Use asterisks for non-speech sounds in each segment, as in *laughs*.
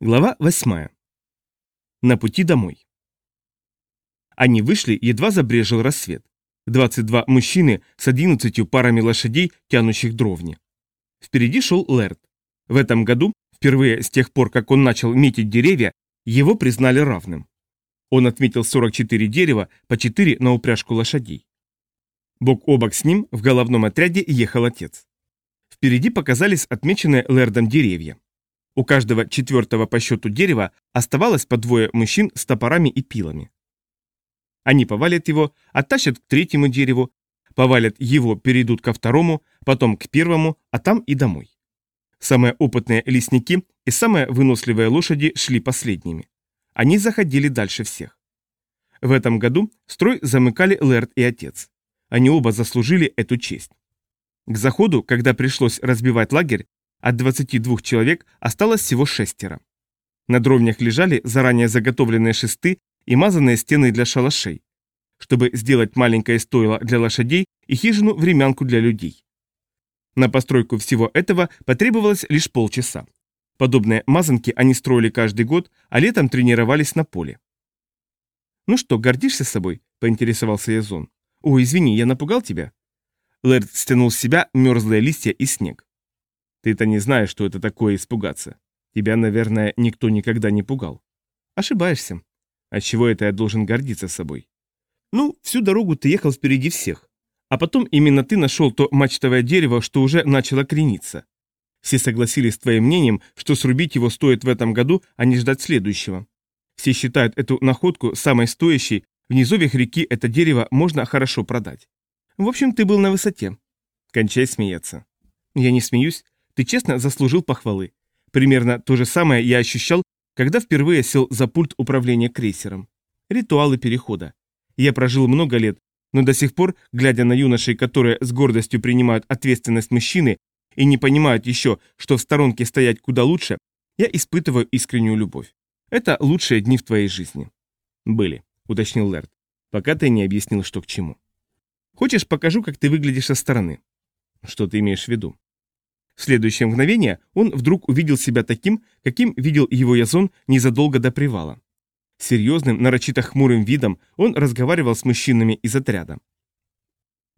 Глава 8. На пути домой. Они вышли, едва забрежил рассвет. 22 мужчины с 11 парами лошадей, тянущих дровни. Впереди шел Лэрд. В этом году, впервые с тех пор, как он начал метить деревья, его признали равным. Он отметил 44 дерева, по 4 на упряжку лошадей. Бок о бок с ним в головном отряде ехал отец. Впереди показались отмеченные Лэрдом деревья. У каждого четвертого по счету дерева оставалось по двое мужчин с топорами и пилами. Они повалят его, оттащат к третьему дереву, повалят его, перейдут ко второму, потом к первому, а там и домой. Самые опытные лесники и самые выносливые лошади шли последними. Они заходили дальше всех. В этом году строй замыкали Лэрд и отец. Они оба заслужили эту честь. К заходу, когда пришлось разбивать лагерь, от 22 человек осталось всего шестеро. На дровнях лежали заранее заготовленные шесты и мазанные стены для шалашей, чтобы сделать маленькое стойло для лошадей и хижину-времянку для людей. На постройку всего этого потребовалось лишь полчаса. Подобные мазанки они строили каждый год, а летом тренировались на поле. «Ну что, гордишься собой?» – поинтересовался Язон. «О, извини, я напугал тебя?» Лэрд стянул с себя мерзлые листья и снег. Ты-то не знаешь, что это такое испугаться. Тебя, наверное, никто никогда не пугал. Ошибаешься. От чего это я должен гордиться собой? Ну, всю дорогу ты ехал впереди всех. А потом именно ты нашел то мачтовое дерево, что уже начало крениться. Все согласились с твоим мнением, что срубить его стоит в этом году, а не ждать следующего. Все считают эту находку самой стоящей, в низовьях реки это дерево можно хорошо продать. В общем, ты был на высоте. Кончай смеяться. Я не смеюсь, ты честно заслужил похвалы. Примерно то же самое я ощущал, когда впервые сел за пульт управления крейсером. Ритуалы перехода. Я прожил много лет, но до сих пор, глядя на юношей, которые с гордостью принимают ответственность мужчины и не понимают еще, что в сторонке стоять куда лучше, я испытываю искреннюю любовь. Это лучшие дни в твоей жизни. Были, уточнил Лэрд, пока ты не объяснил, что к чему. Хочешь, покажу, как ты выглядишь со стороны? Что ты имеешь в виду? В следующее мгновение он вдруг увидел себя таким, каким видел его Язон незадолго до привала. Серьезным, нарочито хмурым видом он разговаривал с мужчинами из отряда.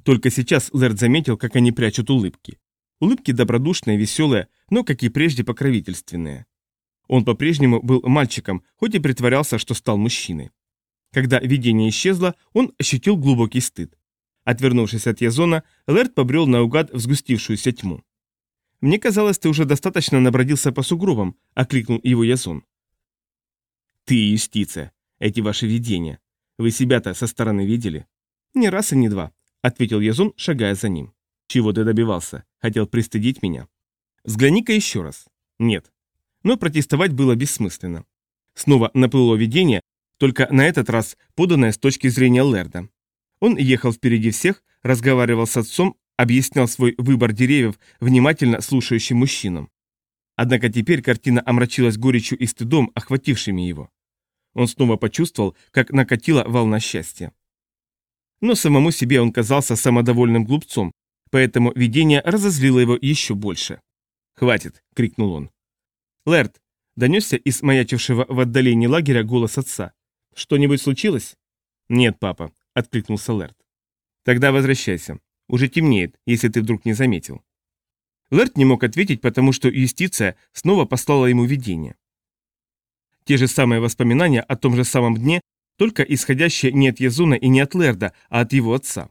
Только сейчас Лэрд заметил, как они прячут улыбки. Улыбки добродушные, веселые, но, как и прежде, покровительственные. Он по-прежнему был мальчиком, хоть и притворялся, что стал мужчиной. Когда видение исчезло, он ощутил глубокий стыд. Отвернувшись от Язона, Лэрд побрел наугад в сгустившуюся тьму. «Мне казалось, ты уже достаточно набродился по сугробам», — окликнул его Ясон. «Ты и юстиция. Эти ваши видения. Вы себя-то со стороны видели?» «Не раз и не два», — ответил Язон, шагая за ним. «Чего ты добивался? Хотел пристыдить меня?» «Взгляни-ка еще раз». «Нет». Но протестовать было бессмысленно. Снова наплыло видение, только на этот раз поданное с точки зрения Лерда. Он ехал впереди всех, разговаривал с отцом объяснял свой выбор деревьев внимательно слушающим мужчинам. Однако теперь картина омрачилась горечью и стыдом, охватившими его. Он снова почувствовал, как накатила волна счастья. Но самому себе он казался самодовольным глупцом, поэтому видение разозлило его еще больше. «Хватит!» — крикнул он. «Лэрд!» — донесся из маячившего в отдалении лагеря голос отца. «Что-нибудь случилось?» «Нет, папа», — откликнулся Лэрд. «Тогда возвращайся. Уже темнеет, если ты вдруг не заметил. Лэрт не мог ответить, потому что юстиция снова послала ему видение. Те же самые воспоминания о том же самом дне, только исходящие не от Язуна и не от Лерда, а от его отца.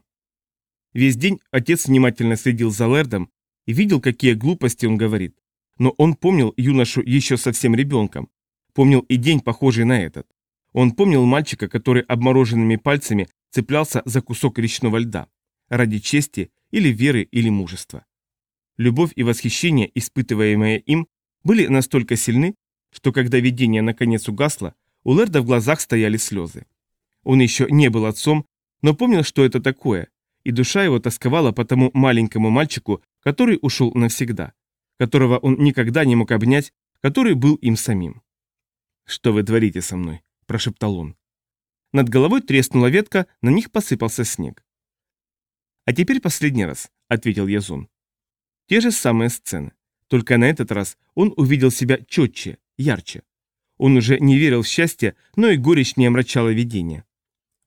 Весь день отец внимательно следил за Лердом и видел, какие глупости он говорит. Но он помнил юношу еще совсем ребенком. Помнил и день, похожий на этот. Он помнил мальчика, который обмороженными пальцами цеплялся за кусок речного льда ради чести или веры или мужества. Любовь и восхищение, испытываемые им, были настолько сильны, что когда видение наконец угасло, у Лерда в глазах стояли слезы. Он еще не был отцом, но помнил, что это такое, и душа его тосковала по тому маленькому мальчику, который ушел навсегда, которого он никогда не мог обнять, который был им самим. «Что вы творите со мной?» – прошептал он. Над головой треснула ветка, на них посыпался снег. «А теперь последний раз», — ответил Язон. Те же самые сцены. Только на этот раз он увидел себя четче, ярче. Он уже не верил в счастье, но и горечь не омрачала видение.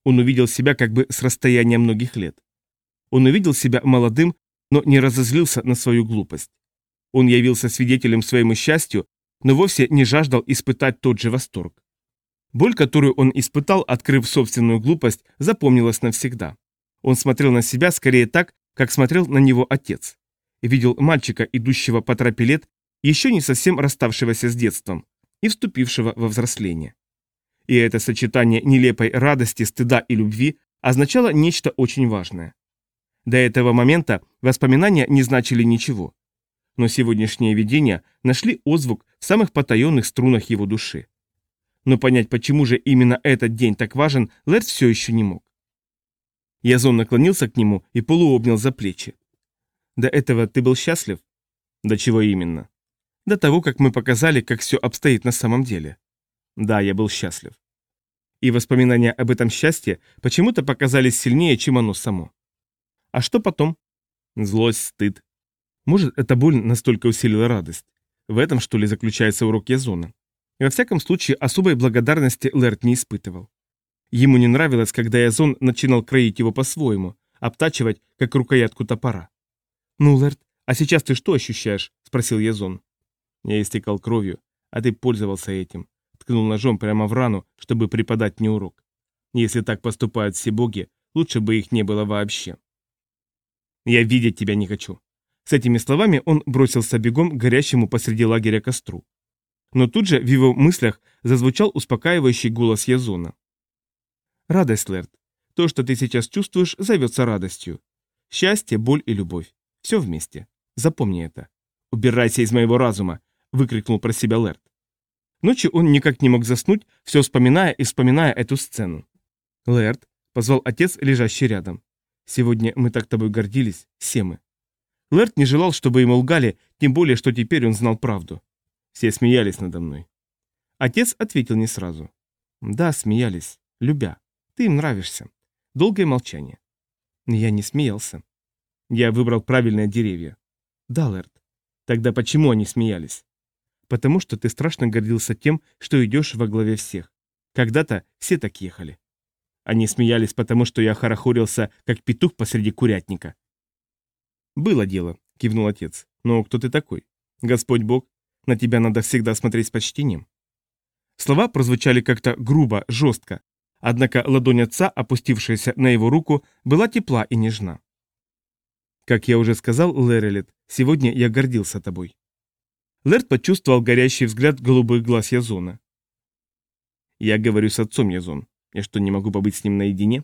Он увидел себя как бы с расстояния многих лет. Он увидел себя молодым, но не разозлился на свою глупость. Он явился свидетелем своему счастью, но вовсе не жаждал испытать тот же восторг. Боль, которую он испытал, открыв собственную глупость, запомнилась навсегда. Он смотрел на себя скорее так, как смотрел на него отец. Видел мальчика, идущего по тропе лет, еще не совсем расставшегося с детством и вступившего во взросление. И это сочетание нелепой радости, стыда и любви означало нечто очень важное. До этого момента воспоминания не значили ничего. Но сегодняшние видения нашли отзвук в самых потаенных струнах его души. Но понять, почему же именно этот день так важен, Лэрд все еще не мог. Язон наклонился к нему и полуобнял за плечи. «До этого ты был счастлив?» «До чего именно?» «До того, как мы показали, как все обстоит на самом деле». «Да, я был счастлив». И воспоминания об этом счастье почему-то показались сильнее, чем оно само. А что потом? Злость, стыд. Может, эта боль настолько усилила радость? В этом, что ли, заключается урок Язона? И во всяком случае, особой благодарности Лэрт не испытывал. Ему не нравилось, когда Язон начинал кроить его по-своему, обтачивать, как рукоятку топора. «Ну, Лэрт, а сейчас ты что ощущаешь?» – спросил Язон. Я истекал кровью, а ты пользовался этим. Ткнул ножом прямо в рану, чтобы преподать мне урок. Если так поступают все боги, лучше бы их не было вообще. Я видеть тебя не хочу. С этими словами он бросился бегом к горящему посреди лагеря костру. Но тут же в его мыслях зазвучал успокаивающий голос Язона. Радость, Лэрд. То, что ты сейчас чувствуешь, зовется радостью. Счастье, боль и любовь. Все вместе. Запомни это. «Убирайся из моего разума!» – выкрикнул про себя Лэрд. Ночью он никак не мог заснуть, все вспоминая и вспоминая эту сцену. «Лэрд», – позвал отец, лежащий рядом. «Сегодня мы так тобой гордились, все мы». Лэрд не желал, чтобы ему лгали, тем более, что теперь он знал правду. Все смеялись надо мной. Отец ответил не сразу. «Да, смеялись, любя. Ты им нравишься. Долгое молчание. Я не смеялся. Я выбрал правильные деревья. Да, Лэрд. Тогда почему они смеялись? Потому что ты страшно гордился тем, что идешь во главе всех. Когда-то все так ехали. Они смеялись, потому что я хорохорился, как петух посреди курятника. «Было дело», — кивнул отец. «Но кто ты такой? Господь Бог, на тебя надо всегда смотреть с почтением». Слова прозвучали как-то грубо, жестко, Однако ладонь отца, опустившаяся на его руку, была тепла и нежна. «Как я уже сказал, Лерелет, сегодня я гордился тобой». Лерт почувствовал горящий взгляд голубых глаз Язона. «Я говорю с отцом, Язон. Я что, не могу побыть с ним наедине?»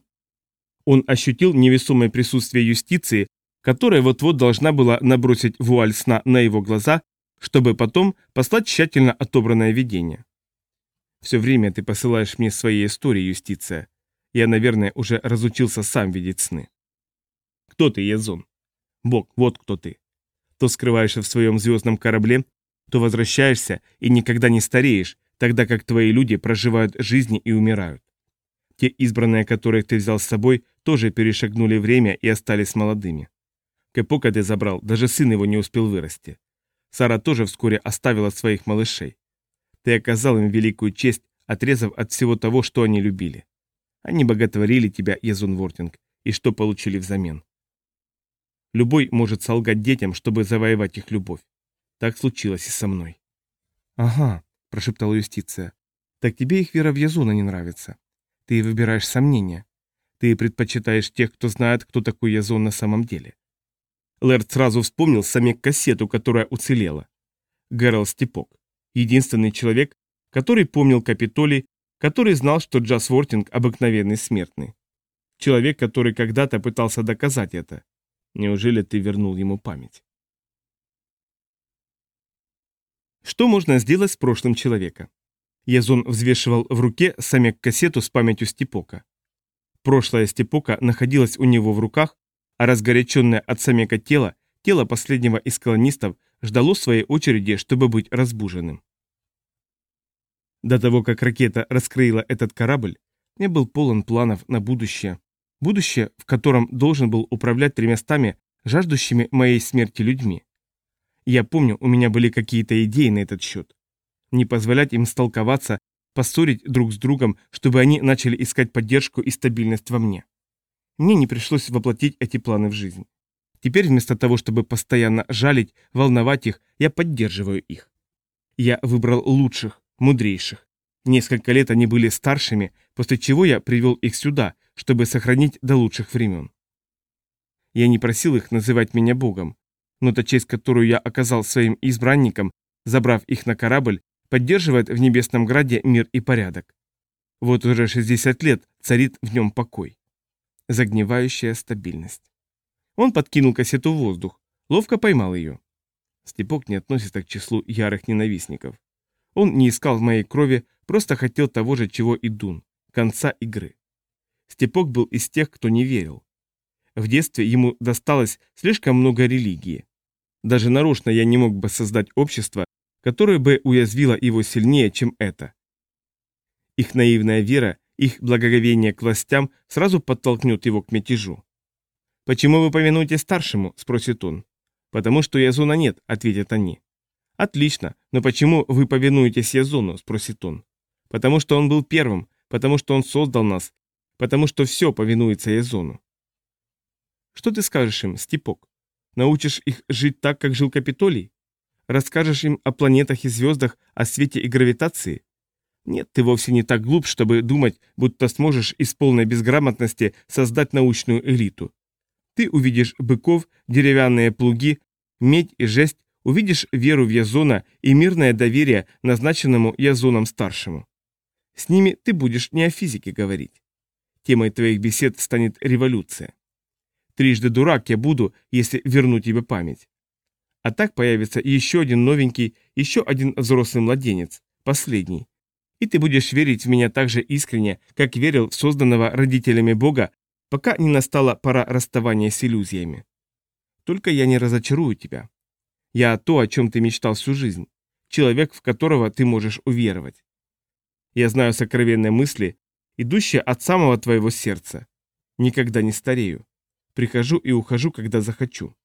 Он ощутил невесомое присутствие юстиции, которая вот-вот должна была набросить вуаль сна на его глаза, чтобы потом послать тщательно отобранное видение. Все время ты посылаешь мне свои истории, юстиция. Я, наверное, уже разучился сам видеть сны. Кто ты, Язон? Бог, вот кто ты. То скрываешься в своем звездном корабле, то возвращаешься и никогда не стареешь, тогда как твои люди проживают жизни и умирают. Те избранные, которых ты взял с собой, тоже перешагнули время и остались молодыми. Кэпока ты забрал, даже сын его не успел вырасти. Сара тоже вскоре оставила своих малышей. Ты оказал им великую честь, отрезав от всего того, что они любили. Они боготворили тебя, Язун Вортинг, и что получили взамен? Любой может солгать детям, чтобы завоевать их любовь. Так случилось и со мной. «Ага», – прошептала юстиция. «Так тебе их вера в Язуна не нравится. Ты выбираешь сомнения. Ты предпочитаешь тех, кто знает, кто такой Язон на самом деле». Лэрд сразу вспомнил самек кассету, которая уцелела. Гэрол Степок. Единственный человек, который помнил Капитолий, который знал, что Джаз Вортинг – обыкновенный смертный. Человек, который когда-то пытался доказать это. Неужели ты вернул ему память? Что можно сделать с прошлым человека? Язон взвешивал в руке самек кассету с памятью Степока. Прошлое Степока находилось у него в руках, а разгоряченное от самека тело, тело последнего из колонистов, ждало своей очереди, чтобы быть разбуженным. До того, как ракета раскрыла этот корабль, я был полон планов на будущее. Будущее, в котором должен был управлять тремястами жаждущими моей смерти людьми. Я помню, у меня были какие-то идеи на этот счет. Не позволять им столковаться, поссорить друг с другом, чтобы они начали искать поддержку и стабильность во мне. Мне не пришлось воплотить эти планы в жизнь. Теперь вместо того, чтобы постоянно жалить, волновать их, я поддерживаю их. Я выбрал лучших, мудрейших. Несколько лет они были старшими, после чего я привел их сюда, чтобы сохранить до лучших времен. Я не просил их называть меня Богом, но та честь, которую я оказал своим избранникам, забрав их на корабль, поддерживает в Небесном Граде мир и порядок. Вот уже 60 лет царит в нем покой. Загнивающая стабильность. Он подкинул кассету в воздух, ловко поймал ее. Степок не относится к числу ярых ненавистников. Он не искал в моей крови, просто хотел того же, чего и Дун – конца игры. Степок был из тех, кто не верил. В детстве ему досталось слишком много религии. Даже нарочно я не мог бы создать общество, которое бы уязвило его сильнее, чем это. Их наивная вера, их благоговение к властям сразу подтолкнет его к мятежу. «Почему вы повинуетесь старшему?» – спросит он. «Потому что Язона нет», – ответят они. «Отлично, но почему вы повинуетесь Язону?» – спросит он. «Потому что он был первым, потому что он создал нас, потому что все повинуется Язону». Что ты скажешь им, Степок? Научишь их жить так, как жил Капитолий? Расскажешь им о планетах и звездах, о свете и гравитации? Нет, ты вовсе не так глуп, чтобы думать, будто сможешь из полной безграмотности создать научную элиту. Ты увидишь быков, деревянные плуги, медь и жесть, увидишь веру в Язона и мирное доверие назначенному Язоном-старшему. С ними ты будешь не о физике говорить. Темой твоих бесед станет революция. Трижды дурак я буду, если верну тебе память. А так появится еще один новенький, еще один взрослый младенец, последний. И ты будешь верить в меня так же искренне, как верил в созданного родителями Бога, пока не настала пора расставания с иллюзиями. Только я не разочарую тебя. Я то, о чем ты мечтал всю жизнь. Человек, в которого ты можешь уверовать. Я знаю сокровенные мысли, идущие от самого твоего сердца. Никогда не старею. Прихожу и ухожу, когда захочу.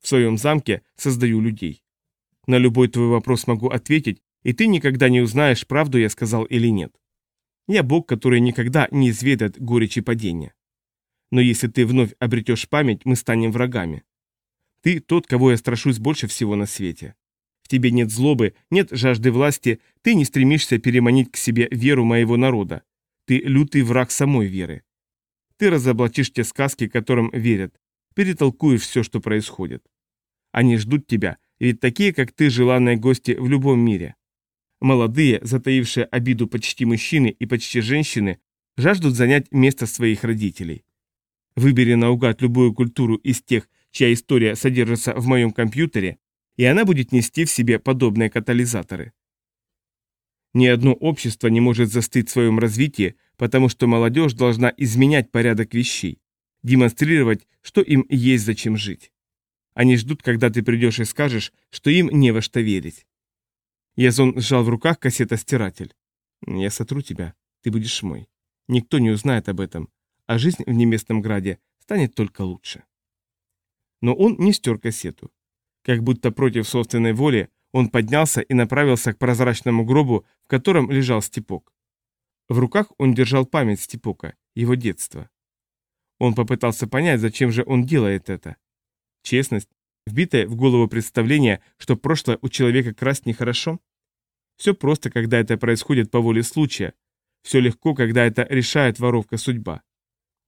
В своем замке создаю людей. На любой твой вопрос могу ответить, и ты никогда не узнаешь, правду я сказал или нет. Я бог, который никогда не изведает горечи падения. Но если ты вновь обретешь память, мы станем врагами. Ты тот, кого я страшусь больше всего на свете. В тебе нет злобы, нет жажды власти, ты не стремишься переманить к себе веру моего народа. Ты лютый враг самой веры. Ты разоблачишь те сказки, которым верят, перетолкуешь все, что происходит. Они ждут тебя, ведь такие, как ты, желанные гости в любом мире. Молодые, затаившие обиду почти мужчины и почти женщины, жаждут занять место своих родителей. Выбери наугад любую культуру из тех, чья история содержится в моем компьютере, и она будет нести в себе подобные катализаторы. Ни одно общество не может застыть в своем развитии, потому что молодежь должна изменять порядок вещей, демонстрировать, что им есть зачем жить. Они ждут, когда ты придешь и скажешь, что им не во что верить. Язон сжал в руках кассетостиратель. «Я сотру тебя, ты будешь мой. Никто не узнает об этом, а жизнь в неместном граде станет только лучше». Но он не стер кассету. Как будто против собственной воли, он поднялся и направился к прозрачному гробу, в котором лежал Степок. В руках он держал память Степока, его детство. Он попытался понять, зачем же он делает это. Честность, вбитое в голову представление, что прошлое у человека красть нехорошо. Все просто, когда это происходит по воле случая. Все легко, когда это решает воровка судьба.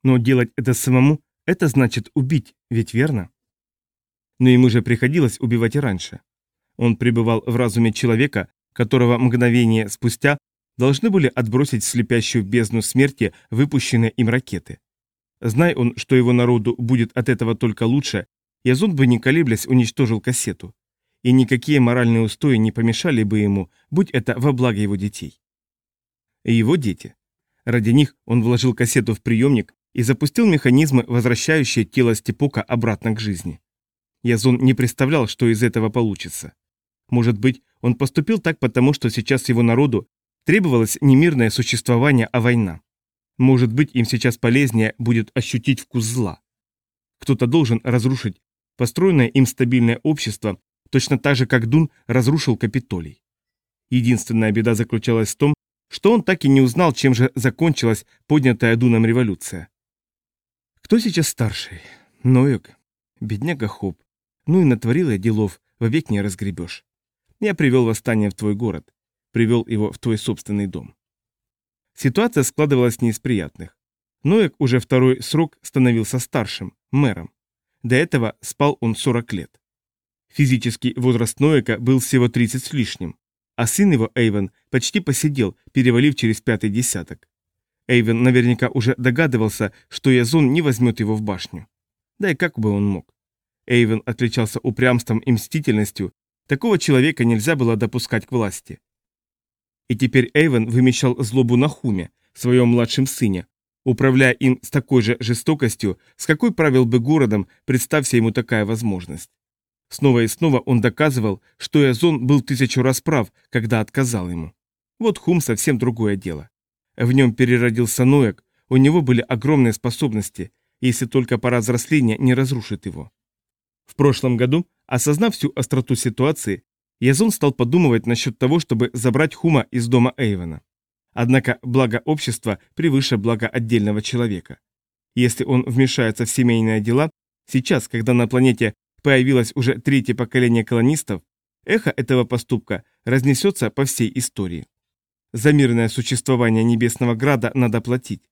Но делать это самому – это значит убить, ведь верно? Но ему же приходилось убивать и раньше. Он пребывал в разуме человека, которого мгновение спустя должны были отбросить в слепящую бездну смерти выпущенные им ракеты. Знай он, что его народу будет от этого только лучше, Язон бы не колеблясь уничтожил кассету. И никакие моральные устои не помешали бы ему, будь это во благо его детей. И его дети. Ради них он вложил кассету в приемник и запустил механизмы, возвращающие тело Степока обратно к жизни. Язон не представлял, что из этого получится. Может быть, он поступил так потому, что сейчас его народу требовалось не мирное существование, а война. Может быть, им сейчас полезнее будет ощутить вкус зла. Кто-то должен разрушить построенное им стабильное общество, точно так же, как Дун разрушил Капитолий. Единственная беда заключалась в том, что он так и не узнал, чем же закончилась поднятая Дуном революция. Кто сейчас старший? Ноек? Бедняга Хоп. Ну и натворил я делов, вовек не разгребешь. Я привел восстание в твой город. Привел его в твой собственный дом. Ситуация складывалась не из приятных. Ноек уже второй срок становился старшим, мэром. До этого спал он 40 лет. Физический возраст Ноека был всего 30 с лишним, а сын его, Эйвен, почти посидел, перевалив через пятый десяток. Эйвен наверняка уже догадывался, что Язон не возьмет его в башню. Да и как бы он мог. Эйвен отличался упрямством и мстительностью, такого человека нельзя было допускать к власти. И теперь Эйвен вымещал злобу на Хуме, своем младшем сыне, управляя им с такой же жестокостью, с какой правил бы городом, представься ему такая возможность. Снова и снова он доказывал, что Язон был тысячу раз прав, когда отказал ему. Вот Хум совсем другое дело. В нем переродился Ноек, у него были огромные способности, если только пора взросления не разрушит его. В прошлом году, осознав всю остроту ситуации, Язон стал подумывать насчет того, чтобы забрать Хума из дома Эйвена. Однако благо общества превыше блага отдельного человека. Если он вмешается в семейные дела, сейчас, когда на планете появилось уже третье поколение колонистов, эхо этого поступка разнесется по всей истории. За мирное существование Небесного Града надо платить.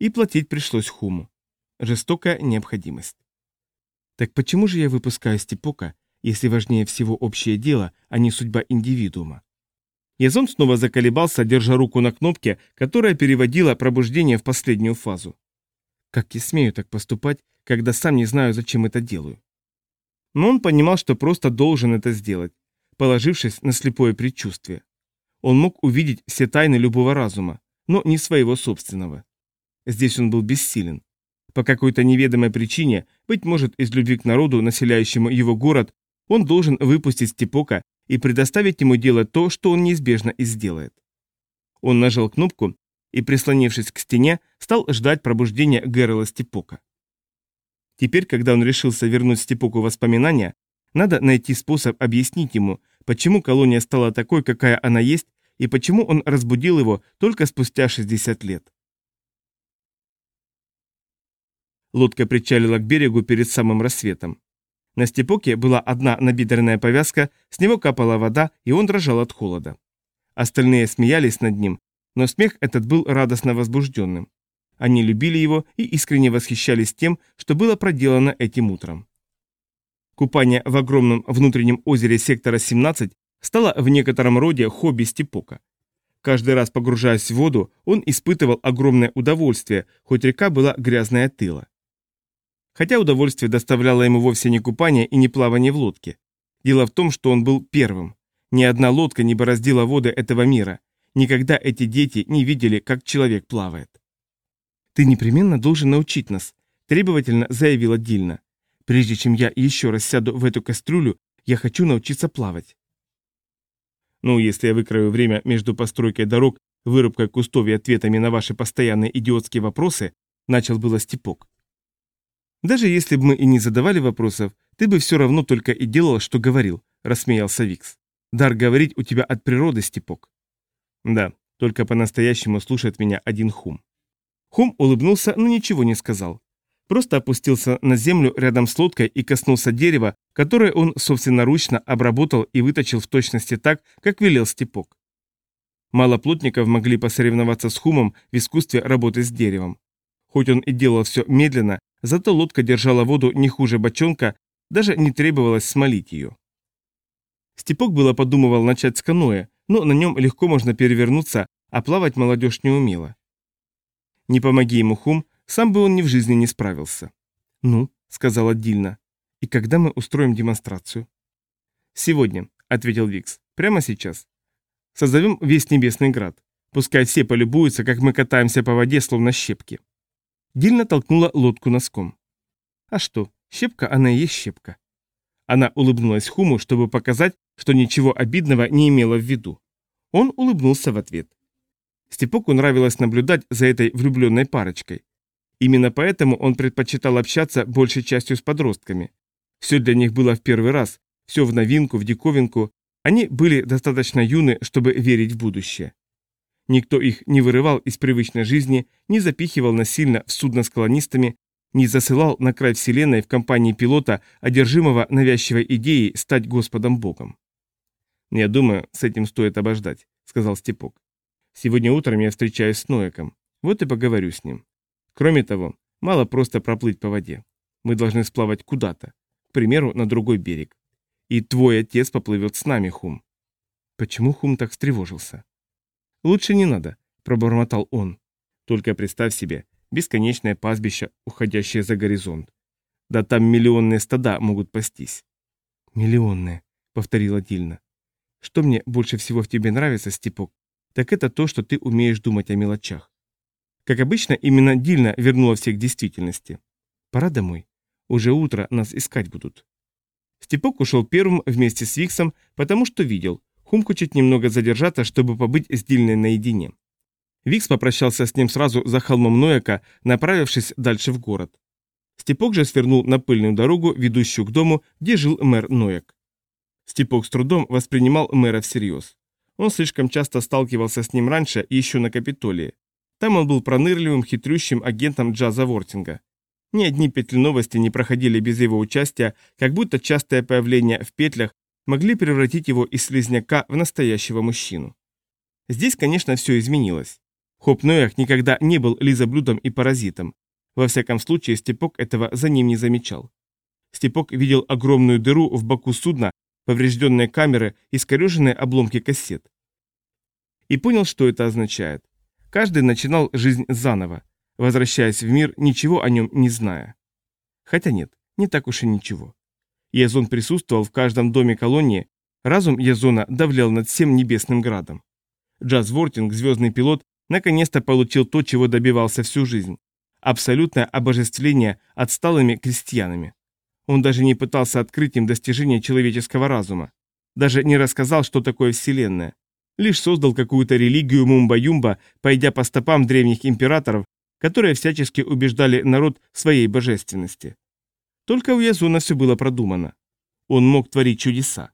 И платить пришлось Хуму. Жестокая необходимость. Так почему же я выпускаю Степока, если важнее всего общее дело, а не судьба индивидуума? Язон снова заколебался, держа руку на кнопке, которая переводила пробуждение в последнюю фазу. Как я смею так поступать, когда сам не знаю, зачем это делаю? Но он понимал, что просто должен это сделать, положившись на слепое предчувствие. Он мог увидеть все тайны любого разума, но не своего собственного. Здесь он был бессилен. По какой-то неведомой причине, быть может из любви к народу, населяющему его город, он должен выпустить Степока и предоставить ему делать то, что он неизбежно и сделает. Он нажал кнопку и, прислонившись к стене, стал ждать пробуждения Гэррела Степока. Теперь, когда он решился вернуть Степоку воспоминания, надо найти способ объяснить ему, почему колония стала такой, какая она есть, и почему он разбудил его только спустя 60 лет. Лодка причалила к берегу перед самым рассветом. На степоке была одна набедренная повязка, с него капала вода, и он дрожал от холода. Остальные смеялись над ним, но смех этот был радостно возбужденным. Они любили его и искренне восхищались тем, что было проделано этим утром. Купание в огромном внутреннем озере сектора 17 стало в некотором роде хобби Степока. Каждый раз погружаясь в воду, он испытывал огромное удовольствие, хоть река была грязная тыла. Хотя удовольствие доставляло ему вовсе не купание и не плавание в лодке. Дело в том, что он был первым. Ни одна лодка не бороздила воды этого мира. Никогда эти дети не видели, как человек плавает. «Ты непременно должен научить нас», – требовательно заявила Дильна. «Прежде чем я еще раз сяду в эту кастрюлю, я хочу научиться плавать». «Ну, если я выкрою время между постройкой дорог, вырубкой кустов и ответами на ваши постоянные идиотские вопросы», – начал было Степок. «Даже если бы мы и не задавали вопросов, ты бы все равно только и делал, что говорил», – рассмеялся Викс. «Дар говорить у тебя от природы, Степок». «Да, только по-настоящему слушает меня один хум». Хум улыбнулся, но ничего не сказал. Просто опустился на землю рядом с лодкой и коснулся дерева, которое он собственноручно обработал и выточил в точности так, как велел Степок. Мало плотников могли посоревноваться с Хумом в искусстве работы с деревом. Хоть он и делал все медленно, зато лодка держала воду не хуже бочонка, даже не требовалось смолить ее. Степок было подумывал начать с каноэ, но на нем легко можно перевернуться, а плавать молодежь не умела. Не помоги ему Хум, сам бы он ни в жизни не справился. «Ну», — сказала Дильна, — «и когда мы устроим демонстрацию?» «Сегодня», — ответил Викс, — «прямо сейчас. Созовем весь Небесный Град. Пускай все полюбуются, как мы катаемся по воде, словно щепки». Дильна толкнула лодку носком. «А что, щепка, она и есть щепка». Она улыбнулась Хуму, чтобы показать, что ничего обидного не имела в виду. Он улыбнулся в ответ. Степоку нравилось наблюдать за этой влюбленной парочкой. Именно поэтому он предпочитал общаться большей частью с подростками. Все для них было в первый раз, все в новинку, в диковинку, Они были достаточно юны, чтобы верить в будущее. Никто их не вырывал из привычной жизни, не запихивал насильно в судно с колонистами, не засылал на край Вселенной в компании пилота, одержимого навязчивой идеей стать Господом Богом. «Я думаю, с этим стоит обождать», — сказал Степок. «Сегодня утром я встречаюсь с Нояком. Вот и поговорю с ним. Кроме того, мало просто проплыть по воде. Мы должны сплавать куда-то, к примеру, на другой берег. И твой отец поплывет с нами, Хум». Почему Хум так встревожился? «Лучше не надо», — пробормотал он. «Только представь себе, бесконечное пастбище, уходящее за горизонт. Да там миллионные стада могут пастись». «Миллионные», — повторила Дильна. «Что мне больше всего в тебе нравится, Степок, так это то, что ты умеешь думать о мелочах. Как обычно, именно Дильна вернула всех к действительности. Пора домой. Уже утро нас искать будут». Степок ушел первым вместе с Виксом, потому что видел, Хум хочет немного задержаться, чтобы побыть с Дильной наедине. Викс попрощался с ним сразу за холмом Нояка, направившись дальше в город. Степок же свернул на пыльную дорогу, ведущую к дому, где жил мэр Нояк. Степок с трудом воспринимал мэра всерьез. Он слишком часто сталкивался с ним раньше, еще на Капитолии. Там он был пронырливым, хитрющим агентом Джаза Вортинга. Ни одни петли новости не проходили без его участия, как будто частое появление в петлях могли превратить его из слизняка в настоящего мужчину. Здесь, конечно, все изменилось. Хоп Ноях никогда не был лизоблюдом и паразитом. Во всяком случае, Степок этого за ним не замечал. Степок видел огромную дыру в боку судна, поврежденные камеры и скореженные обломки кассет. И понял, что это означает. Каждый начинал жизнь заново, возвращаясь в мир, ничего о нем не зная. Хотя нет, не так уж и ничего. Язон присутствовал в каждом доме колонии, разум Язона давлял над всем небесным градом. Джаз Вортинг, звездный пилот, наконец-то получил то, чего добивался всю жизнь. Абсолютное обожествление отсталыми крестьянами. Он даже не пытался открыть им достижения человеческого разума. Даже не рассказал, что такое Вселенная. Лишь создал какую-то религию Мумба-Юмба, пойдя по стопам древних императоров, которые всячески убеждали народ в своей божественности. Только у Язона все было продумано. Он мог творить чудеса.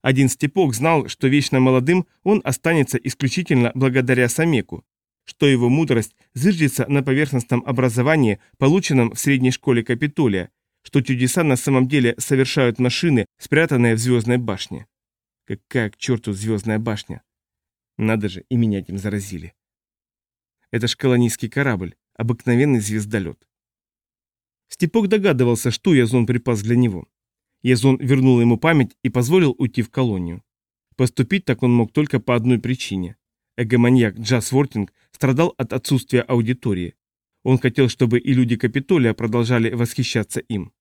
Один Степок знал, что вечно молодым он останется исключительно благодаря Самеку, что его мудрость зыждется на поверхностном образовании, полученном в средней школе Капитолия, что чудеса на самом деле совершают машины, спрятанные в звездной башне. Какая к черту звездная башня? Надо же, и меня этим заразили. Это ж колонийский корабль, обыкновенный звездолет. Степок догадывался, что Язон припас для него. Язон вернул ему память и позволил уйти в колонию. Поступить так он мог только по одной причине. Эгоманьяк Джаз Вортинг страдал от отсутствия аудитории. Он хотел, чтобы и люди Капитолия продолжали восхищаться им.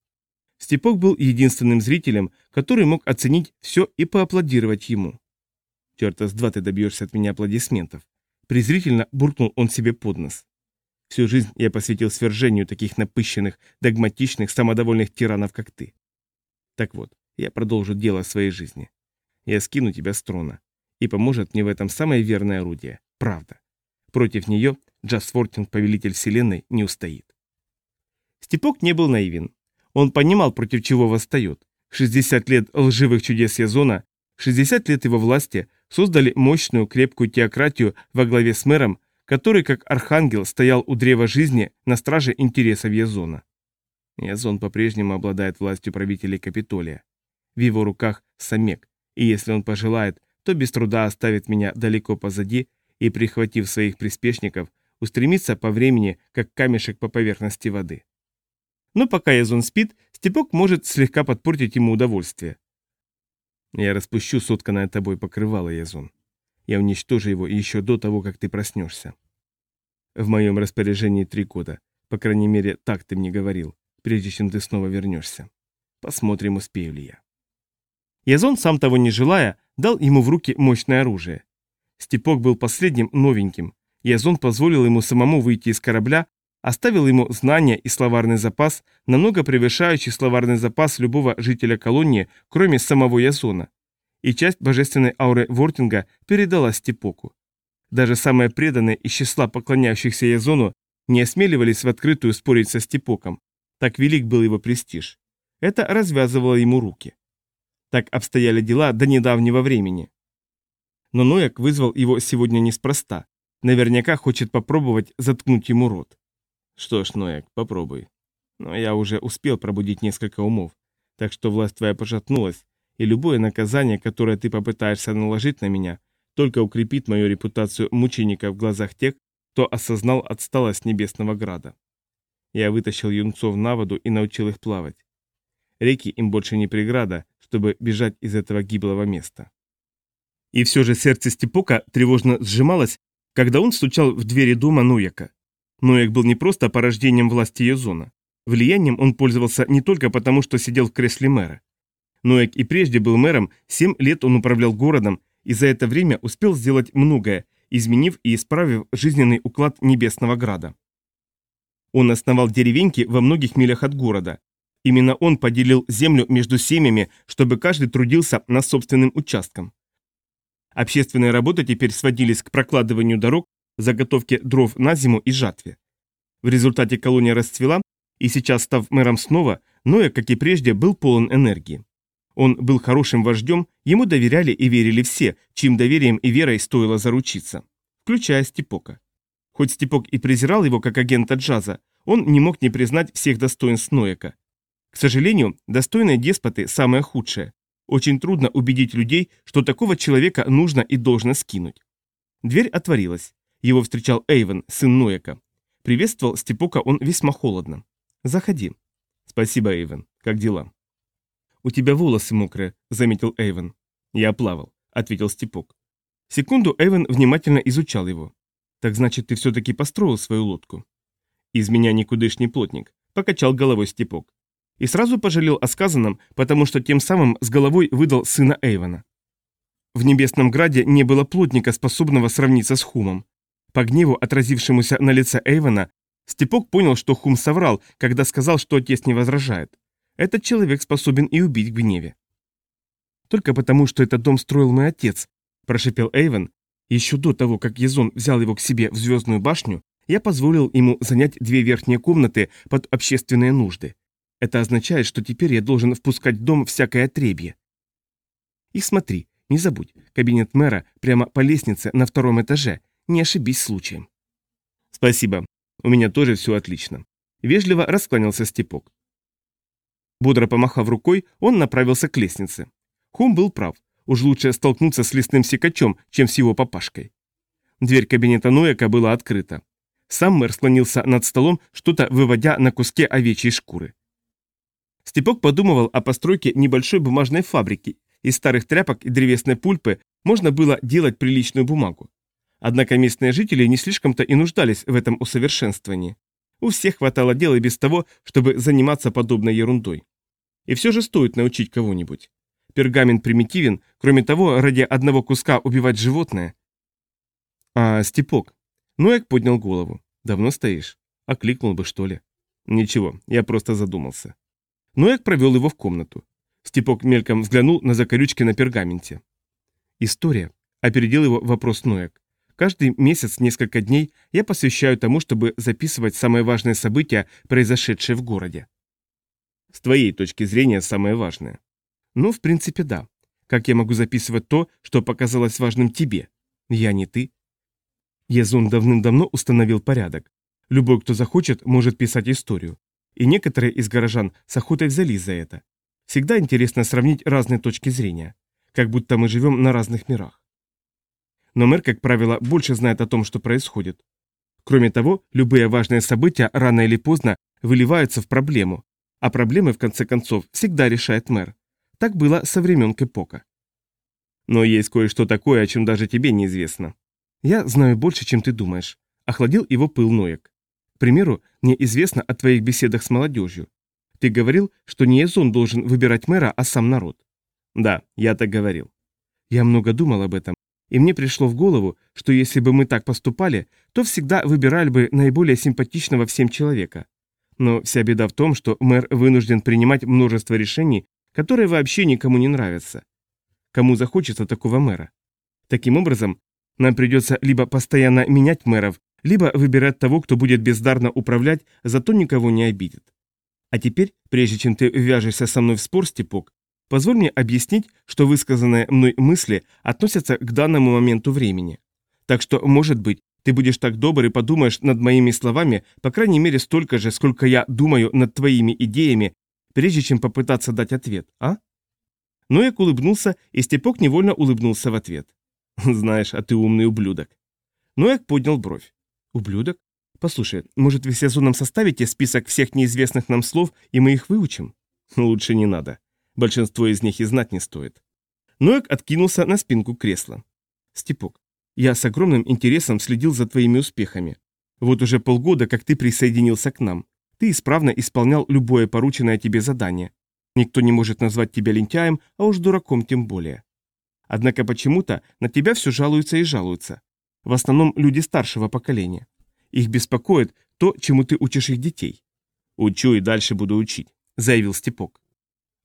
Степок был единственным зрителем, который мог оценить все и поаплодировать ему. «Черта с два ты добьешься от меня аплодисментов», презрительно буркнул он себе под нос. Всю жизнь я посвятил свержению таких напыщенных, догматичных, самодовольных тиранов, как ты. Так вот, я продолжу дело своей жизни. Я скину тебя с трона. И поможет мне в этом самое верное орудие – правда. Против нее Джас Фортинг, повелитель вселенной, не устоит. Степок не был наивен. Он понимал, против чего восстает. 60 лет лживых чудес Язона, 60 лет его власти создали мощную, крепкую теократию во главе с мэром, который, как архангел, стоял у древа жизни на страже интересов Язона. Язон по-прежнему обладает властью правителей Капитолия. В его руках самек, и если он пожелает, то без труда оставит меня далеко позади и, прихватив своих приспешников, устремится по времени, как камешек по поверхности воды. Но пока Язон спит, Степок может слегка подпортить ему удовольствие. Я распущу сотканное тобой покрывало, Язон. Я уничтожу его еще до того, как ты проснешься. В моем распоряжении три года. По крайней мере, так ты мне говорил, прежде чем ты снова вернешься. Посмотрим, успею ли я. Язон, сам того не желая, дал ему в руки мощное оружие. Степок был последним новеньким. Язон позволил ему самому выйти из корабля, оставил ему знания и словарный запас, намного превышающий словарный запас любого жителя колонии, кроме самого Язона и часть божественной ауры Вортинга передала Степоку. Даже самые преданные из числа поклоняющихся Язону не осмеливались в открытую спорить со Степоком. Так велик был его престиж. Это развязывало ему руки. Так обстояли дела до недавнего времени. Но Нояк вызвал его сегодня неспроста. Наверняка хочет попробовать заткнуть ему рот. Что ж, Нояк, попробуй. Но я уже успел пробудить несколько умов, так что власть твоя пошатнулась, и любое наказание, которое ты попытаешься наложить на меня, только укрепит мою репутацию мученика в глазах тех, кто осознал отсталость Небесного Града. Я вытащил юнцов на воду и научил их плавать. Реки им больше не преграда, чтобы бежать из этого гиблого места. И все же сердце Степока тревожно сжималось, когда он стучал в двери дома Нуяка. Нуяк был не просто порождением власти Йозона. Влиянием он пользовался не только потому, что сидел в кресле мэра. Нуяк и прежде был мэром, семь лет он управлял городом и за это время успел сделать многое, изменив и исправив жизненный уклад Небесного Града. Он основал деревеньки во многих милях от города. Именно он поделил землю между семьями, чтобы каждый трудился на собственным участком. Общественные работы теперь сводились к прокладыванию дорог, заготовке дров на зиму и жатве. В результате колония расцвела, и сейчас, став мэром снова, Ноя, как и прежде, был полон энергии. Он был хорошим вождем, ему доверяли и верили все, чьим доверием и верой стоило заручиться, включая Степока. Хоть Степок и презирал его как агента джаза, он не мог не признать всех достоинств Нояка. К сожалению, достойные деспоты – самое худшее. Очень трудно убедить людей, что такого человека нужно и должно скинуть. Дверь отворилась. Его встречал Эйвен, сын Нояка. Приветствовал Степока он весьма холодно. «Заходи». «Спасибо, Эйвен. Как дела?» «У тебя волосы мокрые», — заметил Эйвен. «Я плавал», — ответил Степок. Секунду Эйвен внимательно изучал его. «Так значит, ты все-таки построил свою лодку?» «Из меня никудышний плотник», — покачал головой Степок. И сразу пожалел о сказанном, потому что тем самым с головой выдал сына Эйвена. В Небесном Граде не было плотника, способного сравниться с Хумом. По гневу, отразившемуся на лице Эйвена, Степок понял, что Хум соврал, когда сказал, что отец не возражает. Этот человек способен и убить в гневе. «Только потому, что этот дом строил мой отец», – прошепел Эйвен. «Еще до того, как Езон взял его к себе в Звездную башню, я позволил ему занять две верхние комнаты под общественные нужды. Это означает, что теперь я должен впускать в дом всякое отребье. И смотри, не забудь, кабинет мэра прямо по лестнице на втором этаже, не ошибись случаем». «Спасибо, у меня тоже все отлично». Вежливо раскланялся Степок. Бодро помахав рукой, он направился к лестнице. Хум был прав. Уж лучше столкнуться с лесным секачом, чем с его папашкой. Дверь кабинета Нояка была открыта. Сам мэр склонился над столом, что-то выводя на куске овечьей шкуры. Степок подумывал о постройке небольшой бумажной фабрики. Из старых тряпок и древесной пульпы можно было делать приличную бумагу. Однако местные жители не слишком-то и нуждались в этом усовершенствовании. У всех хватало дела без того, чтобы заниматься подобной ерундой. И все же стоит научить кого-нибудь. Пергамент примитивен, кроме того, ради одного куска убивать животное. А, Степок. Ноек поднял голову. Давно стоишь? Окликнул бы, что ли? Ничего, я просто задумался. Ноек провел его в комнату. Степок мельком взглянул на закорючки на пергаменте. История. Опередил его вопрос Ноек. Каждый месяц несколько дней я посвящаю тому, чтобы записывать самые важные события, произошедшие в городе. С твоей точки зрения самое важное. Ну, в принципе, да. Как я могу записывать то, что показалось важным тебе? Я не ты. Езун давным-давно установил порядок. Любой, кто захочет, может писать историю. И некоторые из горожан с охотой взялись за это. Всегда интересно сравнить разные точки зрения. Как будто мы живем на разных мирах. Но мэр, как правило, больше знает о том, что происходит. Кроме того, любые важные события рано или поздно выливаются в проблему, а проблемы, в конце концов, всегда решает мэр. Так было со времен Кэпока. Но есть кое-что такое, о чем даже тебе неизвестно. Я знаю больше, чем ты думаешь. Охладил его пыл Ноек. К примеру, мне известно о твоих беседах с молодежью. Ты говорил, что не Езон должен выбирать мэра, а сам народ. Да, я так говорил. Я много думал об этом, и мне пришло в голову, что если бы мы так поступали, то всегда выбирали бы наиболее симпатичного всем человека. Но вся беда в том, что мэр вынужден принимать множество решений, которые вообще никому не нравятся. Кому захочется такого мэра? Таким образом, нам придется либо постоянно менять мэров, либо выбирать того, кто будет бездарно управлять, зато никого не обидит. А теперь, прежде чем ты вяжешься со мной в спор, Степок, Позволь мне объяснить, что высказанные мной мысли относятся к данному моменту времени. Так что, может быть, ты будешь так добр и подумаешь над моими словами, по крайней мере, столько же, сколько я думаю над твоими идеями, прежде чем попытаться дать ответ, а? Ноек улыбнулся, и Степок невольно улыбнулся в ответ. *laughs* «Знаешь, а ты умный ублюдок». Ноек поднял бровь. «Ублюдок? Послушай, может, вы с Язоном составите список всех неизвестных нам слов, и мы их выучим?» «Лучше не надо. Большинство из них и знать не стоит». Ноек откинулся на спинку кресла. «Степок, я с огромным интересом следил за твоими успехами. Вот уже полгода, как ты присоединился к нам. Ты исправно исполнял любое порученное тебе задание. Никто не может назвать тебя лентяем, а уж дураком тем более. Однако почему-то на тебя все жалуются и жалуются. В основном люди старшего поколения. Их беспокоит то, чему ты учишь их детей. «Учу и дальше буду учить», — заявил Степок.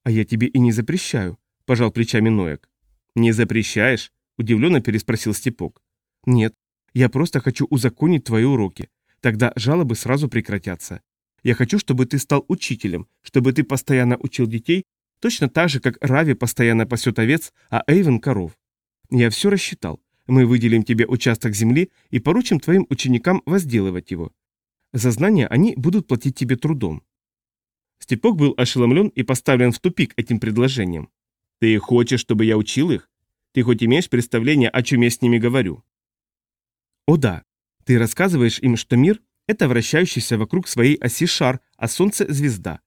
«А я тебе и не запрещаю», — пожал плечами Ноек. «Не запрещаешь?» Удивленно переспросил Степок. Нет, я просто хочу узаконить твои уроки. Тогда жалобы сразу прекратятся. Я хочу, чтобы ты стал учителем, чтобы ты постоянно учил детей, точно так же, как Рави постоянно пасет овец, а Эйвен – коров. Я все рассчитал. Мы выделим тебе участок земли и поручим твоим ученикам возделывать его. За знания они будут платить тебе трудом. Степок был ошеломлен и поставлен в тупик этим предложением. «Ты хочешь, чтобы я учил их? Ты хоть имеешь представление, о чем я с ними говорю? О да. Ты рассказываешь им, что мир – это вращающийся вокруг своей оси шар, а Солнце – звезда.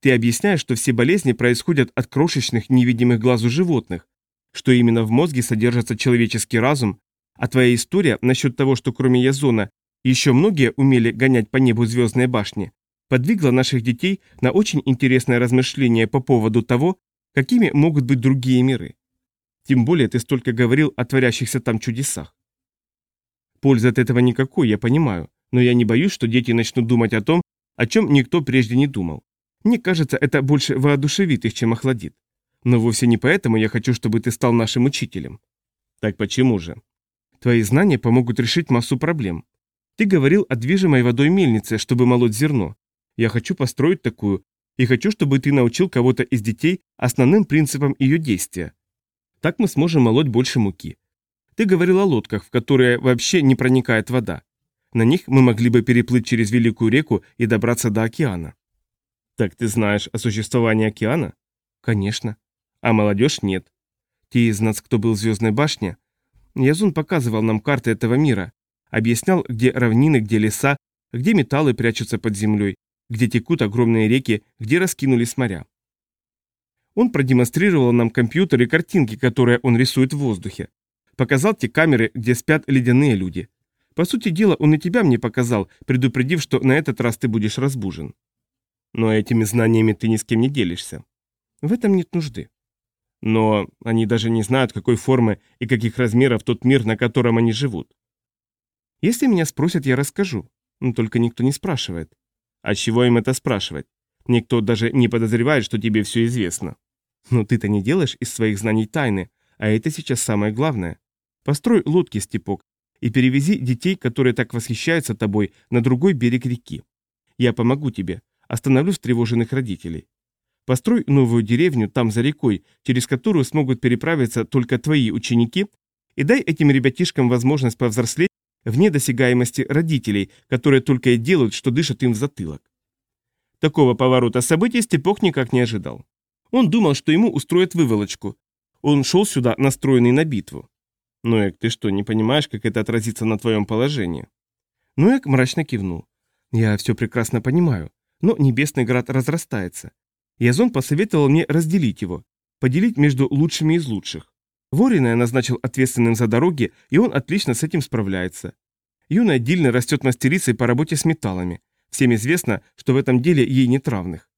Ты объясняешь, что все болезни происходят от крошечных, невидимых глазу животных, что именно в мозге содержится человеческий разум, а твоя история насчет того, что кроме Язона еще многие умели гонять по небу звездные башни, подвигла наших детей на очень интересное размышление по поводу того, какими могут быть другие миры. Тем более ты столько говорил о творящихся там чудесах. Пользы от этого никакой, я понимаю, но я не боюсь, что дети начнут думать о том, о чем никто прежде не думал. Мне кажется, это больше воодушевит их, чем охладит. Но вовсе не поэтому я хочу, чтобы ты стал нашим учителем. Так почему же? Твои знания помогут решить массу проблем. Ты говорил о движимой водой мельнице, чтобы молоть зерно. Я хочу построить такую, и хочу, чтобы ты научил кого-то из детей основным принципам ее действия. Так мы сможем молоть больше муки. Ты говорил о лодках, в которые вообще не проникает вода. На них мы могли бы переплыть через Великую реку и добраться до океана. Так ты знаешь о существовании океана? Конечно. А молодежь нет. Те из нас, кто был в Звездной башне, Язун показывал нам карты этого мира, объяснял, где равнины, где леса, где металлы прячутся под землей, где текут огромные реки, где раскинулись моря. Он продемонстрировал нам компьютер и картинки, которые он рисует в воздухе. Показал те камеры, где спят ледяные люди. По сути дела, он и тебя мне показал, предупредив, что на этот раз ты будешь разбужен. Но этими знаниями ты ни с кем не делишься. В этом нет нужды. Но они даже не знают, какой формы и каких размеров тот мир, на котором они живут. Если меня спросят, я расскажу. Но только никто не спрашивает. А чего им это спрашивать? Никто даже не подозревает, что тебе все известно. Но ты-то не делаешь из своих знаний тайны, а это сейчас самое главное. Построй лодки, Степок, и перевези детей, которые так восхищаются тобой, на другой берег реки. Я помогу тебе, остановлю встревоженных родителей. Построй новую деревню там за рекой, через которую смогут переправиться только твои ученики, и дай этим ребятишкам возможность повзрослеть вне досягаемости родителей, которые только и делают, что дышат им в затылок. Такого поворота событий Степок никак не ожидал. Он думал, что ему устроят выволочку. Он шел сюда, настроенный на битву. Ноек, ты что, не понимаешь, как это отразится на твоем положении? Ноек мрачно кивнул. Я все прекрасно понимаю, но Небесный Град разрастается. Язон посоветовал мне разделить его, поделить между лучшими из лучших. Ворина я назначил ответственным за дороги, и он отлично с этим справляется. Юная Дильна растет мастерицей по работе с металлами. Всем известно, что в этом деле ей нет равных.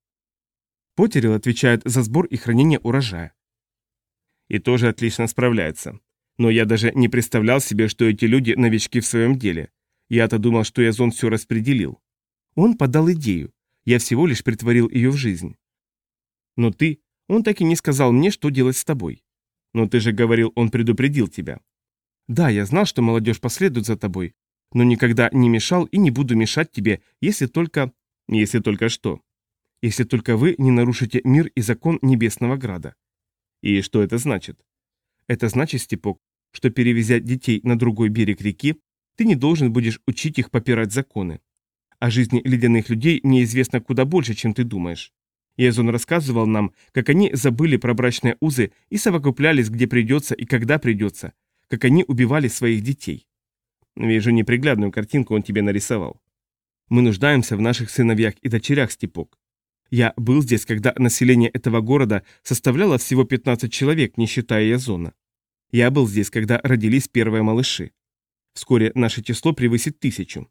Потерел отвечает за сбор и хранение урожая. И тоже отлично справляется. Но я даже не представлял себе, что эти люди новички в своем деле. Я-то думал, что Язон все распределил. Он подал идею. Я всего лишь притворил ее в жизнь. Но ты, он так и не сказал мне, что делать с тобой. Но ты же говорил, он предупредил тебя. Да, я знал, что молодежь последует за тобой, но никогда не мешал и не буду мешать тебе, если только... Если только что если только вы не нарушите мир и закон Небесного Града. И что это значит? Это значит, Степок, что перевезя детей на другой берег реки, ты не должен будешь учить их попирать законы. О жизни ледяных людей неизвестно куда больше, чем ты думаешь. Иезон рассказывал нам, как они забыли про брачные узы и совокуплялись где придется и когда придется, как они убивали своих детей. Вижу неприглядную картинку он тебе нарисовал. Мы нуждаемся в наших сыновьях и дочерях, Степок. Я был здесь, когда население этого города составляло всего 15 человек, не считая Язона. Я был здесь, когда родились первые малыши. Вскоре наше число превысит тысячу.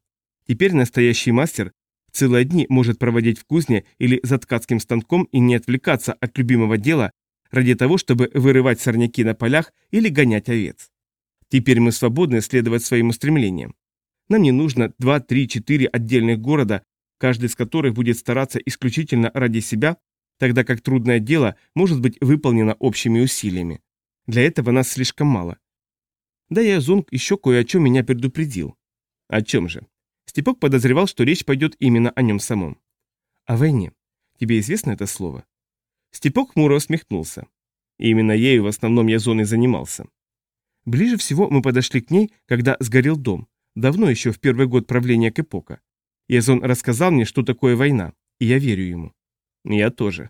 Теперь настоящий мастер целые дни может проводить в кузне или за ткацким станком и не отвлекаться от любимого дела ради того, чтобы вырывать сорняки на полях или гонять овец. Теперь мы свободны следовать своим устремлениям. Нам не нужно 2, 3, 4 отдельных города, каждый из которых будет стараться исключительно ради себя, тогда как трудное дело может быть выполнено общими усилиями. Для этого нас слишком мало. Да и Азунг еще кое о чем меня предупредил. О чем же? Степок подозревал, что речь пойдет именно о нем самом. О войне. Тебе известно это слово? Степок хмуро усмехнулся. И именно ею в основном я зоной занимался. Ближе всего мы подошли к ней, когда сгорел дом, давно еще в первый год правления Кэпока. Язон рассказал мне, что такое война, и я верю ему. Я тоже.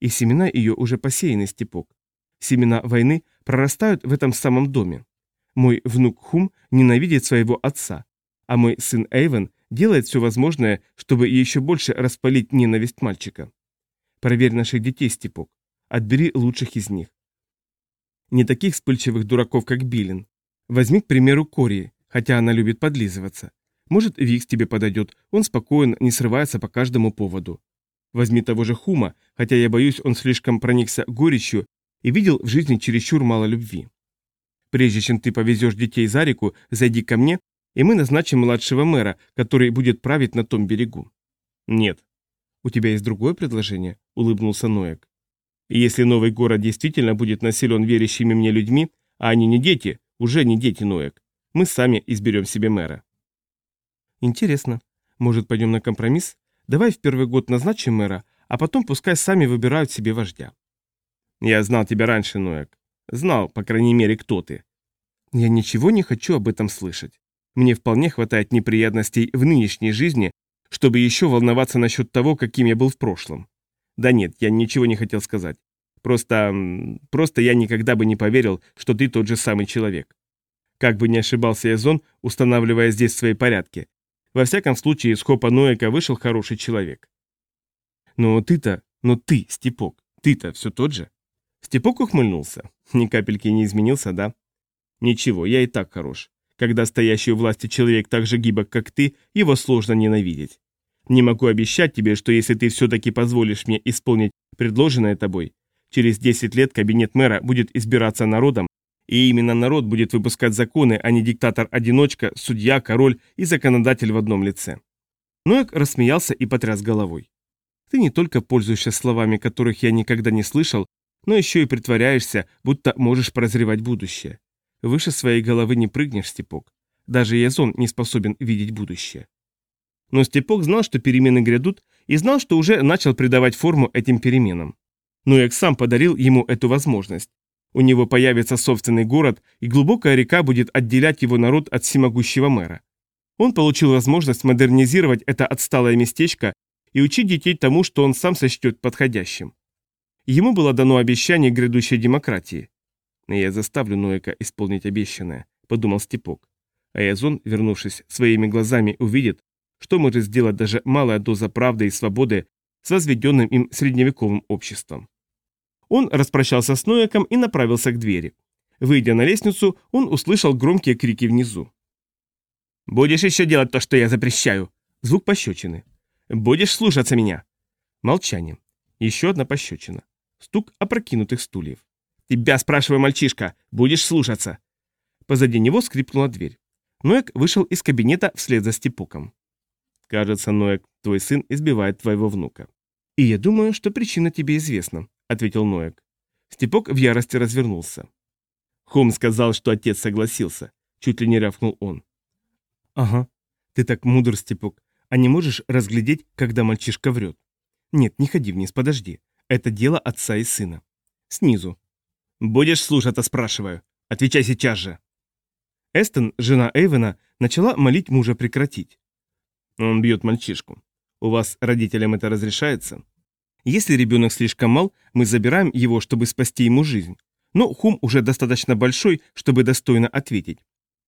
И семена ее уже посеяны, Степок. Семена войны прорастают в этом самом доме. Мой внук Хум ненавидит своего отца, а мой сын Эйвен делает все возможное, чтобы еще больше распалить ненависть мальчика. Проверь наших детей, Степок. Отбери лучших из них. Не таких вспыльчивых дураков, как Биллин. Возьми, к примеру, Кори, хотя она любит подлизываться. Может, Викс тебе подойдет, он спокоен, не срывается по каждому поводу. Возьми того же Хума, хотя я боюсь, он слишком проникся горечью и видел в жизни чересчур мало любви. Прежде чем ты повезешь детей за реку, зайди ко мне, и мы назначим младшего мэра, который будет править на том берегу. Нет. У тебя есть другое предложение? Улыбнулся Ноек. Если новый город действительно будет населен верящими мне людьми, а они не дети, уже не дети Ноек, мы сами изберем себе мэра. Интересно. Может, пойдем на компромисс? Давай в первый год назначим мэра, а потом пускай сами выбирают себе вождя. Я знал тебя раньше, Ноек. Знал, по крайней мере, кто ты. Я ничего не хочу об этом слышать. Мне вполне хватает неприятностей в нынешней жизни, чтобы еще волноваться насчет того, каким я был в прошлом. Да нет, я ничего не хотел сказать. Просто... просто я никогда бы не поверил, что ты тот же самый человек. Как бы не ошибался Язон, устанавливая здесь свои порядки. Во всяком случае, из Хопа Ноэка вышел хороший человек. Но ты-то, но ты, Степок, ты-то все тот же. Степок ухмыльнулся. Ни капельки не изменился, да? Ничего, я и так хорош. Когда стоящий у власти человек так же гибок, как ты, его сложно ненавидеть. Не могу обещать тебе, что если ты все-таки позволишь мне исполнить предложенное тобой, через 10 лет кабинет мэра будет избираться народом, и именно народ будет выпускать законы, а не диктатор-одиночка, судья, король и законодатель в одном лице. Ноек рассмеялся и потряс головой. Ты не только пользуешься словами, которых я никогда не слышал, но еще и притворяешься, будто можешь прозревать будущее. Выше своей головы не прыгнешь, Степок. Даже Язон не способен видеть будущее. Но Степок знал, что перемены грядут, и знал, что уже начал придавать форму этим переменам. Ноек сам подарил ему эту возможность. У него появится собственный город, и глубокая река будет отделять его народ от всемогущего мэра. Он получил возможность модернизировать это отсталое местечко и учить детей тому, что он сам сочтет подходящим. Ему было дано обещание грядущей демократии. «Я заставлю Ноека исполнить обещанное», — подумал Степок. А Язон, вернувшись своими глазами, увидит, что может сделать даже малая доза правды и свободы с возведенным им средневековым обществом. Он распрощался с Нояком и направился к двери. Выйдя на лестницу, он услышал громкие крики внизу. «Будешь еще делать то, что я запрещаю!» Звук пощечины. «Будешь слушаться меня!» Молчание. Еще одна пощечина. Стук опрокинутых стульев. «Тебя спрашиваю, мальчишка, будешь слушаться!» Позади него скрипнула дверь. Ноек вышел из кабинета вслед за Степоком. Кажется, Ноек, твой сын избивает твоего внука. И я думаю, что причина тебе известна, ответил Ноек. Степок в ярости развернулся. Хом сказал, что отец согласился. Чуть ли не рявкнул он. Ага. Ты так мудр, Степок. А не можешь разглядеть, когда мальчишка врет? Нет, не ходи вниз, подожди. Это дело отца и сына. Снизу. «Будешь слушаться, спрашиваю. Отвечай сейчас же». Эстон, жена Эйвена, начала молить мужа прекратить. Он бьет мальчишку. У вас родителям это разрешается? Если ребенок слишком мал, мы забираем его, чтобы спасти ему жизнь. Но Хум уже достаточно большой, чтобы достойно ответить.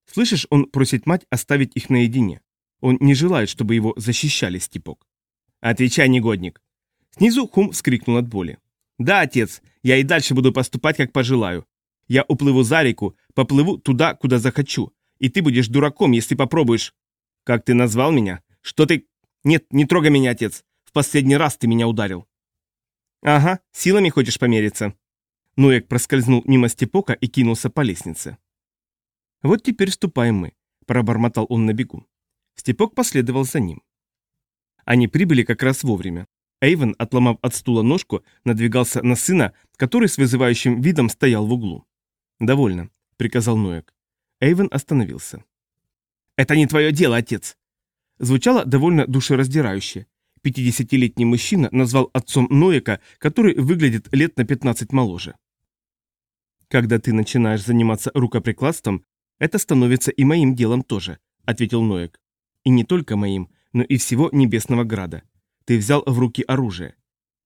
Слышишь, он просит мать оставить их наедине. Он не желает, чтобы его защищали, Степок. Отвечай, негодник. Снизу Хум вскрикнул от боли. Да, отец, я и дальше буду поступать, как пожелаю. Я уплыву за реку, поплыву туда, куда захочу. И ты будешь дураком, если попробуешь. Как ты назвал меня? Что ты... Нет, не трогай меня, отец. В последний раз ты меня ударил. Ага, силами хочешь помериться. Ноек проскользнул мимо Степока и кинулся по лестнице. Вот теперь ступаем мы, пробормотал он на бегу. Степок последовал за ним. Они прибыли как раз вовремя. Эйвен, отломав от стула ножку, надвигался на сына, который с вызывающим видом стоял в углу. «Довольно», — приказал Ноек. Эйвен остановился. «Это не твое дело, отец!» Звучало довольно душераздирающе. Пятидесятилетний мужчина назвал отцом Ноека, который выглядит лет на 15 моложе. «Когда ты начинаешь заниматься рукоприкладством, это становится и моим делом тоже», — ответил Ноек. «И не только моим, но и всего Небесного Града. Ты взял в руки оружие.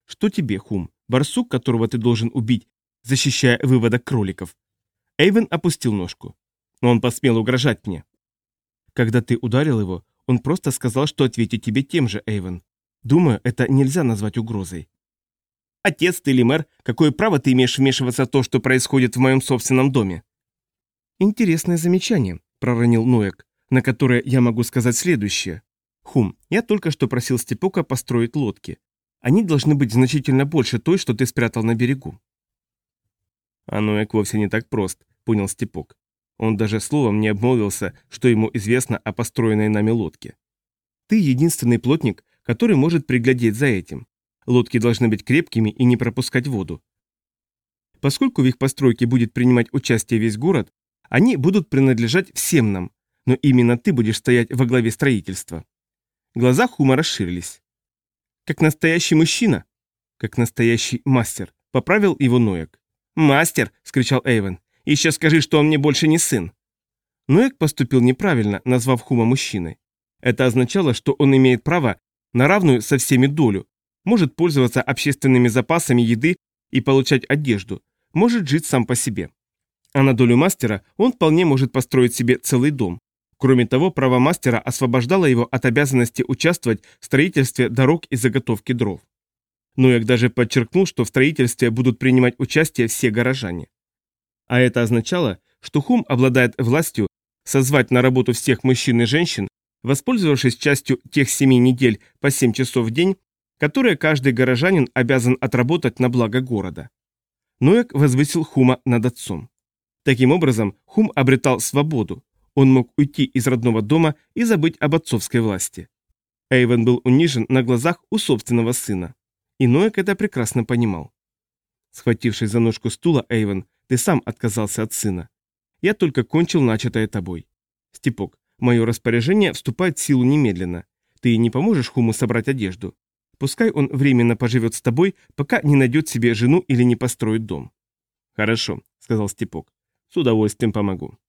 Что тебе, Хум, барсук, которого ты должен убить, защищая выводок кроликов?» Эйвен опустил ножку. Но он посмел угрожать мне. Когда ты ударил его, он просто сказал, что ответит тебе тем же, Эйвен. Думаю, это нельзя назвать угрозой. Отец ты или мэр, какое право ты имеешь вмешиваться в то, что происходит в моем собственном доме? Интересное замечание, проронил Ноек, на которое я могу сказать следующее. Хум, я только что просил Степока построить лодки. Они должны быть значительно больше той, что ты спрятал на берегу. А Ноек вовсе не так прост, понял Степок. Он даже словом не обмолвился, что ему известно о построенной нами лодке. Ты единственный плотник, который может приглядеть за этим. Лодки должны быть крепкими и не пропускать воду. Поскольку в их постройке будет принимать участие весь город, они будут принадлежать всем нам, но именно ты будешь стоять во главе строительства. Глаза Хума расширились. Как настоящий мужчина, как настоящий мастер, поправил его Ноек. «Мастер!» — скричал Эйвен. Еще скажи, что он мне больше не сын». Ноек поступил неправильно, назвав Хума мужчиной. Это означало, что он имеет право на равную со всеми долю, может пользоваться общественными запасами еды и получать одежду, может жить сам по себе. А на долю мастера он вполне может построить себе целый дом. Кроме того, право мастера освобождало его от обязанности участвовать в строительстве дорог и заготовке дров. Ноек даже подчеркнул, что в строительстве будут принимать участие все горожане. А это означало, что Хум обладает властью созвать на работу всех мужчин и женщин, воспользовавшись частью тех семи недель по 7 часов в день, которые каждый горожанин обязан отработать на благо города. Ноек возвысил Хума над отцом. Таким образом, Хум обретал свободу. Он мог уйти из родного дома и забыть об отцовской власти. Эйвен был унижен на глазах у собственного сына. И Ноек это прекрасно понимал. Схватившись за ножку стула, Эйвен ты сам отказался от сына. Я только кончил начатое тобой. Степок, мое распоряжение вступает в силу немедленно. Ты не поможешь Хуму собрать одежду. Пускай он временно поживет с тобой, пока не найдет себе жену или не построит дом. Хорошо, сказал Степок. С удовольствием помогу.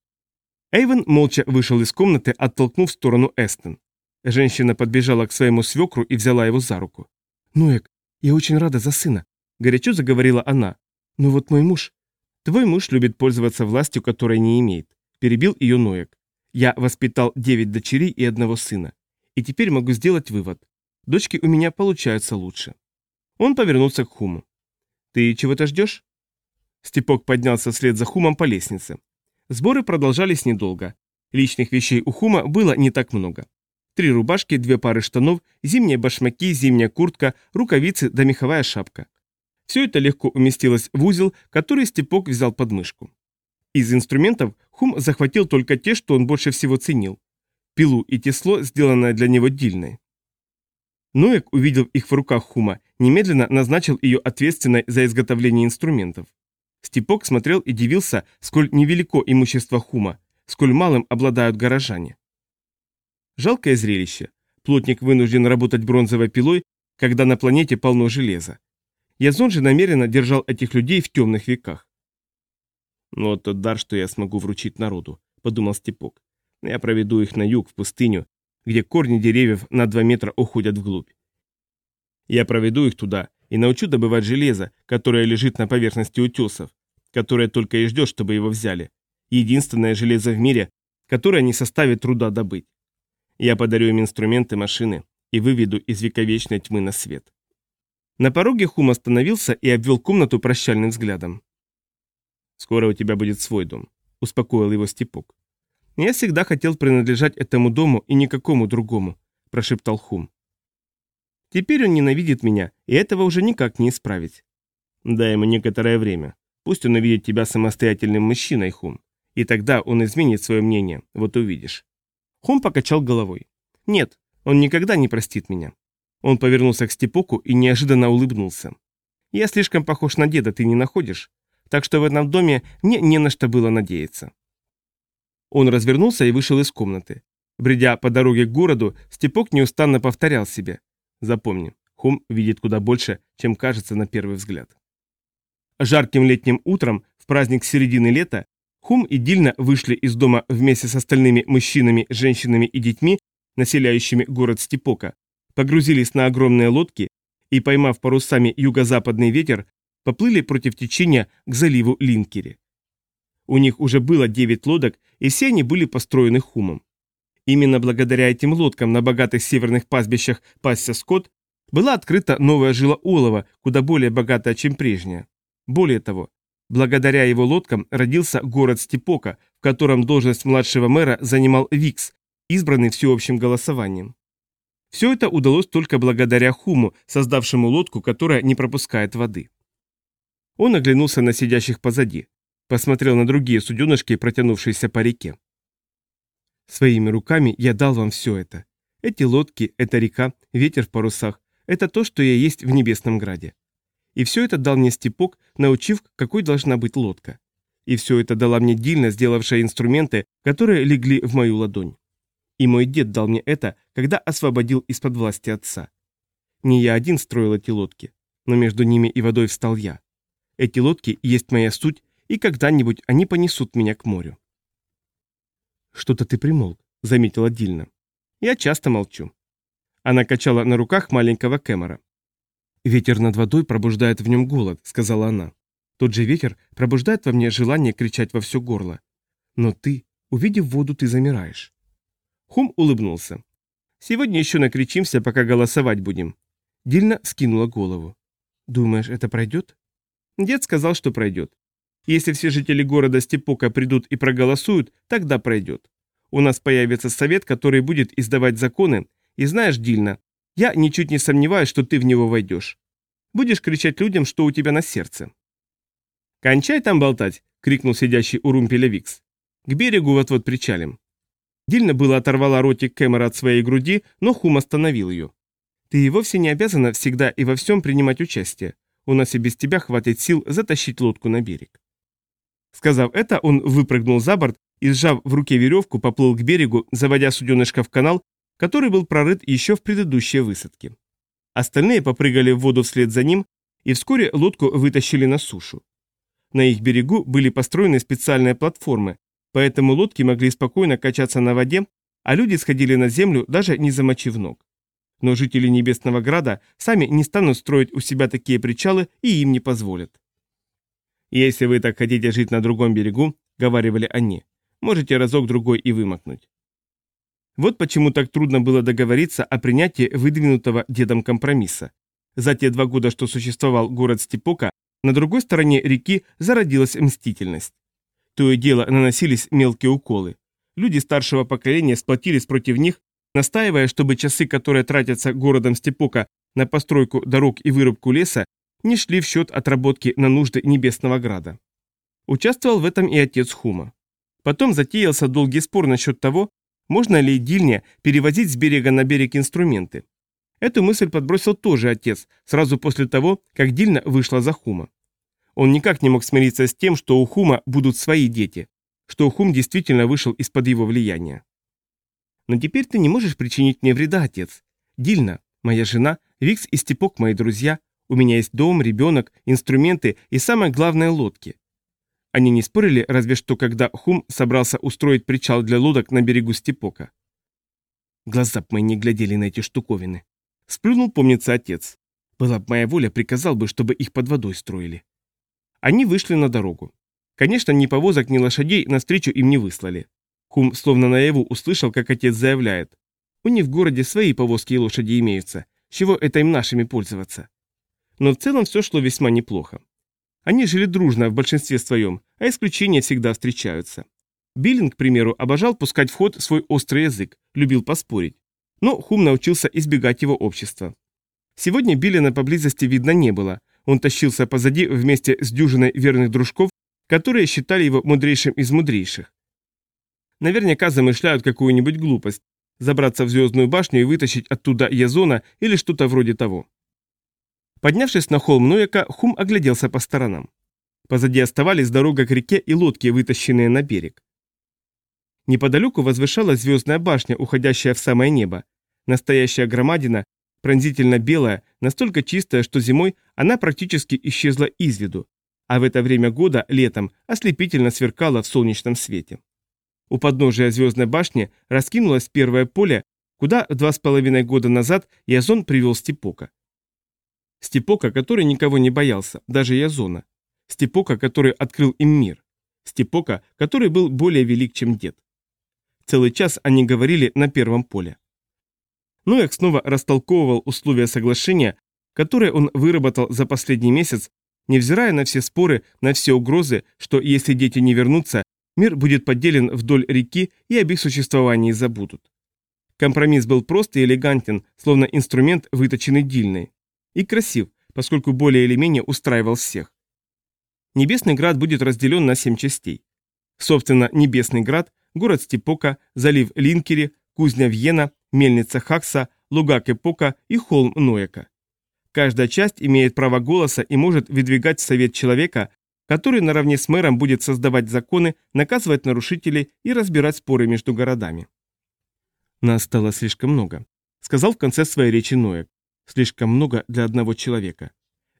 Эйвен молча вышел из комнаты, оттолкнув в сторону Эстон. Женщина подбежала к своему свекру и взяла его за руку. «Ноек, я очень рада за сына», — горячо заговорила она. «Но вот мой муж, Твой муж любит пользоваться властью, которой не имеет. Перебил ее Ноек. Я воспитал девять дочерей и одного сына. И теперь могу сделать вывод. Дочки у меня получаются лучше. Он повернулся к Хуму. Ты чего-то ждешь? Степок поднялся вслед за Хумом по лестнице. Сборы продолжались недолго. Личных вещей у Хума было не так много. Три рубашки, две пары штанов, зимние башмаки, зимняя куртка, рукавицы да меховая шапка. Все это легко уместилось в узел, который Степок взял под мышку. Из инструментов Хум захватил только те, что он больше всего ценил. Пилу и тесло, сделанное для него дильной. Ноек, увидев их в руках Хума, немедленно назначил ее ответственной за изготовление инструментов. Степок смотрел и дивился, сколь невелико имущество Хума, сколь малым обладают горожане. Жалкое зрелище. Плотник вынужден работать бронзовой пилой, когда на планете полно железа. Язон же намеренно держал этих людей в темных веках. Ну вот тот дар, что я смогу вручить народу, подумал Степок. Я проведу их на юг, в пустыню, где корни деревьев на два метра уходят вглубь. Я проведу их туда и научу добывать железо, которое лежит на поверхности утесов, которое только и ждет, чтобы его взяли. Единственное железо в мире, которое не составит труда добыть. Я подарю им инструменты, машины и выведу из вековечной тьмы на свет. На пороге Хум остановился и обвел комнату прощальным взглядом. «Скоро у тебя будет свой дом», — успокоил его Степок. «Я всегда хотел принадлежать этому дому и никакому другому», — прошептал Хум. «Теперь он ненавидит меня, и этого уже никак не исправить. Дай ему некоторое время. Пусть он увидит тебя самостоятельным мужчиной, Хум. И тогда он изменит свое мнение, вот увидишь». Хум покачал головой. «Нет, он никогда не простит меня». Он повернулся к Степоку и неожиданно улыбнулся. «Я слишком похож на деда, ты не находишь? так что в этом доме мне не на что было надеяться. Он развернулся и вышел из комнаты. Бредя по дороге к городу, Степок неустанно повторял себе. Запомни, Хум видит куда больше, чем кажется на первый взгляд. Жарким летним утром, в праздник середины лета, Хум и Дильна вышли из дома вместе с остальными мужчинами, женщинами и детьми, населяющими город Степока, погрузились на огромные лодки и, поймав парусами юго-западный ветер, поплыли против течения к заливу Линкери. У них уже было 9 лодок, и все они были построены хумом. Именно благодаря этим лодкам на богатых северных пастбищах пасся скот была открыта новая жила олова, куда более богатая, чем прежняя. Более того, благодаря его лодкам родился город Степока, в котором должность младшего мэра занимал Викс, избранный всеобщим голосованием. Все это удалось только благодаря Хуму, создавшему лодку, которая не пропускает воды. Он оглянулся на сидящих позади, посмотрел на другие суденышки, протянувшиеся по реке. Своими руками я дал вам все это. Эти лодки, эта река, ветер в парусах – это то, что я есть в Небесном Граде. И все это дал мне Степок, научив, какой должна быть лодка. И все это дала мне Дильна, сделавшая инструменты, которые легли в мою ладонь. И мой дед дал мне это, когда освободил из-под власти отца. Не я один строил эти лодки, но между ними и водой встал я. Эти лодки есть моя суть, и когда-нибудь они понесут меня к морю. «Что-то ты примолк», — заметила Дильна. «Я часто молчу». Она качала на руках маленького Кэмера. «Ветер над водой пробуждает в нем голод», — сказала она. «Тот же ветер пробуждает во мне желание кричать во все горло. Но ты, увидев воду, ты замираешь». Хум улыбнулся. «Сегодня еще накричимся, пока голосовать будем». Дильна скинула голову. «Думаешь, это пройдет?» Дед сказал, что пройдет. Если все жители города Степока придут и проголосуют, тогда пройдет. У нас появится совет, который будет издавать законы, и знаешь, Дильна, я ничуть не сомневаюсь, что ты в него войдешь. Будешь кричать людям, что у тебя на сердце. «Кончай там болтать!» — крикнул сидящий у румпеля Викс. «К берегу вот-вот причалим». Дильна было оторвала ротик Кэмера от своей груди, но Хум остановил ее. «Ты и вовсе не обязана всегда и во всем принимать участие. У нас и без тебя хватит сил затащить лодку на берег. Сказав это, он выпрыгнул за борт и, сжав в руке веревку, поплыл к берегу, заводя суденышко в канал, который был прорыт еще в предыдущей высадке. Остальные попрыгали в воду вслед за ним, и вскоре лодку вытащили на сушу. На их берегу были построены специальные платформы, поэтому лодки могли спокойно качаться на воде, а люди сходили на землю, даже не замочив ног. Но жители Небесного Града сами не станут строить у себя такие причалы и им не позволят. «Если вы так хотите жить на другом берегу», — говаривали они, — «можете разок-другой и вымокнуть». Вот почему так трудно было договориться о принятии выдвинутого дедом компромисса. За те два года, что существовал город Степока, на другой стороне реки зародилась мстительность. То и дело наносились мелкие уколы. Люди старшего поколения сплотились против них настаивая, чтобы часы, которые тратятся городом Степока на постройку дорог и вырубку леса, не шли в счет отработки на нужды Небесного Града. Участвовал в этом и отец Хума. Потом затеялся долгий спор насчет того, можно ли Дильне перевозить с берега на берег инструменты. Эту мысль подбросил тоже отец, сразу после того, как Дильна вышла за Хума. Он никак не мог смириться с тем, что у Хума будут свои дети, что Хум действительно вышел из-под его влияния. Но теперь ты не можешь причинить мне вреда, отец. Дильна, моя жена, Викс и Степок мои друзья. У меня есть дом, ребенок, инструменты и самое главное лодки. Они не спорили, разве что когда Хум собрался устроить причал для лодок на берегу Степока. Глаза б мои не глядели на эти штуковины. Сплюнул, помнится, отец. Была б моя воля, приказал бы, чтобы их под водой строили. Они вышли на дорогу. Конечно, ни повозок, ни лошадей навстречу им не выслали. Хум словно наяву услышал, как отец заявляет. У них в городе свои повозки и лошади имеются. Чего это им нашими пользоваться? Но в целом все шло весьма неплохо. Они жили дружно в большинстве своем, а исключения всегда встречаются. Биллинг, к примеру, обожал пускать в ход свой острый язык, любил поспорить. Но Хум научился избегать его общества. Сегодня Биллина поблизости видно не было. Он тащился позади вместе с дюжиной верных дружков, которые считали его мудрейшим из мудрейших. Наверняка замышляют какую-нибудь глупость, забраться в звездную башню и вытащить оттуда Язона или что-то вроде того. Поднявшись на холм Нояка, Хум огляделся по сторонам. Позади оставались дорога к реке и лодки, вытащенные на берег. Неподалеку возвышалась звездная башня, уходящая в самое небо. Настоящая громадина, пронзительно белая, настолько чистая, что зимой она практически исчезла из виду, а в это время года, летом, ослепительно сверкала в солнечном свете. У подножия звездной башни раскинулось первое поле, куда два с половиной года назад Язон привел Степока. Степока, который никого не боялся, даже Язона. Степока, который открыл им мир. Степока, который был более велик, чем дед. Целый час они говорили на первом поле. Ноях снова растолковывал условия соглашения, которые он выработал за последний месяц, невзирая на все споры, на все угрозы, что если дети не вернутся, мир будет поделен вдоль реки и об их существовании забудут. Компромисс был прост и элегантен, словно инструмент, выточенный дильной. И красив, поскольку более или менее устраивал всех. Небесный град будет разделен на семь частей. Собственно, Небесный град, город Степока, залив Линкери, кузня Вьена, мельница Хакса, луга Кепока и холм Ноека. Каждая часть имеет право голоса и может выдвигать в совет человека, который наравне с мэром будет создавать законы, наказывать нарушителей и разбирать споры между городами. Нас стало слишком много, сказал в конце своей речи Ноек. Слишком много для одного человека.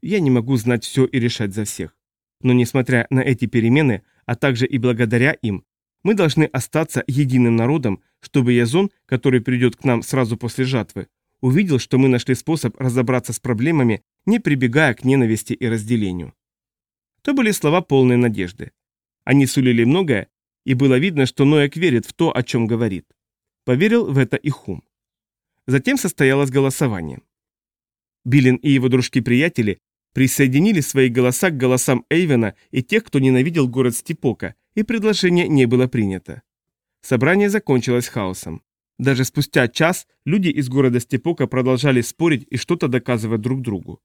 Я не могу знать все и решать за всех. Но несмотря на эти перемены, а также и благодаря им, мы должны остаться единым народом, чтобы Язон, который придет к нам сразу после жатвы, увидел, что мы нашли способ разобраться с проблемами, не прибегая к ненависти и разделению. То были слова полной надежды. Они сулили многое, и было видно, что Ноек верит в то, о чем говорит. Поверил в это и Хум. Затем состоялось голосование. Биллин и его дружки-приятели присоединили свои голоса к голосам Эйвена и тех, кто ненавидел город Степока, и предложение не было принято. Собрание закончилось хаосом. Даже спустя час люди из города Степока продолжали спорить и что-то доказывать друг другу.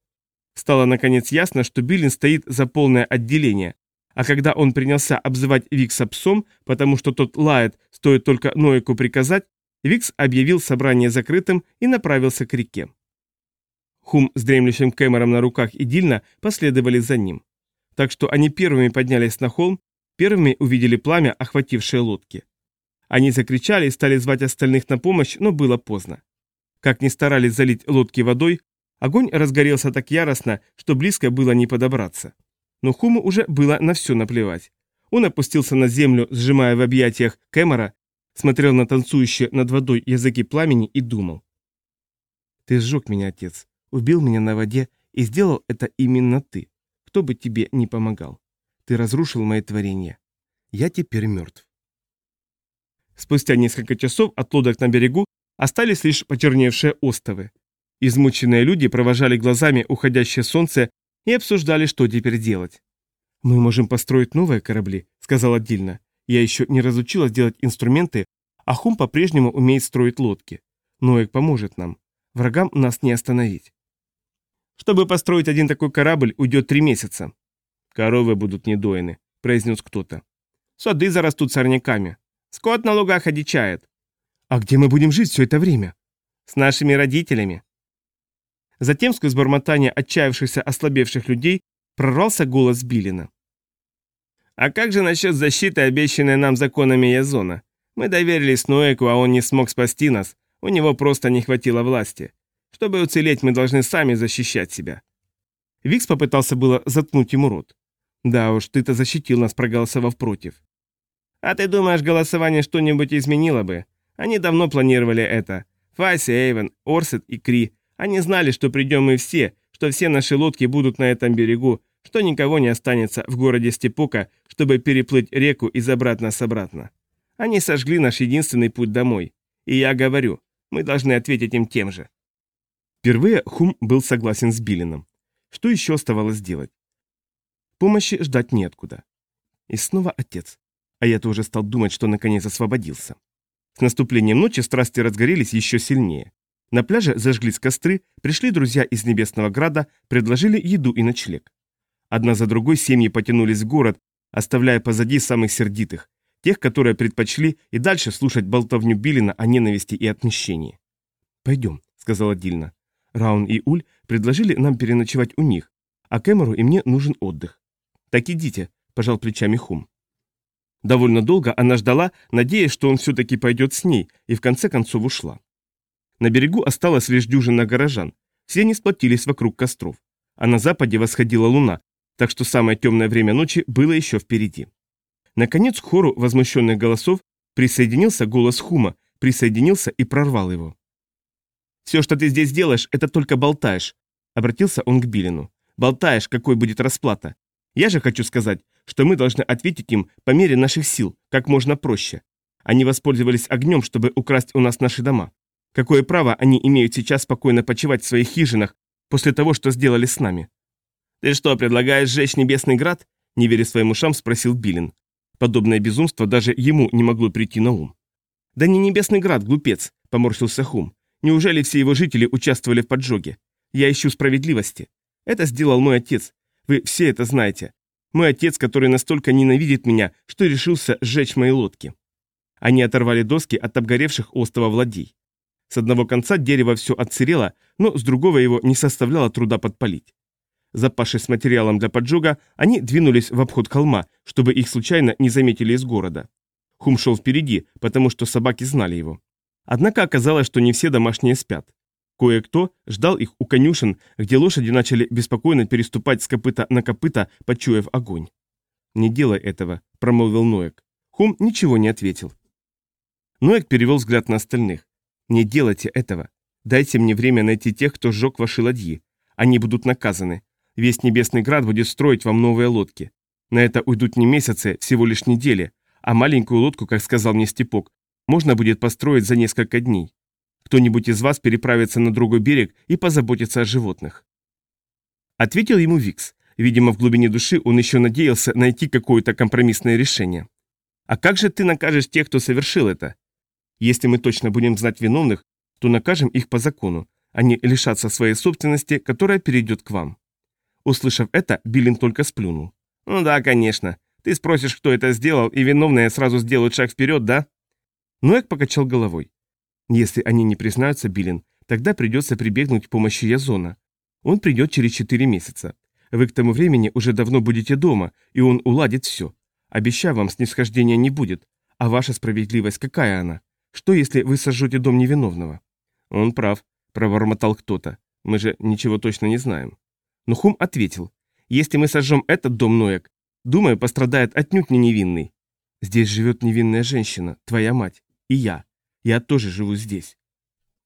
Стало наконец ясно, что Биллин стоит за полное отделение, а когда он принялся обзывать Викса псом, потому что тот лает, стоит только Ноику приказать, Викс объявил собрание закрытым и направился к реке. Хум с дремлющим Кэмером на руках и Дильна последовали за ним. Так что они первыми поднялись на холм, первыми увидели пламя, охватившее лодки. Они закричали и стали звать остальных на помощь, но было поздно. Как ни старались залить лодки водой, огонь разгорелся так яростно, что близко было не подобраться. Но Хуму уже было на все наплевать. Он опустился на землю, сжимая в объятиях Кэмера, смотрел на танцующие над водой языки пламени и думал. «Ты сжег меня, отец убил меня на воде, и сделал это именно ты. Кто бы тебе не помогал. Ты разрушил мои творения. Я теперь мертв. Спустя несколько часов от лодок на берегу остались лишь почерневшие остовы. Измученные люди провожали глазами уходящее солнце и обсуждали, что теперь делать. «Мы можем построить новые корабли», — сказала Дильна. «Я еще не разучилась делать инструменты, а Хум по-прежнему умеет строить лодки. Ноек поможет нам. Врагам нас не остановить». Чтобы построить один такой корабль, уйдет три месяца. Коровы будут недоены, произнес кто-то. Сады зарастут сорняками. Скот на лугах одичает. А где мы будем жить все это время? С нашими родителями. Затем сквозь бормотание отчаявшихся ослабевших людей прорвался голос Билина. «А как же насчет защиты, обещанной нам законами Язона? Мы доверились Ноэку, а он не смог спасти нас. У него просто не хватило власти. Чтобы уцелеть, мы должны сами защищать себя. Викс попытался было заткнуть ему рот. Да уж, ты-то защитил нас, проголосовав против. А ты думаешь, голосование что-нибудь изменило бы? Они давно планировали это. Фаси, Эйвен, Орсет и Кри. Они знали, что придем мы все, что все наши лодки будут на этом берегу, что никого не останется в городе Степока, чтобы переплыть реку и забрать нас обратно. Они сожгли наш единственный путь домой. И я говорю, мы должны ответить им тем же. Впервые Хум был согласен с Биллином. Что еще оставалось делать? Помощи ждать неоткуда. И снова отец. А я тоже стал думать, что наконец освободился. С наступлением ночи страсти разгорелись еще сильнее. На пляже зажглись костры, пришли друзья из Небесного Града, предложили еду и ночлег. Одна за другой семьи потянулись в город, оставляя позади самых сердитых, тех, которые предпочли и дальше слушать болтовню Биллина о ненависти и отмщении. «Пойдем», — сказала Дильна. Раун и Уль предложили нам переночевать у них, а Кэмеру и мне нужен отдых. «Так идите», — пожал плечами Хум. Довольно долго она ждала, надеясь, что он все-таки пойдет с ней, и в конце концов ушла. На берегу осталось лишь дюжина горожан. Все они сплотились вокруг костров. А на западе восходила луна, так что самое темное время ночи было еще впереди. Наконец к хору возмущенных голосов присоединился голос Хума, присоединился и прорвал его. «Все, что ты здесь делаешь, это только болтаешь», — обратился он к Билину. «Болтаешь, какой будет расплата. Я же хочу сказать, что мы должны ответить им по мере наших сил, как можно проще. Они воспользовались огнем, чтобы украсть у нас наши дома. Какое право они имеют сейчас спокойно почивать в своих хижинах после того, что сделали с нами? «Ты что, предлагаешь сжечь Небесный Град?» Не веря своим ушам, спросил Билин. Подобное безумство даже ему не могло прийти на ум. «Да не Небесный Град, глупец», — поморщился Хум. «Неужели все его жители участвовали в поджоге? Я ищу справедливости. Это сделал мой отец. Вы все это знаете. Мой отец, который настолько ненавидит меня, что решился сжечь мои лодки. Они оторвали доски от обгоревших остова ладей. С одного конца дерево все отсырело, но с другого его не составляло труда подпалить. Запавшись материалом для поджога, они двинулись в обход холма, чтобы их случайно не заметили из города. Хум шел впереди, потому что собаки знали его. Однако оказалось, что не все домашние спят. Кое-кто ждал их у конюшен, где лошади начали беспокойно переступать с копыта на копыта, почуяв огонь. «Не делай этого», — промолвил Ноек. Хум ничего не ответил. Ноек перевел взгляд на остальных. «Не делайте этого. Дайте мне время найти тех, кто сжег ваши ладьи. Они будут наказаны. Весь Небесный Град будет строить вам новые лодки. На это уйдут не месяцы, всего лишь недели, а маленькую лодку, как сказал мне Степок, можно будет построить за несколько дней. Кто-нибудь из вас переправится на другой берег и позаботится о животных. Ответил ему Викс. Видимо, в глубине души он еще надеялся найти какое-то компромиссное решение. А как же ты накажешь тех, кто совершил это? Если мы точно будем знать виновных, то накажем их по закону. Они лишатся своей собственности, которая перейдет к вам. Услышав это, Биллин только сплюнул. «Ну да, конечно. Ты спросишь, кто это сделал, и виновные сразу сделают шаг вперед, да?» Ноэк покачал головой. Если они не признаются, Биллин, тогда придется прибегнуть к помощи Язона. Он придет через четыре месяца. Вы к тому времени уже давно будете дома, и он уладит все. Обещаю вам, снисхождения не будет. А ваша справедливость какая она? Что, если вы сожжете дом невиновного? Он прав, пробормотал кто-то. Мы же ничего точно не знаем. Но Хум ответил. Если мы сожжем этот дом, Ноек, думаю, пострадает отнюдь не невинный. Здесь живет невинная женщина, твоя мать, и я. Я тоже живу здесь».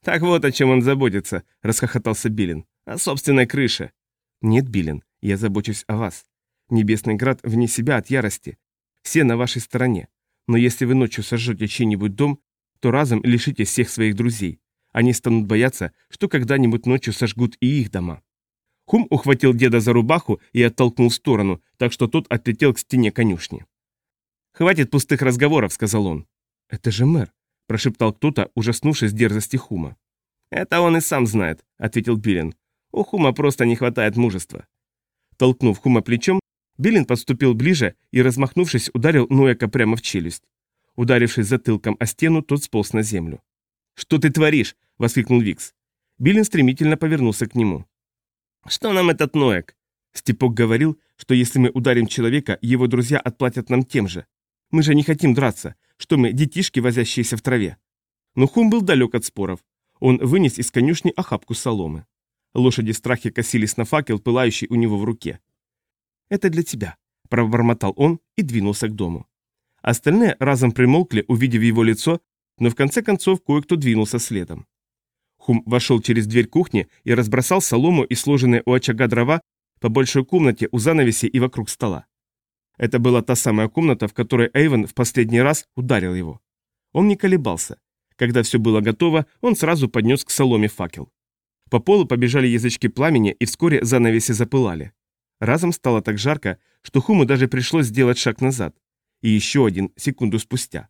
«Так вот о чем он заботится», — расхохотался Билин. «О собственной крыше». «Нет, Билин, я забочусь о вас. Небесный град вне себя от ярости. Все на вашей стороне. Но если вы ночью сожжете чей-нибудь дом, то разом лишите всех своих друзей. Они станут бояться, что когда-нибудь ночью сожгут и их дома». Хум ухватил деда за рубаху и оттолкнул в сторону, так что тот отлетел к стене конюшни. «Хватит пустых разговоров», — сказал он. «Это же мэр прошептал кто-то, ужаснувшись дерзости Хума. «Это он и сам знает», — ответил Биллин. «У Хума просто не хватает мужества». Толкнув Хума плечом, Биллин подступил ближе и, размахнувшись, ударил Нуэка прямо в челюсть. Ударившись затылком о стену, тот сполз на землю. «Что ты творишь?» — воскликнул Викс. Биллин стремительно повернулся к нему. «Что нам этот Ноек?» Степок говорил, что если мы ударим человека, его друзья отплатят нам тем же. Мы же не хотим драться, что мы детишки, возящиеся в траве. Но Хум был далек от споров. Он вынес из конюшни охапку соломы. Лошади в страхе косились на факел, пылающий у него в руке. «Это для тебя», – пробормотал он и двинулся к дому. Остальные разом примолкли, увидев его лицо, но в конце концов кое-кто двинулся следом. Хум вошел через дверь кухни и разбросал солому и сложенные у очага дрова по большой комнате у занавеси и вокруг стола. Это была та самая комната, в которой Эйвен в последний раз ударил его. Он не колебался. Когда все было готово, он сразу поднес к соломе факел. По полу побежали язычки пламени, и вскоре занавеси запылали. Разом стало так жарко, что Хуму даже пришлось сделать шаг назад. И еще один, секунду спустя.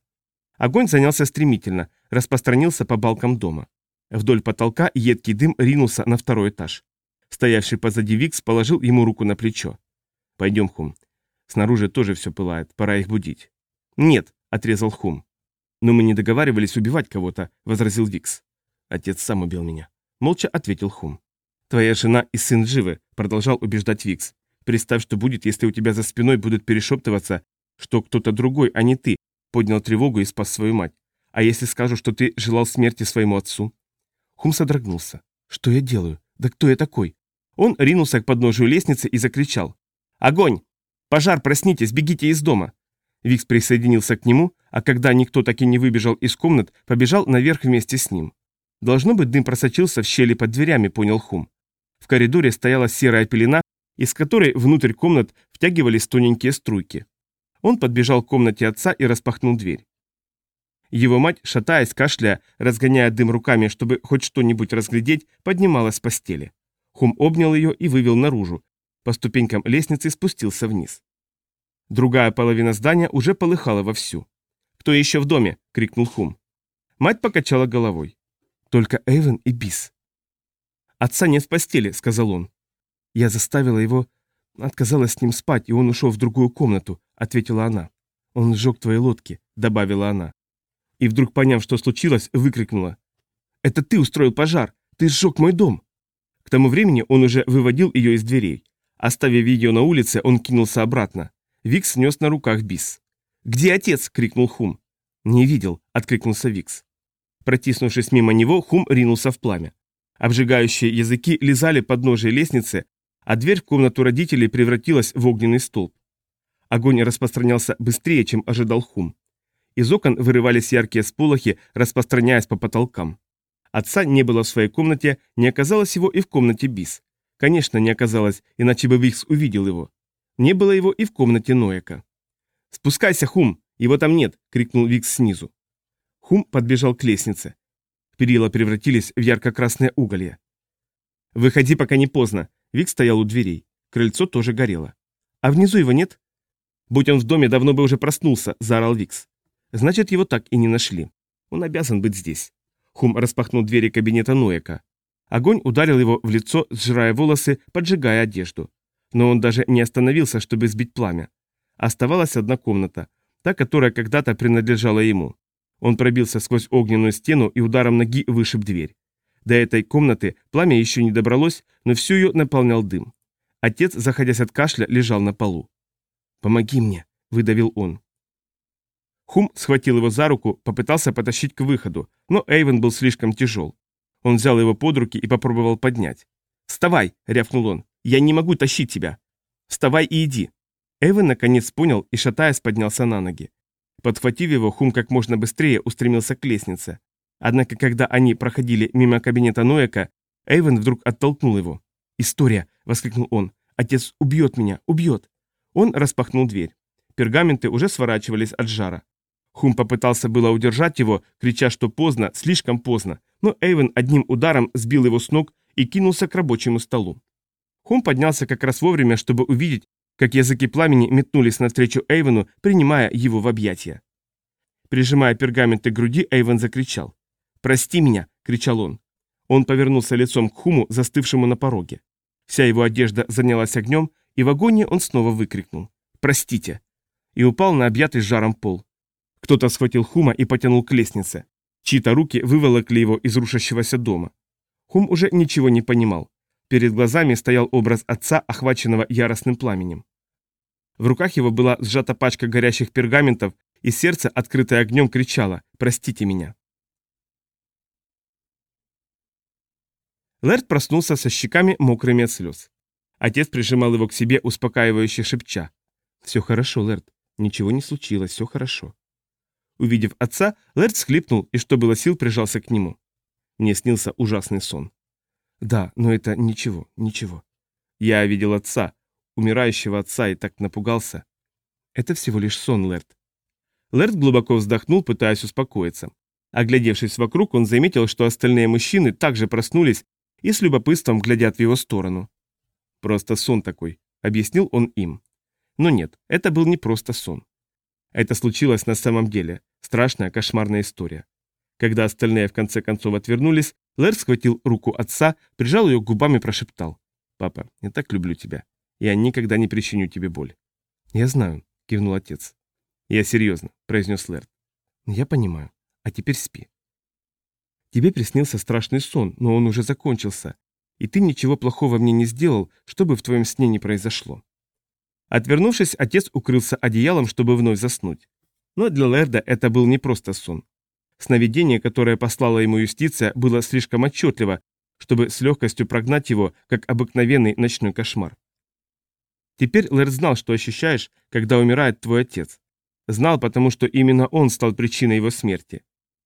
Огонь занялся стремительно, распространился по балкам дома. Вдоль потолка едкий дым ринулся на второй этаж. Стоявший позади Викс положил ему руку на плечо. «Пойдем, Хум. Снаружи тоже все пылает, пора их будить». «Нет», — отрезал Хум. «Но мы не договаривались убивать кого-то», — возразил Викс. «Отец сам убил меня», — молча ответил Хум. «Твоя жена и сын живы», — продолжал убеждать Викс. «Представь, что будет, если у тебя за спиной будут перешептываться, что кто-то другой, а не ты, поднял тревогу и спас свою мать. А если скажу, что ты желал смерти своему отцу?» Хум содрогнулся. «Что я делаю? Да кто я такой?» Он ринулся к подножию лестницы и закричал. «Огонь! Пожар, проснитесь, бегите из дома!» Викс присоединился к нему, а когда никто так и не выбежал из комнат, побежал наверх вместе с ним. Должно быть, дым просочился в щели под дверями, понял Хум. В коридоре стояла серая пелена, из которой внутрь комнат втягивались тоненькие струйки. Он подбежал к комнате отца и распахнул дверь. Его мать, шатаясь, кашляя, разгоняя дым руками, чтобы хоть что-нибудь разглядеть, поднималась с постели. Хум обнял ее и вывел наружу. По ступенькам лестницы спустился вниз. Другая половина здания уже полыхала вовсю. «Кто еще в доме?» — крикнул Хум. Мать покачала головой. «Только Эйвен и Бис». «Отца нет в постели», — сказал он. Я заставила его... Отказалась с ним спать, и он ушел в другую комнату, — ответила она. «Он сжег твои лодки», — добавила она и вдруг поняв, что случилось, выкрикнула. «Это ты устроил пожар! Ты сжег мой дом!» К тому времени он уже выводил ее из дверей. Оставив видео на улице, он кинулся обратно. Викс нес на руках бис. «Где отец?» — крикнул Хум. «Не видел», — откликнулся Викс. Протиснувшись мимо него, Хум ринулся в пламя. Обжигающие языки лизали под ножей лестницы, а дверь в комнату родителей превратилась в огненный столб. Огонь распространялся быстрее, чем ожидал Хум. Из окон вырывались яркие сполохи, распространяясь по потолкам. Отца не было в своей комнате, не оказалось его и в комнате Бис. Конечно, не оказалось, иначе бы Викс увидел его. Не было его и в комнате Ноэка. «Спускайся, Хум! Его там нет!» — крикнул Викс снизу. Хум подбежал к лестнице. Перила превратились в ярко-красное уголье. «Выходи, пока не поздно!» Викс стоял у дверей. Крыльцо тоже горело. «А внизу его нет?» «Будь он в доме, давно бы уже проснулся!» — заорал Викс. Значит, его так и не нашли. Он обязан быть здесь. Хум распахнул двери кабинета Ноэка. Огонь ударил его в лицо, сжирая волосы, поджигая одежду. Но он даже не остановился, чтобы сбить пламя. Оставалась одна комната, та, которая когда-то принадлежала ему. Он пробился сквозь огненную стену и ударом ноги вышиб дверь. До этой комнаты пламя еще не добралось, но всю ее наполнял дым. Отец, заходясь от кашля, лежал на полу. «Помоги мне», — выдавил он. Хум схватил его за руку, попытался потащить к выходу, но Эйвен был слишком тяжел. Он взял его под руки и попробовал поднять. «Вставай!» — рявкнул он. «Я не могу тащить тебя!» «Вставай и иди!» Эйвен наконец понял и, шатаясь, поднялся на ноги. Подхватив его, Хум как можно быстрее устремился к лестнице. Однако, когда они проходили мимо кабинета Ноэка, Эйвен вдруг оттолкнул его. «История!» — воскликнул он. «Отец убьет меня! Убьет!» Он распахнул дверь. Пергаменты уже сворачивались от жара. Хум попытался было удержать его, крича, что поздно, слишком поздно, но Эйвен одним ударом сбил его с ног и кинулся к рабочему столу. Хум поднялся как раз вовремя, чтобы увидеть, как языки пламени метнулись навстречу Эйвену, принимая его в объятия. Прижимая пергаменты к груди, Эйвен закричал. «Прости меня!» — кричал он. Он повернулся лицом к Хуму, застывшему на пороге. Вся его одежда занялась огнем, и в агонии он снова выкрикнул. «Простите!» и упал на объятый жаром пол. Кто-то схватил Хума и потянул к лестнице. Чьи-то руки выволокли его из рушащегося дома. Хум уже ничего не понимал. Перед глазами стоял образ отца, охваченного яростным пламенем. В руках его была сжата пачка горящих пергаментов, и сердце, открытое огнем, кричало «Простите меня». Лэрд проснулся со щеками мокрыми от слез. Отец прижимал его к себе, успокаивающе шепча. Все хорошо, Лерт. Ничего не случилось, все хорошо. Увидев отца, Лерт схлипнул и, что было сил, прижался к нему. Мне снился ужасный сон. Да, но это ничего, ничего. Я видел отца, умирающего отца, и так напугался. Это всего лишь сон, Лерт. Лерт глубоко вздохнул, пытаясь успокоиться. Оглядевшись вокруг, он заметил, что остальные мужчины также проснулись и с любопытством глядят в его сторону. «Просто сон такой», — объяснил он им. Но нет, это был не просто сон. Это случилось на самом деле. Страшная, кошмарная история. Когда остальные в конце концов отвернулись, Лэр схватил руку отца, прижал ее к губам и прошептал. «Папа, я так люблю тебя. Я никогда не причиню тебе боль». «Я знаю», — кивнул отец. «Я серьезно», — произнес Лэрд. «Я понимаю. А теперь спи». «Тебе приснился страшный сон, но он уже закончился, и ты ничего плохого мне не сделал, чтобы в твоем сне не произошло». Отвернувшись, отец укрылся одеялом, чтобы вновь заснуть. Но для Лерда это был не просто сон. Сновидение, которое послала ему юстиция, было слишком отчетливо, чтобы с легкостью прогнать его, как обыкновенный ночной кошмар. Теперь Лэрд знал, что ощущаешь, когда умирает твой отец. Знал, потому что именно он стал причиной его смерти.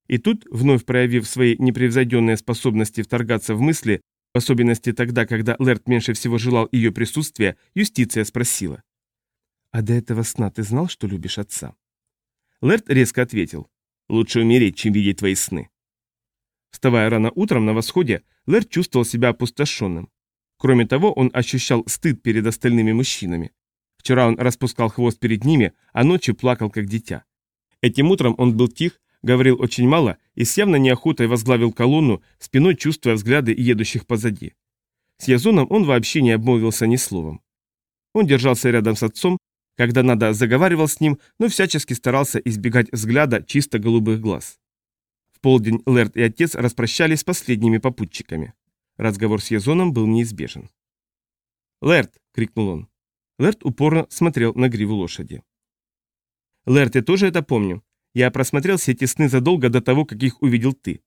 И тут, вновь проявив свои непревзойденные способности вторгаться в мысли, в особенности тогда, когда Лэрд меньше всего желал ее присутствия, юстиция спросила. «А до этого сна ты знал, что любишь отца?» Лэрд резко ответил. «Лучше умереть, чем видеть твои сны». Вставая рано утром на восходе, Лэрд чувствовал себя опустошенным. Кроме того, он ощущал стыд перед остальными мужчинами. Вчера он распускал хвост перед ними, а ночью плакал, как дитя. Этим утром он был тих, говорил очень мало и с явно неохотой возглавил колонну, спиной чувствуя взгляды едущих позади. С Язоном он вообще не обмолвился ни словом. Он держался рядом с отцом, когда надо, заговаривал с ним, но всячески старался избегать взгляда чисто голубых глаз. В полдень Лэрд и отец распрощались с последними попутчиками. Разговор с Язоном был неизбежен. «Лэрд!» — крикнул он. Лэрд упорно смотрел на гриву лошади. «Лэрд, я тоже это помню. Я просмотрел все эти сны задолго до того, как их увидел ты».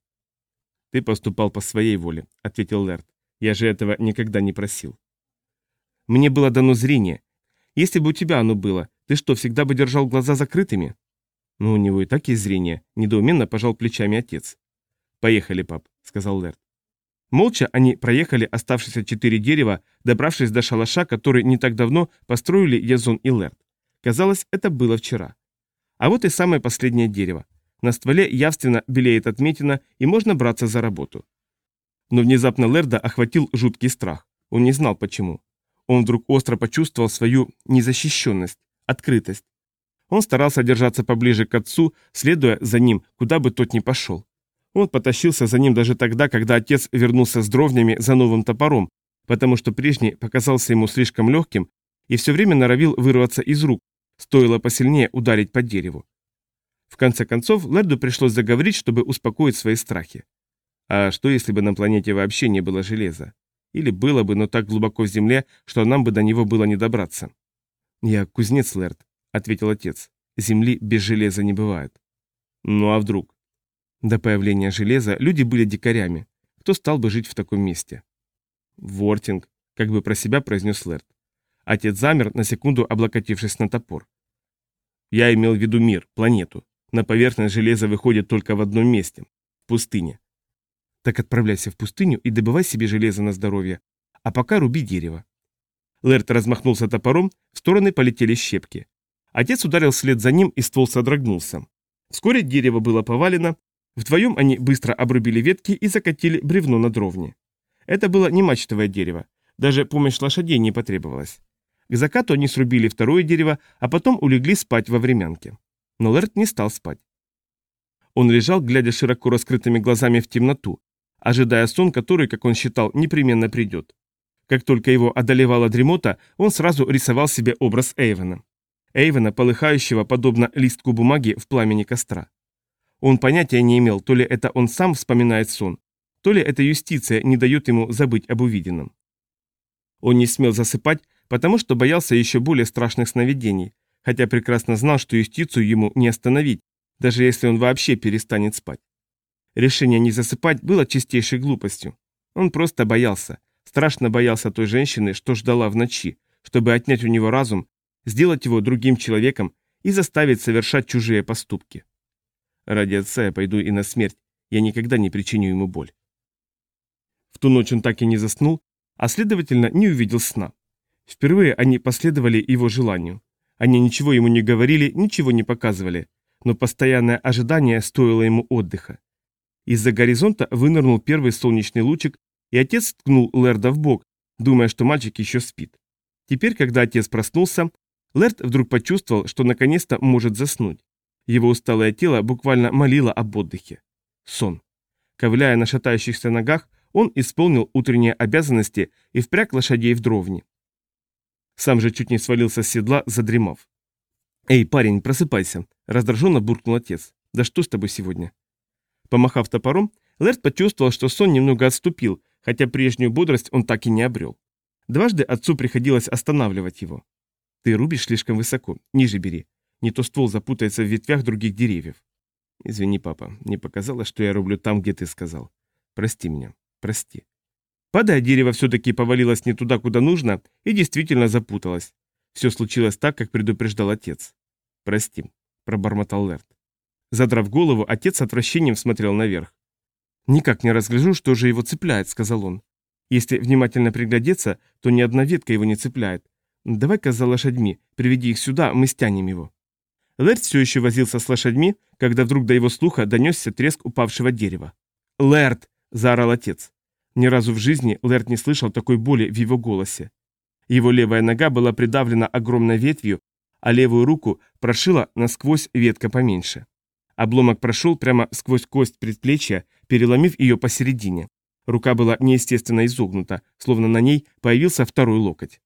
«Ты поступал по своей воле», — ответил Лэрд. «Я же этого никогда не просил». «Мне было дано зрение, если бы у тебя оно было, ты что, всегда бы держал глаза закрытыми? Ну, у него и так есть зрение, недоуменно пожал плечами отец. Поехали, пап, сказал Лерт. Молча они проехали оставшиеся четыре дерева, добравшись до шалаша, который не так давно построили Язон и Лерт. Казалось, это было вчера. А вот и самое последнее дерево. На стволе явственно белеет отметина, и можно браться за работу. Но внезапно Лерда охватил жуткий страх. Он не знал почему. Он вдруг остро почувствовал свою незащищенность, открытость. Он старался держаться поближе к отцу, следуя за ним, куда бы тот ни пошел. Он потащился за ним даже тогда, когда отец вернулся с дровнями за новым топором, потому что прежний показался ему слишком легким и все время норовил вырваться из рук, стоило посильнее ударить по дереву. В конце концов, Лерду пришлось заговорить, чтобы успокоить свои страхи. А что, если бы на планете вообще не было железа? Или было бы, но так глубоко в земле, что нам бы до него было не добраться. «Я кузнец, Лэрд», — ответил отец. «Земли без железа не бывает». «Ну а вдруг?» До появления железа люди были дикарями. Кто стал бы жить в таком месте? «Вортинг», — как бы про себя произнес Лэрд. Отец замер, на секунду облокотившись на топор. «Я имел в виду мир, планету. На поверхность железа выходит только в одном месте — в пустыне. Так отправляйся в пустыню и добывай себе железо на здоровье, а пока руби дерево. Лерт размахнулся топором, в стороны полетели щепки. Отец ударил вслед за ним, и ствол содрогнулся. Вскоре дерево было повалено, вдвоем они быстро обрубили ветки и закатили бревно на дровни. Это было не мачтовое дерево, даже помощь лошадей не потребовалась. К закату они срубили второе дерево, а потом улегли спать во времянке. Но Лерт не стал спать. Он лежал, глядя широко раскрытыми глазами в темноту, ожидая сон, который, как он считал, непременно придет. Как только его одолевала дремота, он сразу рисовал себе образ Эйвена. Эйвена, полыхающего, подобно листку бумаги в пламени костра. Он понятия не имел, то ли это он сам вспоминает сон, то ли эта юстиция не дает ему забыть об увиденном. Он не смел засыпать, потому что боялся еще более страшных сновидений, хотя прекрасно знал, что юстицию ему не остановить, даже если он вообще перестанет спать. Решение не засыпать было чистейшей глупостью. Он просто боялся, страшно боялся той женщины, что ждала в ночи, чтобы отнять у него разум, сделать его другим человеком и заставить совершать чужие поступки. Ради отца я пойду и на смерть, я никогда не причиню ему боль. В ту ночь он так и не заснул, а следовательно не увидел сна. Впервые они последовали его желанию. Они ничего ему не говорили, ничего не показывали, но постоянное ожидание стоило ему отдыха. Из-за горизонта вынырнул первый солнечный лучик, и отец ткнул Лерда в бок, думая, что мальчик еще спит. Теперь, когда отец проснулся, Лерд вдруг почувствовал, что наконец-то может заснуть. Его усталое тело буквально молило об отдыхе. Сон. Ковыляя на шатающихся ногах, он исполнил утренние обязанности и впряг лошадей в дровни. Сам же чуть не свалился с седла, задремав. «Эй, парень, просыпайся!» – раздраженно буркнул отец. «Да что с тобой сегодня?» Помахав топором, Лерт почувствовал, что сон немного отступил, хотя прежнюю бодрость он так и не обрел. Дважды отцу приходилось останавливать его. «Ты рубишь слишком высоко, ниже бери. Не то ствол запутается в ветвях других деревьев». «Извини, папа, не показалось, что я рублю там, где ты сказал. Прости меня, прости». Падая, дерево все-таки повалилось не туда, куда нужно, и действительно запуталось. Все случилось так, как предупреждал отец. «Прости», — пробормотал Лерт. Задрав голову, отец с отвращением смотрел наверх. «Никак не разгляжу, что же его цепляет», — сказал он. «Если внимательно приглядеться, то ни одна ветка его не цепляет. Давай-ка за лошадьми, приведи их сюда, мы стянем его». Лерт все еще возился с лошадьми, когда вдруг до его слуха донесся треск упавшего дерева. «Лерт!» – заорал отец. Ни разу в жизни Лерт не слышал такой боли в его голосе. Его левая нога была придавлена огромной ветвью, а левую руку прошила насквозь ветка поменьше. Обломок прошел прямо сквозь кость предплечья, переломив ее посередине. Рука была неестественно изогнута, словно на ней появился второй локоть.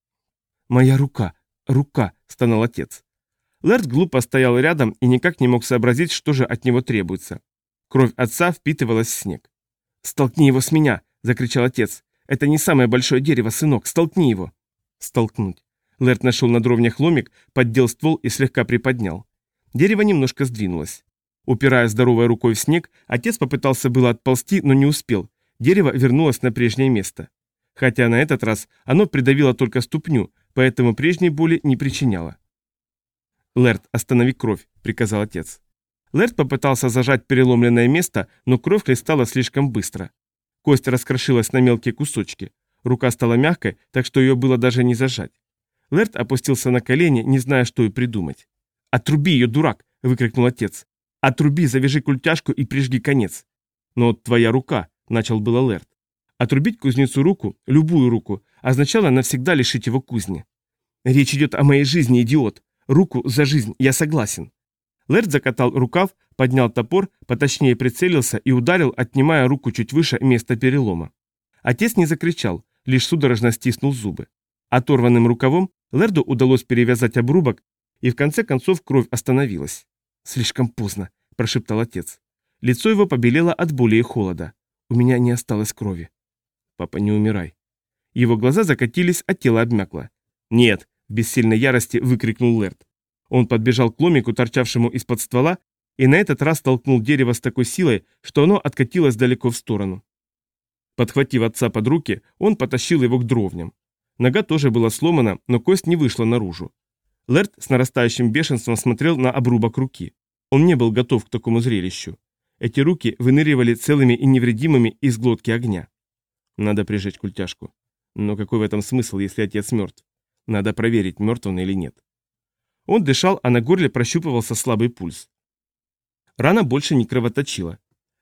«Моя рука! Рука!» – стонал отец. Лерт глупо стоял рядом и никак не мог сообразить, что же от него требуется. Кровь отца впитывалась в снег. «Столкни его с меня!» – закричал отец. «Это не самое большое дерево, сынок, столкни его!» «Столкнуть!» Лерт нашел на дровнях ломик, поддел ствол и слегка приподнял. Дерево немножко сдвинулось. Упирая здоровой рукой в снег, отец попытался было отползти, но не успел. Дерево вернулось на прежнее место. Хотя на этот раз оно придавило только ступню, поэтому прежней боли не причиняло. «Лерт, останови кровь», — приказал отец. Лерт попытался зажать переломленное место, но кровь хлестала слишком быстро. Кость раскрошилась на мелкие кусочки. Рука стала мягкой, так что ее было даже не зажать. Лерт опустился на колени, не зная, что и придумать. «Отруби ее, дурак!» — выкрикнул отец. «Отруби, завяжи культяшку и прижги конец». «Но твоя рука», — начал было Лерт. Отрубить кузнецу руку, любую руку, означало навсегда лишить его кузни. «Речь идет о моей жизни, идиот!» Руку за жизнь, я согласен. Лэрд закатал рукав, поднял топор, поточнее прицелился и ударил, отнимая руку чуть выше места перелома. Отец не закричал, лишь судорожно стиснул зубы. Оторванным рукавом Лерду удалось перевязать обрубок, и в конце концов кровь остановилась. «Слишком поздно», – прошептал отец. Лицо его побелело от боли и холода. «У меня не осталось крови». «Папа, не умирай». Его глаза закатились, а тело обмякло. «Нет», в бессильной ярости выкрикнул Лерт. Он подбежал к ломику, торчавшему из-под ствола, и на этот раз толкнул дерево с такой силой, что оно откатилось далеко в сторону. Подхватив отца под руки, он потащил его к дровням. Нога тоже была сломана, но кость не вышла наружу. Лерт с нарастающим бешенством смотрел на обрубок руки. Он не был готов к такому зрелищу. Эти руки выныривали целыми и невредимыми из глотки огня. Надо прижечь культяшку. Но какой в этом смысл, если отец мертв? Надо проверить, мертв он или нет. Он дышал, а на горле прощупывался слабый пульс. Рана больше не кровоточила.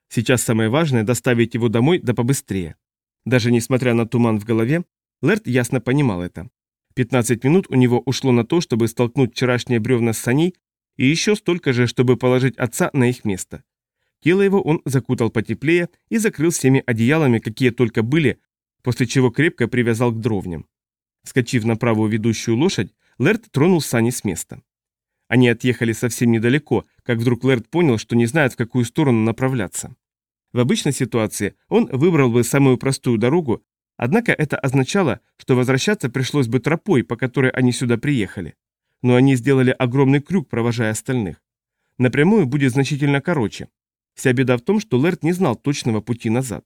Сейчас самое важное – доставить его домой да побыстрее. Даже несмотря на туман в голове, Лерт ясно понимал это. 15 минут у него ушло на то, чтобы столкнуть вчерашние бревна с саней, и еще столько же, чтобы положить отца на их место. Тело его он закутал потеплее и закрыл всеми одеялами, какие только были, после чего крепко привязал к дровням. Скочив на правую ведущую лошадь, Лерт тронул сани с места. Они отъехали совсем недалеко, как вдруг Лерт понял, что не знает, в какую сторону направляться. В обычной ситуации он выбрал бы самую простую дорогу, однако это означало, что возвращаться пришлось бы тропой, по которой они сюда приехали. Но они сделали огромный крюк, провожая остальных. Напрямую будет значительно короче. Вся беда в том, что Лерт не знал точного пути назад.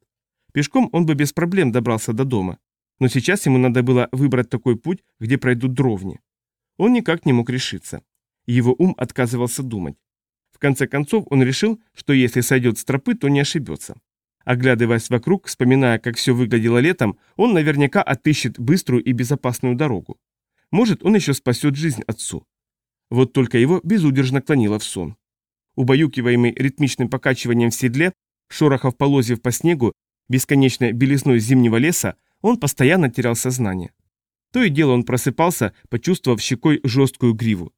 Пешком он бы без проблем добрался до дома, но сейчас ему надо было выбрать такой путь, где пройдут дровни. Он никак не мог решиться. Его ум отказывался думать. В конце концов он решил, что если сойдет с тропы, то не ошибется. Оглядываясь вокруг, вспоминая, как все выглядело летом, он наверняка отыщет быструю и безопасную дорогу. Может, он еще спасет жизнь отцу. Вот только его безудержно клонило в сон. Убаюкиваемый ритмичным покачиванием в седле, шорохов полозьев по снегу, бесконечной белизной зимнего леса, он постоянно терял сознание. То и дело он просыпался, почувствовав щекой жесткую гриву.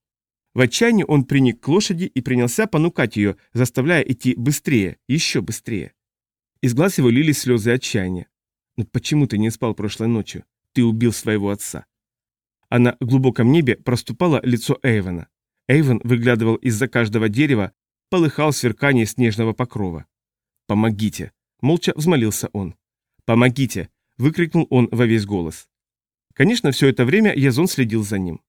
В отчаянии он приник к лошади и принялся понукать ее, заставляя идти быстрее, еще быстрее. Из глаз его лились слезы отчаяния. «Но почему ты не спал прошлой ночью? Ты убил своего отца». А на глубоком небе проступало лицо Эйвена. Эйвен выглядывал из-за каждого дерева, полыхал сверкание снежного покрова. «Помогите!» – молча взмолился он. «Помогите!» – выкрикнул он во весь голос. Конечно, все это время Язон следил за ним.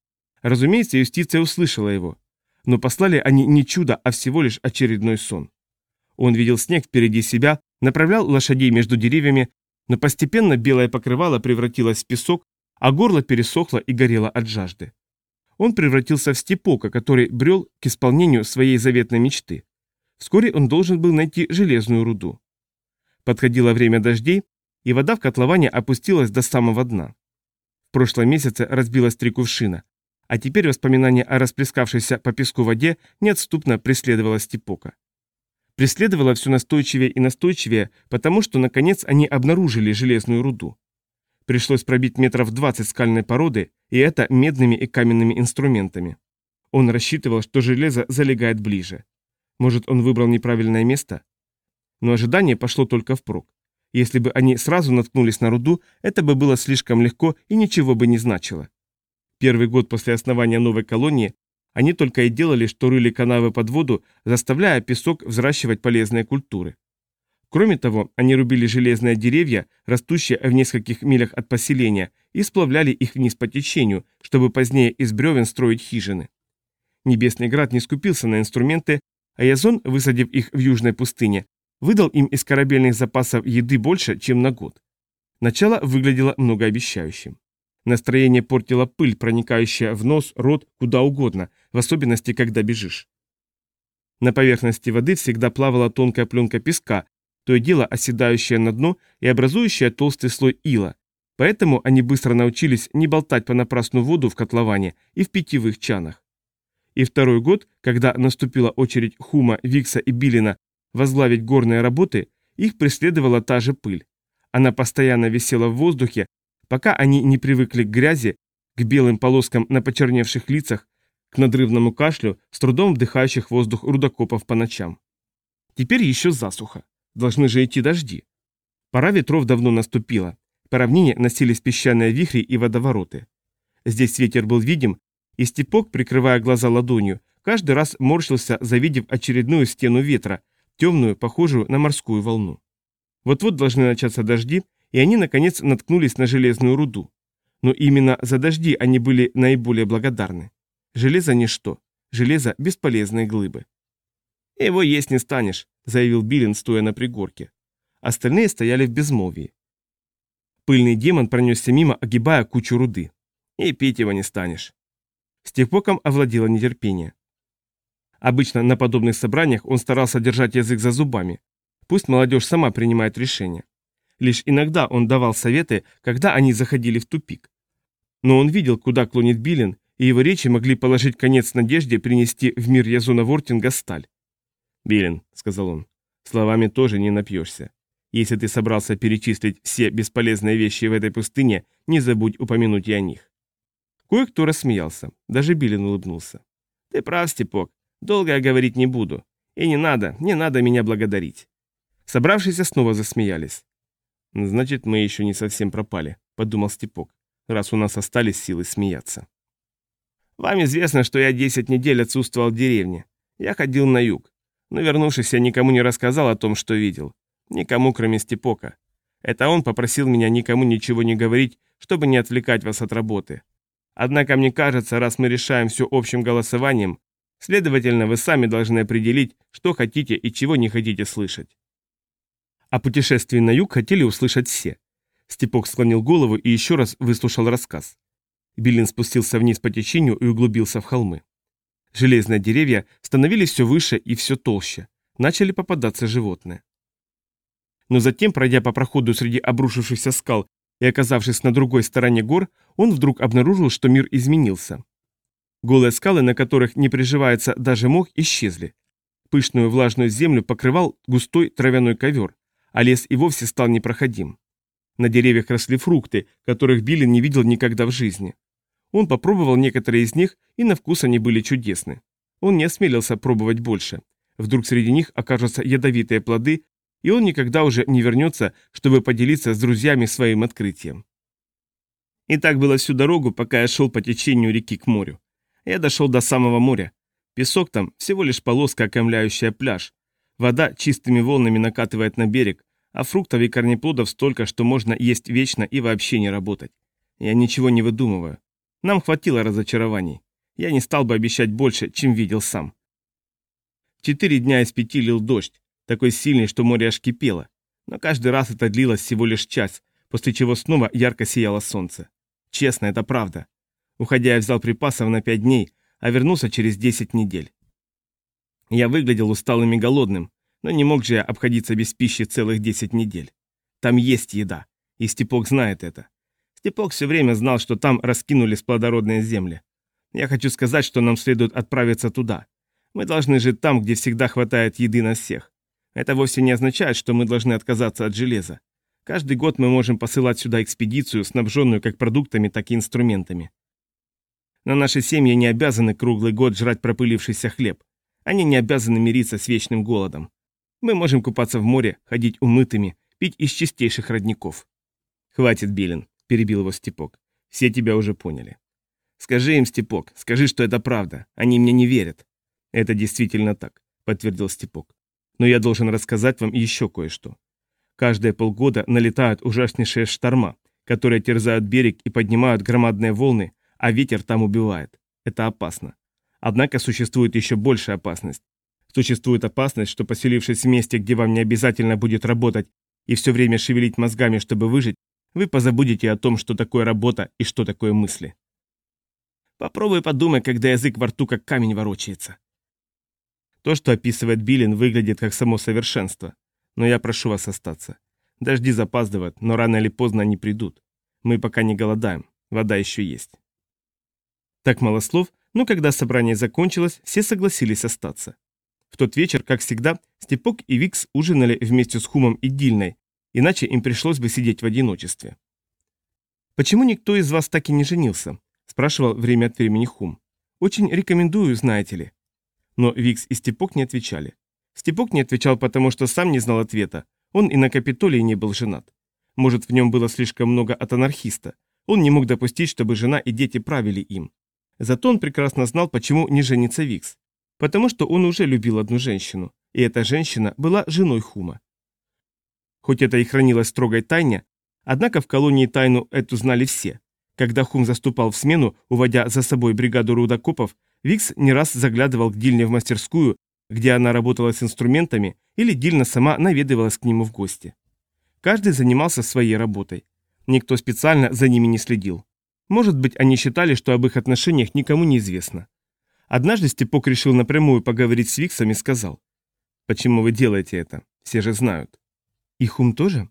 Разумеется, юстиция услышала его. Но послали они не чудо, а всего лишь очередной сон. Он видел снег впереди себя, направлял лошадей между деревьями, но постепенно белое покрывало превратилось в песок, а горло пересохло и горело от жажды. Он превратился в степока, который брел к исполнению своей заветной мечты. Вскоре он должен был найти железную руду. Подходило время дождей, и вода в котловане опустилась до самого дна. В прошлом месяце разбилось три кувшина, а теперь воспоминание о расплескавшейся по песку воде неотступно преследовало степока. Преследовало все настойчивее и настойчивее, потому что, наконец, они обнаружили железную руду. Пришлось пробить метров 20 скальной породы, и это медными и каменными инструментами. Он рассчитывал, что железо залегает ближе. Может, он выбрал неправильное место? Но ожидание пошло только впрок. Если бы они сразу наткнулись на руду, это бы было слишком легко и ничего бы не значило. Первый год после основания новой колонии они только и делали, что рыли канавы под воду, заставляя песок взращивать полезные культуры. Кроме того, они рубили железные деревья, растущие в нескольких милях от поселения, и сплавляли их вниз по течению, чтобы позднее из бревен строить хижины. Небесный град не скупился на инструменты, а Язон, высадив их в южной пустыне, выдал им из корабельных запасов еды больше, чем на год. Начало выглядело многообещающим. Настроение портила пыль, проникающая в нос, рот, куда угодно, в особенности, когда бежишь. На поверхности воды всегда плавала тонкая пленка песка, то и дело оседающая на дно и образующая толстый слой ила, поэтому они быстро научились не болтать понапрасну воду в котловане и в питьевых чанах. И второй год, когда наступила очередь Хума, Викса и Билина возглавить горные работы, их преследовала та же пыль. Она постоянно висела в воздухе, пока они не привыкли к грязи, к белым полоскам на почерневших лицах, к надрывному кашлю, с трудом вдыхающих воздух рудокопов по ночам. Теперь еще засуха. Должны же идти дожди. Пора ветров давно наступила. По равнине носились песчаные вихри и водовороты. Здесь ветер был видим, и степок, прикрывая глаза ладонью, каждый раз морщился, завидев очередную стену ветра, темную, похожую на морскую волну. Вот-вот должны начаться дожди, и они, наконец, наткнулись на железную руду. Но именно за дожди они были наиболее благодарны. Железо – ничто. Железо – бесполезные глыбы. «Его есть не станешь», – заявил Биллин, стоя на пригорке. Остальные стояли в безмолвии. Пыльный демон пронесся мимо, огибая кучу руды. «И пить его не станешь». Степоком овладело нетерпение. Обычно на подобных собраниях он старался держать язык за зубами. Пусть молодежь сама принимает решения. Лишь иногда он давал советы, когда они заходили в тупик. Но он видел, куда клонит Биллин, и его речи могли положить конец надежде принести в мир Язуна Вортинга сталь. «Биллин», — сказал он, — «словами тоже не напьешься. Если ты собрался перечислить все бесполезные вещи в этой пустыне, не забудь упомянуть и о них». Кое-кто рассмеялся, даже Биллин улыбнулся. «Ты прав, Степок, долго я говорить не буду. И не надо, не надо меня благодарить». Собравшиеся снова засмеялись. «Значит, мы еще не совсем пропали», — подумал Степок, раз у нас остались силы смеяться. «Вам известно, что я 10 недель отсутствовал в деревне. Я ходил на юг. Но вернувшись, я никому не рассказал о том, что видел. Никому, кроме Степока. Это он попросил меня никому ничего не говорить, чтобы не отвлекать вас от работы. Однако мне кажется, раз мы решаем все общим голосованием, следовательно, вы сами должны определить, что хотите и чего не хотите слышать. О путешествии на юг хотели услышать все. Степок склонил голову и еще раз выслушал рассказ. Биллин спустился вниз по течению и углубился в холмы. Железные деревья становились все выше и все толще. Начали попадаться животные. Но затем, пройдя по проходу среди обрушившихся скал и оказавшись на другой стороне гор, он вдруг обнаружил, что мир изменился. Голые скалы, на которых не приживается даже мох, исчезли. Пышную влажную землю покрывал густой травяной ковер, а лес и вовсе стал непроходим. На деревьях росли фрукты, которых Биллин не видел никогда в жизни. Он попробовал некоторые из них, и на вкус они были чудесны. Он не осмелился пробовать больше. Вдруг среди них окажутся ядовитые плоды, и он никогда уже не вернется, чтобы поделиться с друзьями своим открытием. И так было всю дорогу, пока я шел по течению реки к морю. Я дошел до самого моря. Песок там всего лишь полоска, окаймляющая пляж. Вода чистыми волнами накатывает на берег, а фруктов и корнеплодов столько, что можно есть вечно и вообще не работать. Я ничего не выдумываю. Нам хватило разочарований. Я не стал бы обещать больше, чем видел сам. Четыре дня из пяти лил дождь, такой сильный, что море аж кипело. Но каждый раз это длилось всего лишь час, после чего снова ярко сияло солнце. Честно, это правда. Уходя, я взял припасов на пять дней, а вернулся через десять недель. Я выглядел усталым и голодным, но не мог же я обходиться без пищи целых десять недель. Там есть еда, и Степок знает это. Степок все время знал, что там раскинулись плодородные земли. Я хочу сказать, что нам следует отправиться туда. Мы должны жить там, где всегда хватает еды на всех. Это вовсе не означает, что мы должны отказаться от железа. Каждый год мы можем посылать сюда экспедицию, снабженную как продуктами, так и инструментами. Но наши семьи не обязаны круглый год жрать пропылившийся хлеб. Они не обязаны мириться с вечным голодом. Мы можем купаться в море, ходить умытыми, пить из чистейших родников. «Хватит, Билин», — перебил его Степок. «Все тебя уже поняли». «Скажи им, Степок, скажи, что это правда. Они мне не верят». «Это действительно так», — подтвердил Степок. «Но я должен рассказать вам еще кое-что. Каждые полгода налетают ужаснейшие шторма, которые терзают берег и поднимают громадные волны, а ветер там убивает. Это опасно. Однако существует еще большая опасность. Существует опасность, что поселившись в месте, где вам не обязательно будет работать и все время шевелить мозгами, чтобы выжить, вы позабудете о том, что такое работа и что такое мысли. Попробуй подумай, когда язык во рту как камень ворочается. То, что описывает Биллин, выглядит как само совершенство. Но я прошу вас остаться. Дожди запаздывают, но рано или поздно они придут. Мы пока не голодаем, вода еще есть. Так мало слов, но когда собрание закончилось, все согласились остаться. В тот вечер, как всегда, Степок и Викс ужинали вместе с Хумом и Дильной, иначе им пришлось бы сидеть в одиночестве. «Почему никто из вас так и не женился?» – спрашивал время от времени Хум. «Очень рекомендую, знаете ли». Но Викс и Степок не отвечали. Степок не отвечал, потому что сам не знал ответа. Он и на Капитолии не был женат. Может, в нем было слишком много от анархиста. Он не мог допустить, чтобы жена и дети правили им. Зато он прекрасно знал, почему не женится Викс. Потому что он уже любил одну женщину, и эта женщина была женой Хума. Хоть это и хранилось строгой тайне, однако в колонии тайну эту знали все. Когда Хум заступал в смену, уводя за собой бригаду рудокопов, Викс не раз заглядывал к Дильне в мастерскую, где она работала с инструментами, или Дильна сама наведывалась к нему в гости. Каждый занимался своей работой. Никто специально за ними не следил. Может быть, они считали, что об их отношениях никому не известно. Однажды Степок решил напрямую поговорить с Виксом и сказал, «Почему вы делаете это? Все же знают». «И Хум тоже?»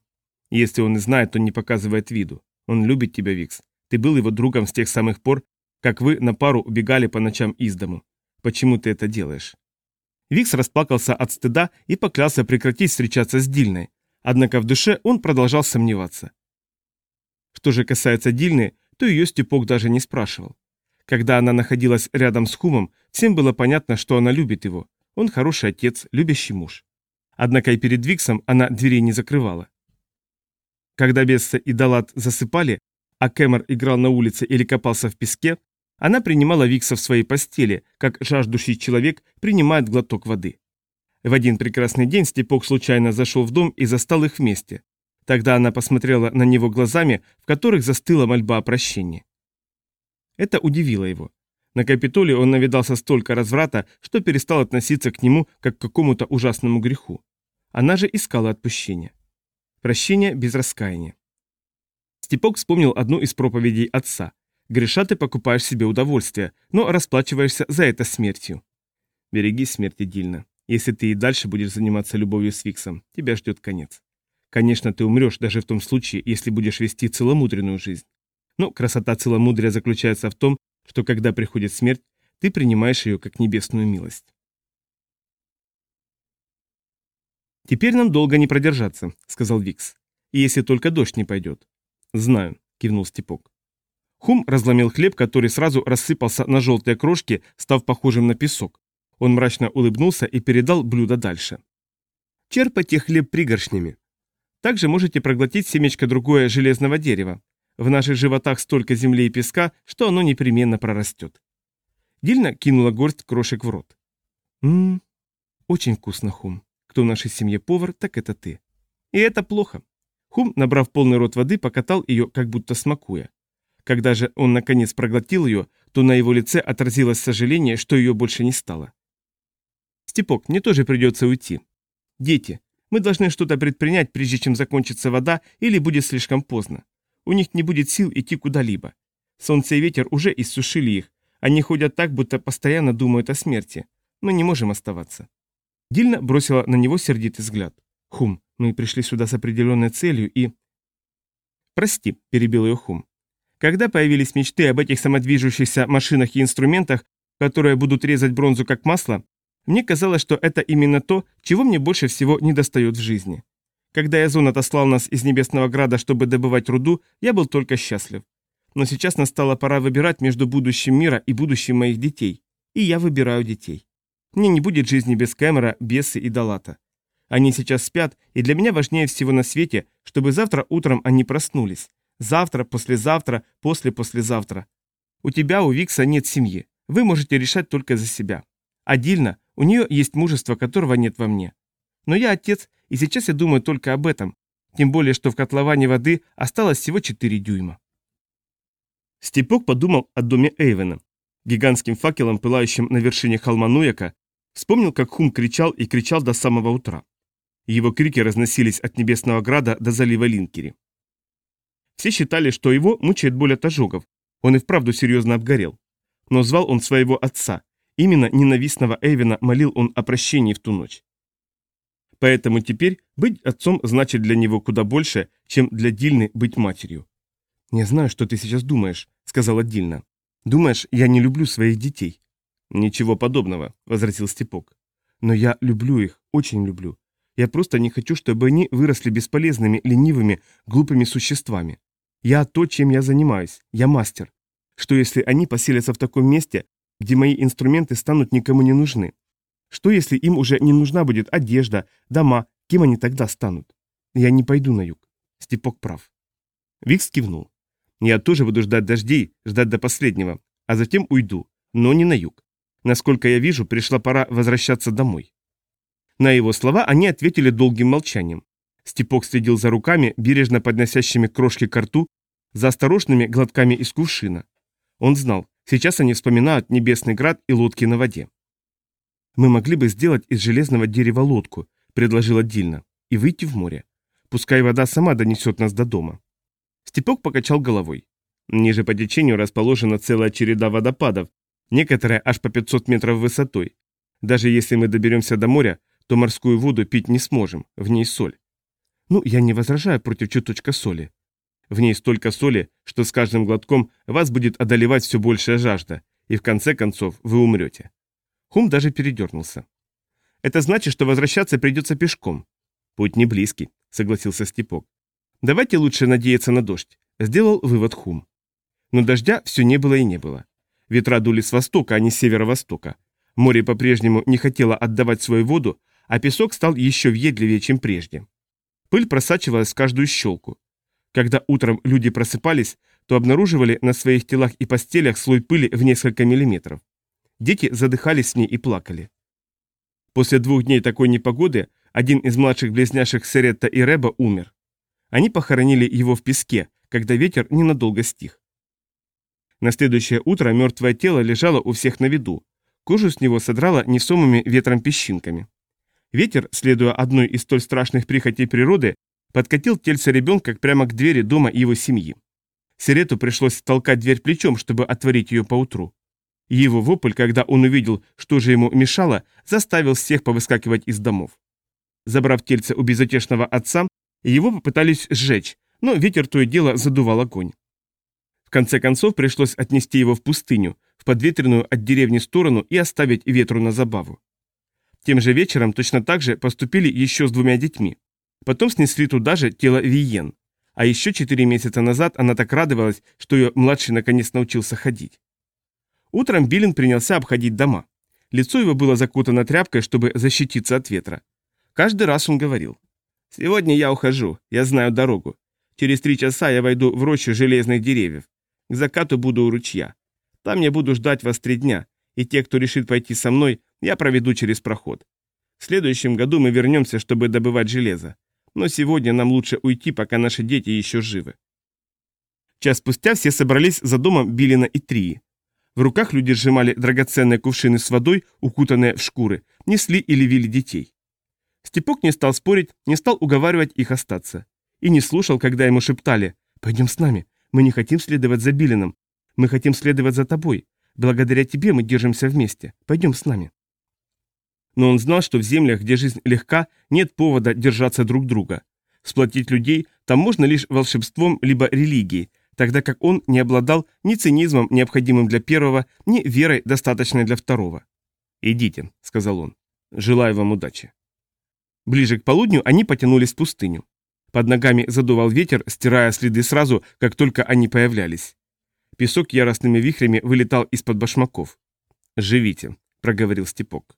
«Если он и знает, то не показывает виду. Он любит тебя, Викс. Ты был его другом с тех самых пор, как вы на пару убегали по ночам из дому. Почему ты это делаешь?» Викс расплакался от стыда и поклялся прекратить встречаться с Дильной, однако в душе он продолжал сомневаться. Что же касается Дильны, то ее Степок даже не спрашивал. Когда она находилась рядом с Хумом, всем было понятно, что она любит его. Он хороший отец, любящий муж. Однако и перед Виксом она дверей не закрывала. Когда Бесса и Далат засыпали, а Кэмер играл на улице или копался в песке, она принимала Викса в своей постели, как жаждущий человек принимает глоток воды. В один прекрасный день Степок случайно зашел в дом и застал их вместе. Тогда она посмотрела на него глазами, в которых застыла мольба о прощении. Это удивило его. На Капитолии он навидался столько разврата, что перестал относиться к нему как к какому-то ужасному греху. Она же искала отпущения. Прощение без раскаяния. Степок вспомнил одну из проповедей отца. Греша ты покупаешь себе удовольствие, но расплачиваешься за это смертью. Береги смерти, Дильна. Если ты и дальше будешь заниматься любовью с Виксом, тебя ждет конец. Конечно, ты умрешь даже в том случае, если будешь вести целомудренную жизнь. Но красота целомудрия заключается в том, что когда приходит смерть, ты принимаешь ее как небесную милость. «Теперь нам долго не продержаться», — сказал Викс. «И если только дождь не пойдет». «Знаю», — кивнул Степок. Хум разломил хлеб, который сразу рассыпался на желтые крошки, став похожим на песок. Он мрачно улыбнулся и передал блюдо дальше. «Черпайте хлеб пригоршнями. Также можете проглотить семечко другое железного дерева. В наших животах столько земли и песка, что оно непременно прорастет». Дильна кинула горсть крошек в рот. «Ммм, очень вкусно, Хум. Кто в нашей семье повар, так это ты. И это плохо. Хум, набрав полный рот воды, покатал ее, как будто смакуя. Когда же он наконец проглотил ее, то на его лице отразилось сожаление, что ее больше не стало. «Степок, мне тоже придется уйти. Дети, мы должны что-то предпринять, прежде чем закончится вода или будет слишком поздно. У них не будет сил идти куда-либо. Солнце и ветер уже иссушили их. Они ходят так, будто постоянно думают о смерти. Мы не можем оставаться. Дильна бросила на него сердитый взгляд. «Хум, мы пришли сюда с определенной целью и...» «Прости», — перебил ее Хум. «Когда появились мечты об этих самодвижущихся машинах и инструментах, которые будут резать бронзу как масло, мне казалось, что это именно то, чего мне больше всего недостает в жизни. Когда Язон отослал нас из Небесного Града, чтобы добывать руду, я был только счастлив. Но сейчас настала пора выбирать между будущим мира и будущим моих детей. И я выбираю детей. Мне не будет жизни без Кэмера, Бесы и Далата. Они сейчас спят, и для меня важнее всего на свете, чтобы завтра утром они проснулись. Завтра, послезавтра, после-послезавтра. У тебя, у Викса нет семьи. Вы можете решать только за себя. Дильна, у нее есть мужество, которого нет во мне. Но я отец, и сейчас я думаю только об этом. Тем более, что в котловане воды осталось всего 4 дюйма. Степок подумал о доме Эйвена. Гигантским факелом, пылающим на вершине холма Нуяка, Вспомнил, как Хум кричал и кричал до самого утра. Его крики разносились от Небесного Града до залива Линкери. Все считали, что его мучает боль от ожогов, он и вправду серьезно обгорел. Но звал он своего отца, именно ненавистного Эйвена молил он о прощении в ту ночь. Поэтому теперь быть отцом значит для него куда больше, чем для Дильны быть матерью. «Не знаю, что ты сейчас думаешь», — сказала Дильна. «Думаешь, я не люблю своих детей?» «Ничего подобного», — возразил Степок. «Но я люблю их, очень люблю. Я просто не хочу, чтобы они выросли бесполезными, ленивыми, глупыми существами. Я то, чем я занимаюсь. Я мастер. Что если они поселятся в таком месте, где мои инструменты станут никому не нужны? Что если им уже не нужна будет одежда, дома, кем они тогда станут? Я не пойду на юг. Степок прав. Викс кивнул. Я тоже буду ждать дождей, ждать до последнего, а затем уйду, но не на юг. Насколько я вижу, пришла пора возвращаться домой. На его слова они ответили долгим молчанием. Степок следил за руками, бережно подносящими крошки к рту, за осторожными глотками из кувшина. Он знал, сейчас они вспоминают Небесный Град и лодки на воде. «Мы могли бы сделать из железного дерева лодку», — предложила Дильна, — «и выйти в море. Пускай вода сама донесет нас до дома». Степок покачал головой. Ниже по течению расположена целая череда водопадов, некоторые аж по 500 метров высотой. Даже если мы доберемся до моря, то морскую воду пить не сможем, в ней соль. Ну, я не возражаю против чуточка соли. В ней столько соли, что с каждым глотком вас будет одолевать все большая жажда, и в конце концов вы умрете. Хум даже передернулся. Это значит, что возвращаться придется пешком. Путь не близкий, согласился Степок. Давайте лучше надеяться на дождь, сделал вывод Хум. Но дождя все не было и не было. Ветра дули с востока, а не с северо-востока. Море по-прежнему не хотело отдавать свою воду, а песок стал еще въедливее, чем прежде. Пыль просачивалась в каждую щелку. Когда утром люди просыпались, то обнаруживали на своих телах и постелях слой пыли в несколько миллиметров. Дети задыхались в ней и плакали. После двух дней такой непогоды один из младших близняшек Серетта и Реба умер. Они похоронили его в песке, когда ветер ненадолго стих. На следующее утро мертвое тело лежало у всех на виду. Кожу с него содрало невсомыми ветром песчинками. Ветер, следуя одной из столь страшных прихотей природы, подкатил тельце ребенка прямо к двери дома его семьи. Серету пришлось толкать дверь плечом, чтобы отворить ее поутру. Его вопль, когда он увидел, что же ему мешало, заставил всех повыскакивать из домов. Забрав тельце у безутешного отца, его попытались сжечь, но ветер то и дело задувал огонь. В конце концов пришлось отнести его в пустыню, в подветренную от деревни сторону и оставить ветру на забаву. Тем же вечером точно так же поступили еще с двумя детьми. Потом снесли туда же тело Виен. А еще четыре месяца назад она так радовалась, что ее младший наконец научился ходить. Утром Биллин принялся обходить дома. Лицо его было закутано тряпкой, чтобы защититься от ветра. Каждый раз он говорил. «Сегодня я ухожу, я знаю дорогу. Через три часа я войду в рощу железных деревьев. К закату буду у ручья. Там я буду ждать вас три дня, и те, кто решит пойти со мной, я проведу через проход. В следующем году мы вернемся, чтобы добывать железо. Но сегодня нам лучше уйти, пока наши дети еще живы. Час спустя все собрались за домом Билина и Трии. В руках люди сжимали драгоценные кувшины с водой, укутанные в шкуры, несли или вили детей. Степок не стал спорить, не стал уговаривать их остаться. И не слушал, когда ему шептали «Пойдем с нами, мы не хотим следовать за Билином, мы хотим следовать за тобой. Благодаря тебе мы держимся вместе, пойдем с нами». Но он знал, что в землях, где жизнь легка, нет повода держаться друг друга. Сплотить людей там можно лишь волшебством либо религией, тогда как он не обладал ни цинизмом, необходимым для первого, ни верой, достаточной для второго. «Идите», — сказал он. «Желаю вам удачи». Ближе к полудню они потянулись в пустыню. Под ногами задувал ветер, стирая следы сразу, как только они появлялись. Песок яростными вихрями вылетал из-под башмаков. «Живите», — проговорил Степок.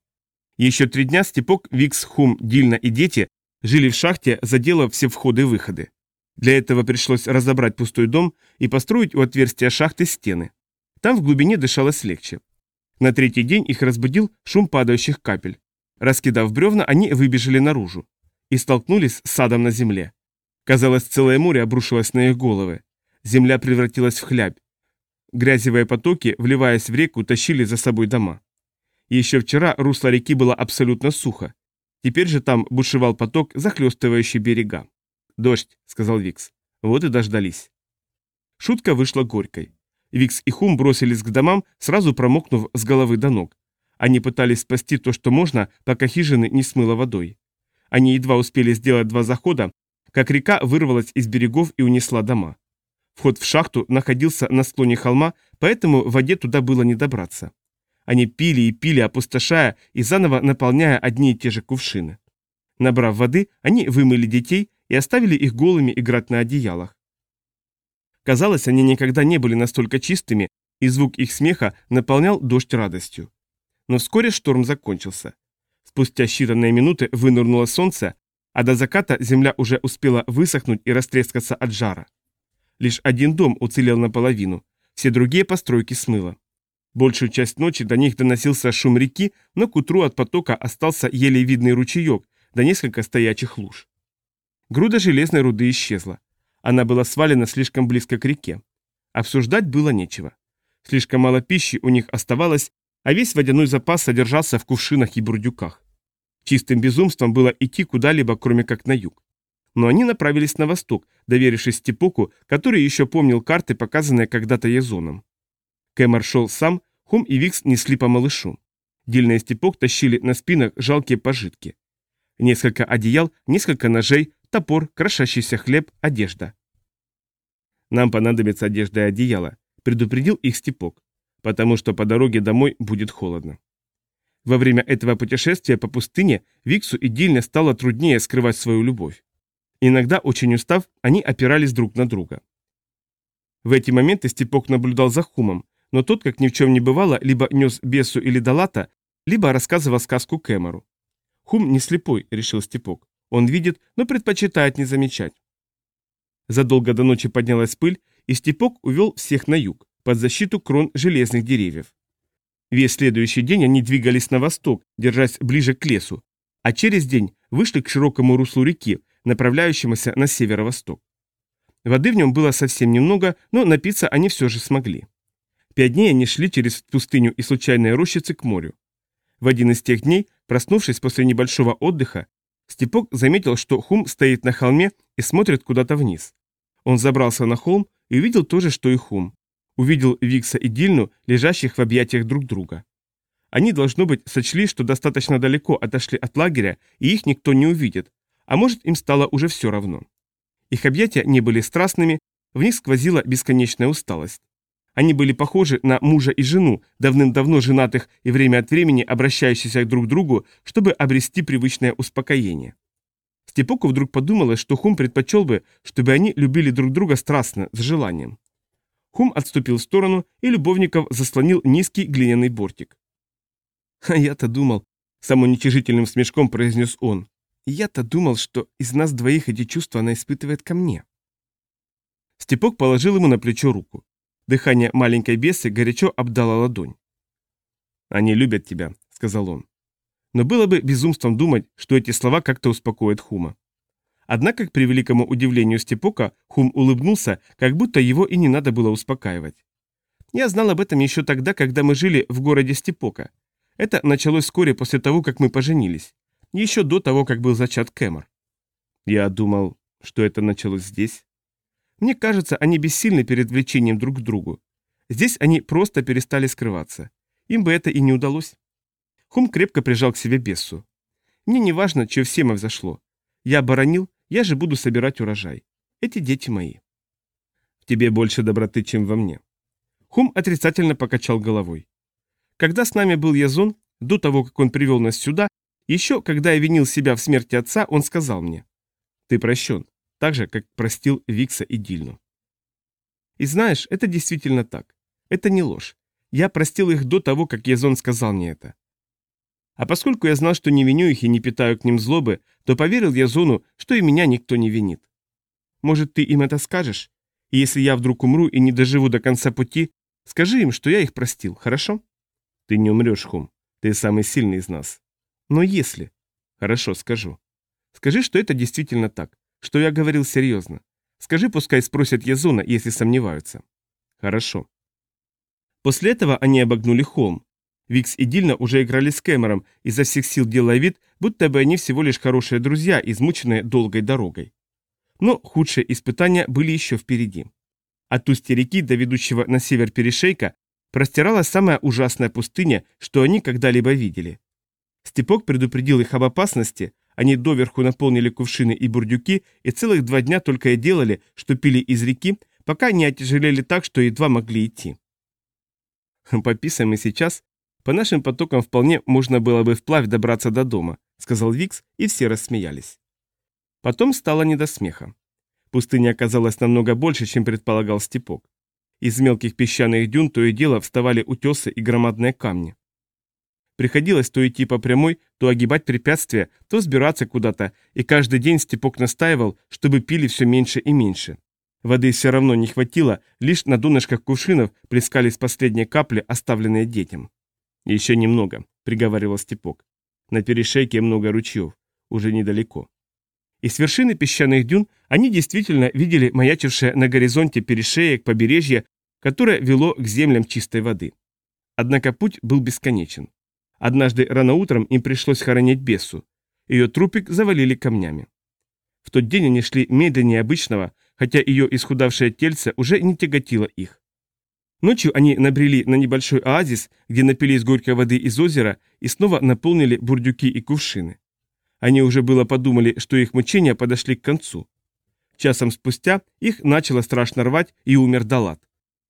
Еще три дня Степок, Викс, Хум, Дильна и дети жили в шахте, заделав все входы и выходы. Для этого пришлось разобрать пустой дом и построить у отверстия шахты стены. Там в глубине дышалось легче. На третий день их разбудил шум падающих капель. Раскидав бревна, они выбежали наружу и столкнулись с садом на земле. Казалось, целое море обрушилось на их головы. Земля превратилась в хлябь. Грязевые потоки, вливаясь в реку, тащили за собой дома. Еще вчера русло реки было абсолютно сухо. Теперь же там бушевал поток, захлестывающий берега. «Дождь», — сказал Викс. Вот и дождались. Шутка вышла горькой. Викс и Хум бросились к домам, сразу промокнув с головы до ног. Они пытались спасти то, что можно, пока хижины не смыло водой. Они едва успели сделать два захода, как река вырвалась из берегов и унесла дома. Вход в шахту находился на склоне холма, поэтому в воде туда было не добраться. Они пили и пили, опустошая и заново наполняя одни и те же кувшины. Набрав воды, они вымыли детей и оставили их голыми играть на одеялах. Казалось, они никогда не были настолько чистыми, и звук их смеха наполнял дождь радостью. Но вскоре шторм закончился. Спустя считанные минуты вынырнуло солнце, а до заката земля уже успела высохнуть и растрескаться от жара. Лишь один дом уцелел наполовину, все другие постройки смыло. Большую часть ночи до них доносился шум реки, но к утру от потока остался еле видный ручеек, да несколько стоячих луж. Груда железной руды исчезла. Она была свалена слишком близко к реке. Обсуждать было нечего. Слишком мало пищи у них оставалось, а весь водяной запас содержался в кувшинах и бурдюках. Чистым безумством было идти куда-либо, кроме как на юг. Но они направились на восток, доверившись Степоку, который еще помнил карты, показанные когда-то Езоном. Кэмер шел сам, Хум и Викс несли по малышу. Дильный степок тащили на спинах жалкие пожитки. Несколько одеял, несколько ножей, топор, крошащийся хлеб, одежда. «Нам понадобится одежда и одеяло», — предупредил их степок, «потому что по дороге домой будет холодно». Во время этого путешествия по пустыне Виксу и Дильне стало труднее скрывать свою любовь. Иногда, очень устав, они опирались друг на друга. В эти моменты Степок наблюдал за Хумом, но тот, как ни в чем не бывало, либо нес бесу или далата, либо рассказывал сказку Кэмеру. Хум не слепой, решил Степок. Он видит, но предпочитает не замечать. Задолго до ночи поднялась пыль, и Степок увел всех на юг, под защиту крон железных деревьев. Весь следующий день они двигались на восток, держась ближе к лесу, а через день вышли к широкому руслу реки, направляющемуся на северо-восток. Воды в нем было совсем немного, но напиться они все же смогли. Пять дней они шли через пустыню и случайные рощицы к морю. В один из тех дней, проснувшись после небольшого отдыха, Степок заметил, что Хум стоит на холме и смотрит куда-то вниз. Он забрался на холм и увидел то же, что и Хум. Увидел Викса и Дильну, лежащих в объятиях друг друга. Они, должно быть, сочли, что достаточно далеко отошли от лагеря, и их никто не увидит, а может, им стало уже все равно. Их объятия не были страстными, в них сквозила бесконечная усталость. Они были похожи на мужа и жену, давным-давно женатых и время от времени обращающихся друг к другу, чтобы обрести привычное успокоение. Степоку вдруг подумалось, что Хум предпочел бы, чтобы они любили друг друга страстно, с желанием. Хум отступил в сторону, и любовников заслонил низкий глиняный бортик. «А я-то думал», — самоуничижительным смешком произнес он, «я-то думал, что из нас двоих эти чувства она испытывает ко мне». Степок положил ему на плечо руку. Дыхание маленькой бесы горячо обдало ладонь. «Они любят тебя», — сказал он. Но было бы безумством думать, что эти слова как-то успокоят Хума. Однако, к превеликому удивлению Степока, Хум улыбнулся, как будто его и не надо было успокаивать. Я знал об этом еще тогда, когда мы жили в городе Степока. Это началось вскоре после того, как мы поженились. Еще до того, как был зачат Кэмер. Я думал, что это началось здесь. Мне кажется, они бессильны перед влечением друг к другу. Здесь они просто перестали скрываться. Им бы это и не удалось. Хум крепко прижал к себе Бессу. Мне не важно, что всем взошло. Я оборонил, я же буду собирать урожай. Эти дети мои. В тебе больше доброты, чем во мне. Хум отрицательно покачал головой. Когда с нами был Язон, до того, как он привел нас сюда, еще когда я винил себя в смерти отца, он сказал мне, «Ты прощен так же, как простил Викса и Дильну. И знаешь, это действительно так. Это не ложь. Я простил их до того, как Язон сказал мне это. А поскольку я знал, что не виню их и не питаю к ним злобы, то поверил Язону, что и меня никто не винит. Может, ты им это скажешь? И если я вдруг умру и не доживу до конца пути, скажи им, что я их простил, хорошо? Ты не умрешь, Хум. Ты самый сильный из нас. Но если... Хорошо, скажу. Скажи, что это действительно так что я говорил серьезно. Скажи, пускай спросят Язона, если сомневаются. Хорошо. После этого они обогнули холм. Викс и Дильна уже играли с Кэмером, изо всех сил делая вид, будто бы они всего лишь хорошие друзья, измученные долгой дорогой. Но худшие испытания были еще впереди. От устья реки до ведущего на север перешейка простиралась самая ужасная пустыня, что они когда-либо видели. Степок предупредил их об опасности, они доверху наполнили кувшины и бурдюки и целых два дня только и делали, что пили из реки, пока не отяжелели так, что едва могли идти. «По писам и сейчас, по нашим потокам вполне можно было бы вплавь добраться до дома», сказал Викс, и все рассмеялись. Потом стало не до смеха. Пустыня оказалась намного больше, чем предполагал Степок. Из мелких песчаных дюн то и дело вставали утесы и громадные камни. Приходилось то идти по прямой, то огибать препятствия, то сбираться куда-то, и каждый день Степок настаивал, чтобы пили все меньше и меньше. Воды все равно не хватило, лишь на донышках кувшинов плескались последние капли, оставленные детям. «Еще немного», — приговаривал Степок. «На перешейке много ручьев, уже недалеко». И с вершины песчаных дюн они действительно видели маячившее на горизонте перешеек побережье, которое вело к землям чистой воды. Однако путь был бесконечен. Однажды рано утром им пришлось хоронить бесу. Ее трупик завалили камнями. В тот день они шли медленнее обычного, хотя ее исхудавшее тельце уже не тяготило их. Ночью они набрели на небольшой оазис, где напились горькой воды из озера и снова наполнили бурдюки и кувшины. Они уже было подумали, что их мучения подошли к концу. Часом спустя их начало страшно рвать и умер Далат.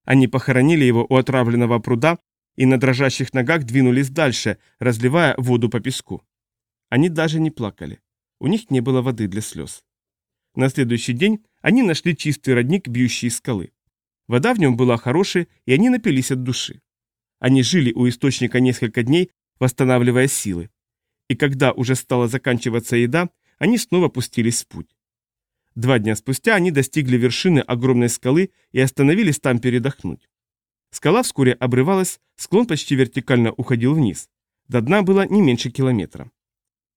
Они похоронили его у отравленного пруда и на дрожащих ногах двинулись дальше, разливая воду по песку. Они даже не плакали. У них не было воды для слез. На следующий день они нашли чистый родник, бьющий из скалы. Вода в нем была хорошей, и они напились от души. Они жили у источника несколько дней, восстанавливая силы. И когда уже стала заканчиваться еда, они снова пустились в путь. Два дня спустя они достигли вершины огромной скалы и остановились там передохнуть. Скала вскоре обрывалась, склон почти вертикально уходил вниз. До дна было не меньше километра.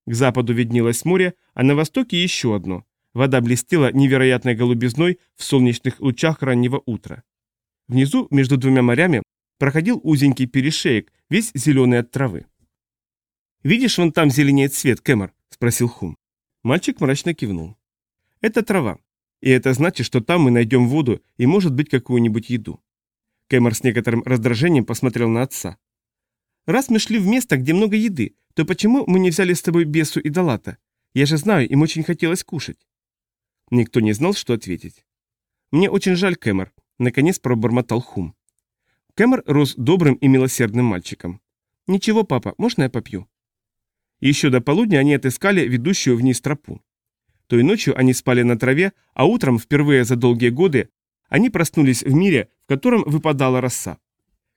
К западу виднелось море, а на востоке еще одно. Вода блестела невероятной голубизной в солнечных лучах раннего утра. Внизу, между двумя морями, проходил узенький перешеек, весь зеленый от травы. «Видишь, вон там зеленеет цвет, Кэмер?» – спросил Хум. Мальчик мрачно кивнул. «Это трава. И это значит, что там мы найдем воду и, может быть, какую-нибудь еду. Кэмер с некоторым раздражением посмотрел на отца. «Раз мы шли в место, где много еды, то почему мы не взяли с тобой Бесу и Далата? Я же знаю, им очень хотелось кушать». Никто не знал, что ответить. «Мне очень жаль, Кэмер», — наконец пробормотал Хум. Кэмер рос добрым и милосердным мальчиком. «Ничего, папа, можно я попью?» Еще до полудня они отыскали ведущую вниз тропу. Той ночью они спали на траве, а утром, впервые за долгие годы, они проснулись в мире, в котором выпадала роса.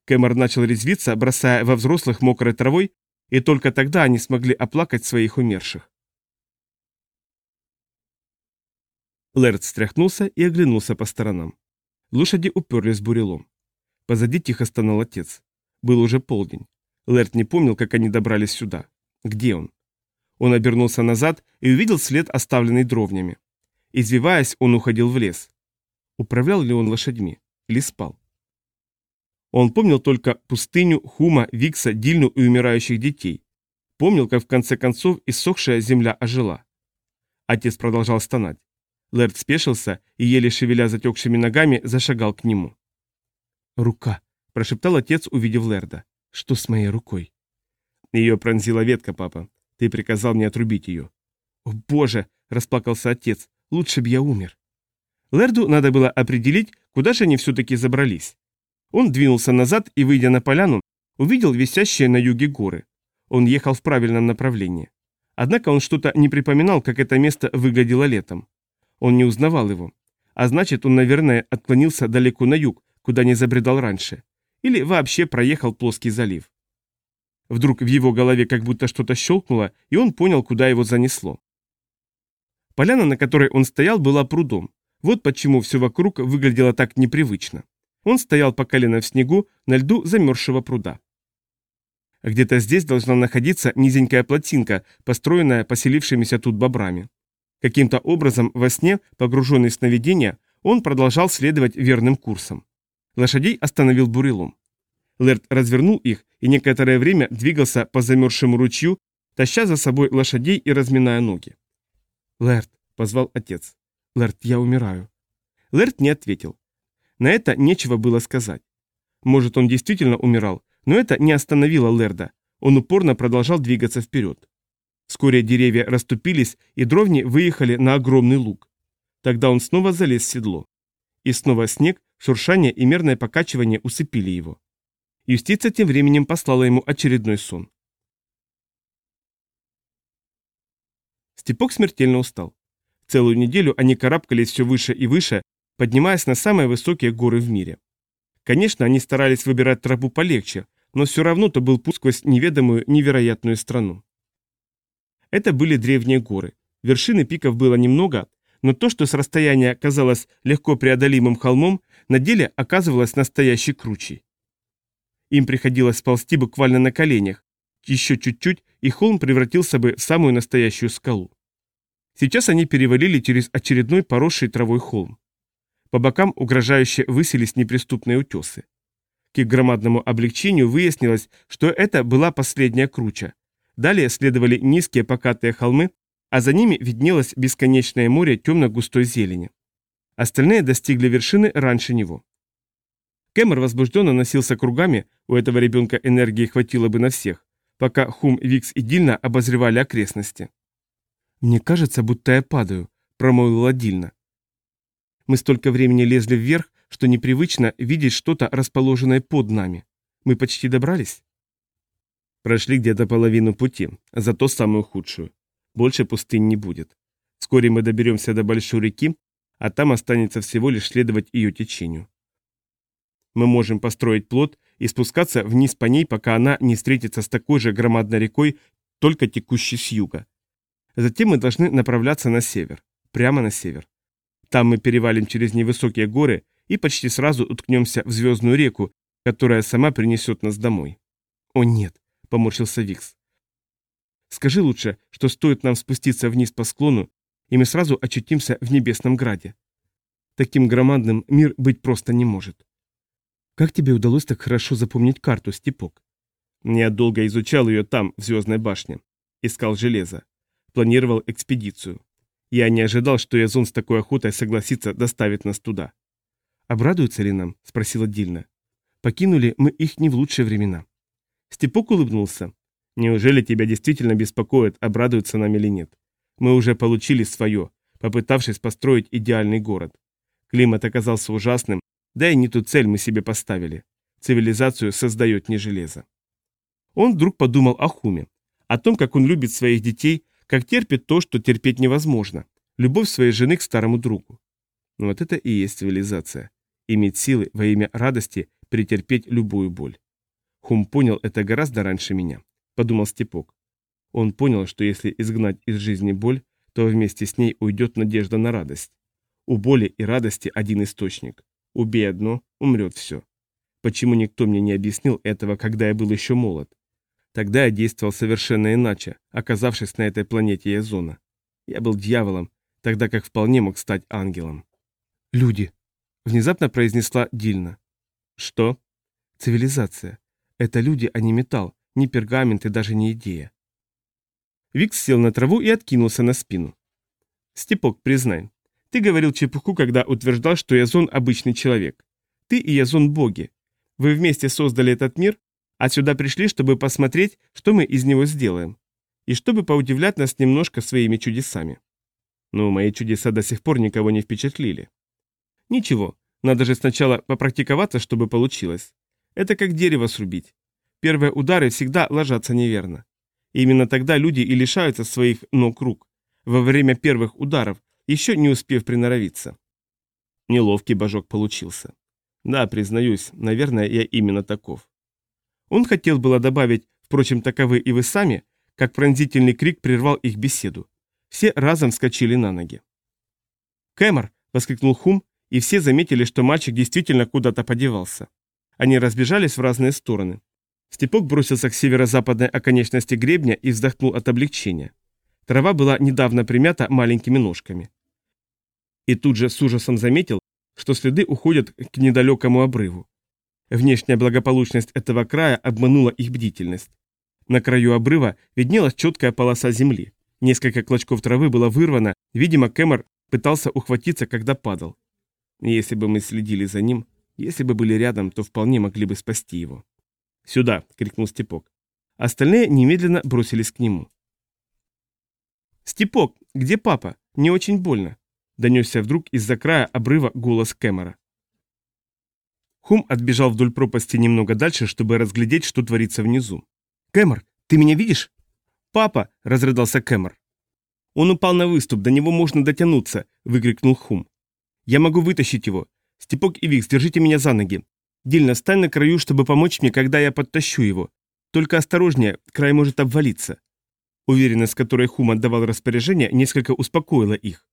Кэмер начал резвиться, бросая во взрослых мокрой травой, и только тогда они смогли оплакать своих умерших. Лэрд стряхнулся и оглянулся по сторонам. Лошади уперлись бурелом. Позади тихо стонал отец. Был уже полдень. Лэрд не помнил, как они добрались сюда. Где он? Он обернулся назад и увидел след, оставленный дровнями. Извиваясь, он уходил в лес. Управлял ли он лошадьми? Или спал? Он помнил только пустыню, Хума, Викса, Дильну и умирающих детей. Помнил, как в конце концов иссохшая земля ожила. Отец продолжал стонать. Лэрд спешился и, еле шевеля затекшими ногами, зашагал к нему. «Рука», – прошептал отец, увидев Лерда. «Что с моей рукой?» Ее пронзила ветка, папа. Ты приказал мне отрубить ее. «О, боже!» – расплакался отец. «Лучше бы я умер». Лерду надо было определить, куда же они все-таки забрались. Он двинулся назад и, выйдя на поляну, увидел висящие на юге горы. Он ехал в правильном направлении. Однако он что-то не припоминал, как это место выглядело летом. Он не узнавал его. А значит, он, наверное, отклонился далеко на юг, куда не забредал раньше. Или вообще проехал плоский залив. Вдруг в его голове как будто что-то щелкнуло, и он понял, куда его занесло. Поляна, на которой он стоял, была прудом. Вот почему все вокруг выглядело так непривычно. Он стоял по колено в снегу на льду замерзшего пруда. Где-то здесь должна находиться низенькая плотинка, построенная поселившимися тут бобрами. Каким-то образом во сне, погруженный в сновидение, он продолжал следовать верным курсом. Лошадей остановил бурелом. Лерт развернул их и некоторое время двигался по замерзшему ручью, таща за собой лошадей и разминая ноги. «Лерт», — позвал отец. «Лерт, я умираю». Лерт не ответил. На это нечего было сказать. Может, он действительно умирал, но это не остановило Лерда. Он упорно продолжал двигаться вперед. Вскоре деревья расступились, и дровни выехали на огромный луг. Тогда он снова залез в седло. И снова снег, шуршание и мерное покачивание усыпили его. Юстиция тем временем послала ему очередной сон. Степок смертельно устал. Целую неделю они карабкались все выше и выше, поднимаясь на самые высокие горы в мире. Конечно, они старались выбирать тропу полегче, но все равно то был путь сквозь неведомую, невероятную страну. Это были древние горы. Вершины пиков было немного, но то, что с расстояния казалось легко преодолимым холмом, на деле оказывалось настоящей кручей. Им приходилось ползти буквально на коленях. Еще чуть-чуть, и холм превратился бы в самую настоящую скалу. Сейчас они перевалили через очередной поросший травой холм. По бокам угрожающе высились неприступные утесы. К их громадному облегчению выяснилось, что это была последняя круча. Далее следовали низкие покатые холмы, а за ними виднелось бесконечное море темно-густой зелени. Остальные достигли вершины раньше него. Кэмер возбужденно носился кругами, у этого ребенка энергии хватило бы на всех, пока Хум, Викс и Дильна обозревали окрестности. «Мне кажется, будто я падаю», — промолвила Дильна. «Мы столько времени лезли вверх, что непривычно видеть что-то, расположенное под нами. Мы почти добрались?» Прошли где-то половину пути, зато самую худшую. Больше пустынь не будет. Вскоре мы доберемся до большой реки, а там останется всего лишь следовать ее течению. Мы можем построить плот и спускаться вниз по ней, пока она не встретится с такой же громадной рекой, только текущей с юга. Затем мы должны направляться на север, прямо на север. Там мы перевалим через невысокие горы и почти сразу уткнемся в звездную реку, которая сама принесет нас домой. «О нет», — поморщился Викс. «Скажи лучше, что стоит нам спуститься вниз по склону, и мы сразу очутимся в небесном граде. Таким громадным мир быть просто не может». Как тебе удалось так хорошо запомнить карту, Степок? Я долго изучал ее там, в Звездной башне. Искал железо. Планировал экспедицию. Я не ожидал, что Язон с такой охотой согласится доставить нас туда. «Обрадуются ли нам?» – спросила Дильна. «Покинули мы их не в лучшие времена». Степок улыбнулся. «Неужели тебя действительно беспокоит, обрадуются нам или нет? Мы уже получили свое, попытавшись построить идеальный город. Климат оказался ужасным, да и не ту цель мы себе поставили. Цивилизацию создает не железо». Он вдруг подумал о Хуме, о том, как он любит своих детей, как терпит то, что терпеть невозможно, любовь своей жены к старому другу. Но вот это и есть цивилизация. Иметь силы во имя радости претерпеть любую боль. Хум понял это гораздо раньше меня, подумал Степок. Он понял, что если изгнать из жизни боль, то вместе с ней уйдет надежда на радость. У боли и радости один источник. Убей одно, умрет все. Почему никто мне не объяснил этого, когда я был еще молод? Тогда я действовал совершенно иначе, оказавшись на этой планете Язона. Я был дьяволом, тогда как вполне мог стать ангелом. «Люди», — внезапно произнесла Дильна. «Что?» «Цивилизация. Это люди, а не металл, не пергамент и даже не идея». Викс сел на траву и откинулся на спину. «Степок, признай, ты говорил чепуху, когда утверждал, что Язон обычный человек. Ты и Язон боги. Вы вместе создали этот мир, а сюда пришли, чтобы посмотреть, что мы из него сделаем. И чтобы поудивлять нас немножко своими чудесами. Но мои чудеса до сих пор никого не впечатлили. Ничего, надо же сначала попрактиковаться, чтобы получилось. Это как дерево срубить. Первые удары всегда ложатся неверно. И именно тогда люди и лишаются своих ног рук. Во время первых ударов, еще не успев приноровиться. Неловкий божок получился. Да, признаюсь, наверное, я именно таков. Он хотел было добавить, впрочем, таковы и вы сами, как пронзительный крик прервал их беседу. Все разом вскочили на ноги. «Кэмер!» — воскликнул Хум, и все заметили, что мальчик действительно куда-то подевался. Они разбежались в разные стороны. Степок бросился к северо-западной оконечности гребня и вздохнул от облегчения. Трава была недавно примята маленькими ножками. И тут же с ужасом заметил, что следы уходят к недалекому обрыву. Внешняя благополучность этого края обманула их бдительность. На краю обрыва виднелась четкая полоса земли. Несколько клочков травы было вырвано, видимо, Кэмер пытался ухватиться, когда падал. Если бы мы следили за ним, если бы были рядом, то вполне могли бы спасти его. «Сюда!» — крикнул Степок. Остальные немедленно бросились к нему. «Степок, где папа? Не очень больно!» — донесся вдруг из-за края обрыва голос Кэмера. Хум отбежал вдоль пропасти немного дальше, чтобы разглядеть, что творится внизу. «Кэмер, ты меня видишь?» «Папа!» – разрыдался Кэмер. «Он упал на выступ, до него можно дотянуться!» – выкрикнул Хум. «Я могу вытащить его. Степок и Викс, держите меня за ноги. Дильно, стань на краю, чтобы помочь мне, когда я подтащу его. Только осторожнее, край может обвалиться». Уверенность, которой Хум отдавал распоряжение, несколько успокоила их.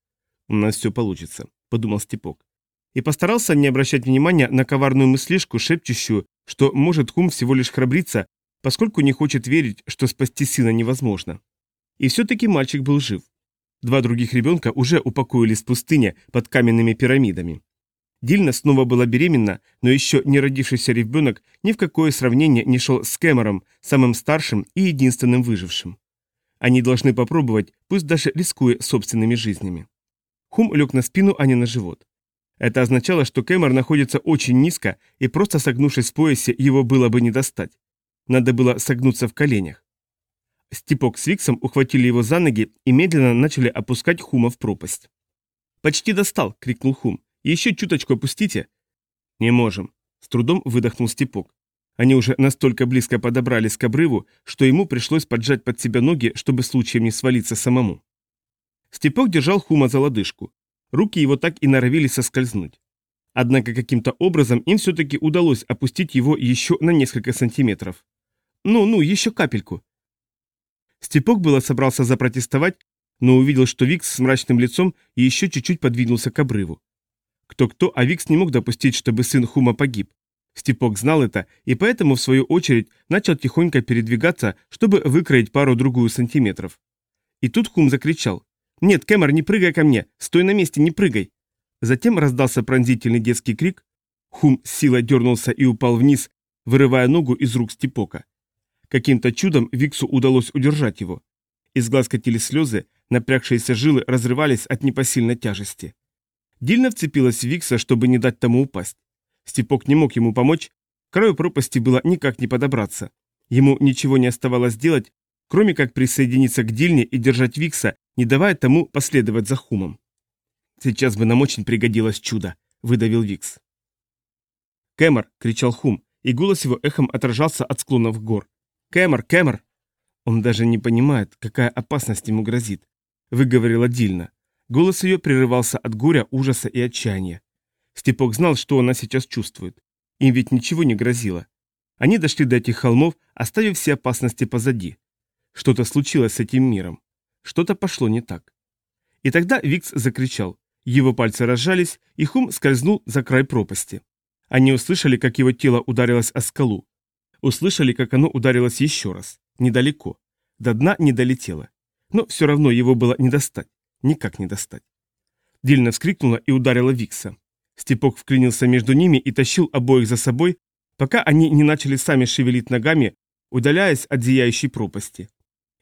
«У нас все получится», – подумал Степок и постарался не обращать внимания на коварную мыслишку, шепчущую, что может Хум всего лишь храбриться, поскольку не хочет верить, что спасти сына невозможно. И все-таки мальчик был жив. Два других ребенка уже упокоились в пустыне под каменными пирамидами. Дильна снова была беременна, но еще не родившийся ребенок ни в какое сравнение не шел с Кэмером, самым старшим и единственным выжившим. Они должны попробовать, пусть даже рискуя собственными жизнями. Хум лег на спину, а не на живот. Это означало, что Кэмер находится очень низко, и просто согнувшись в поясе, его было бы не достать. Надо было согнуться в коленях. Степок с Виксом ухватили его за ноги и медленно начали опускать Хума в пропасть. «Почти достал!» — крикнул Хум. «Еще чуточку опустите!» «Не можем!» — с трудом выдохнул Степок. Они уже настолько близко подобрались к обрыву, что ему пришлось поджать под себя ноги, чтобы случаем не свалиться самому. Степок держал Хума за лодыжку. Руки его так и норовили соскользнуть. Однако каким-то образом им все-таки удалось опустить его еще на несколько сантиметров. Ну-ну, еще капельку. Степок было собрался запротестовать, но увидел, что Викс с мрачным лицом еще чуть-чуть подвинулся к обрыву. Кто-кто, а Викс не мог допустить, чтобы сын Хума погиб. Степок знал это, и поэтому, в свою очередь, начал тихонько передвигаться, чтобы выкроить пару-другую сантиметров. И тут Хум закричал. «Нет, Кэмер, не прыгай ко мне! Стой на месте, не прыгай!» Затем раздался пронзительный детский крик. Хум с силой дернулся и упал вниз, вырывая ногу из рук Степока. Каким-то чудом Виксу удалось удержать его. Из глаз катились слезы, Напрягшиеся жилы разрывались от непосильной тяжести. Дильно вцепилась в Викса, чтобы не дать тому упасть. Степок не мог ему помочь, к краю пропасти было никак не подобраться. Ему ничего не оставалось делать, кроме как присоединиться к Дильне и держать Викса, не давая тому последовать за Хумом. «Сейчас бы нам очень пригодилось чудо», — выдавил Викс. «Кэмер!» — кричал Хум, и голос его эхом отражался от склонов гор. «Кэмер! Кэмер!» Он даже не понимает, какая опасность ему грозит. Выговорила Дильна. Голос ее прерывался от горя, ужаса и отчаяния. Степок знал, что она сейчас чувствует. Им ведь ничего не грозило. Они дошли до этих холмов, оставив все опасности позади. Что-то случилось с этим миром. Что-то пошло не так. И тогда Викс закричал. Его пальцы разжались, и Хум скользнул за край пропасти. Они услышали, как его тело ударилось о скалу. Услышали, как оно ударилось еще раз. Недалеко. До дна не долетело. Но все равно его было не достать. Никак не достать. Дильна вскрикнула и ударила Викса. Степок вклинился между ними и тащил обоих за собой, пока они не начали сами шевелить ногами, удаляясь от зияющей пропасти.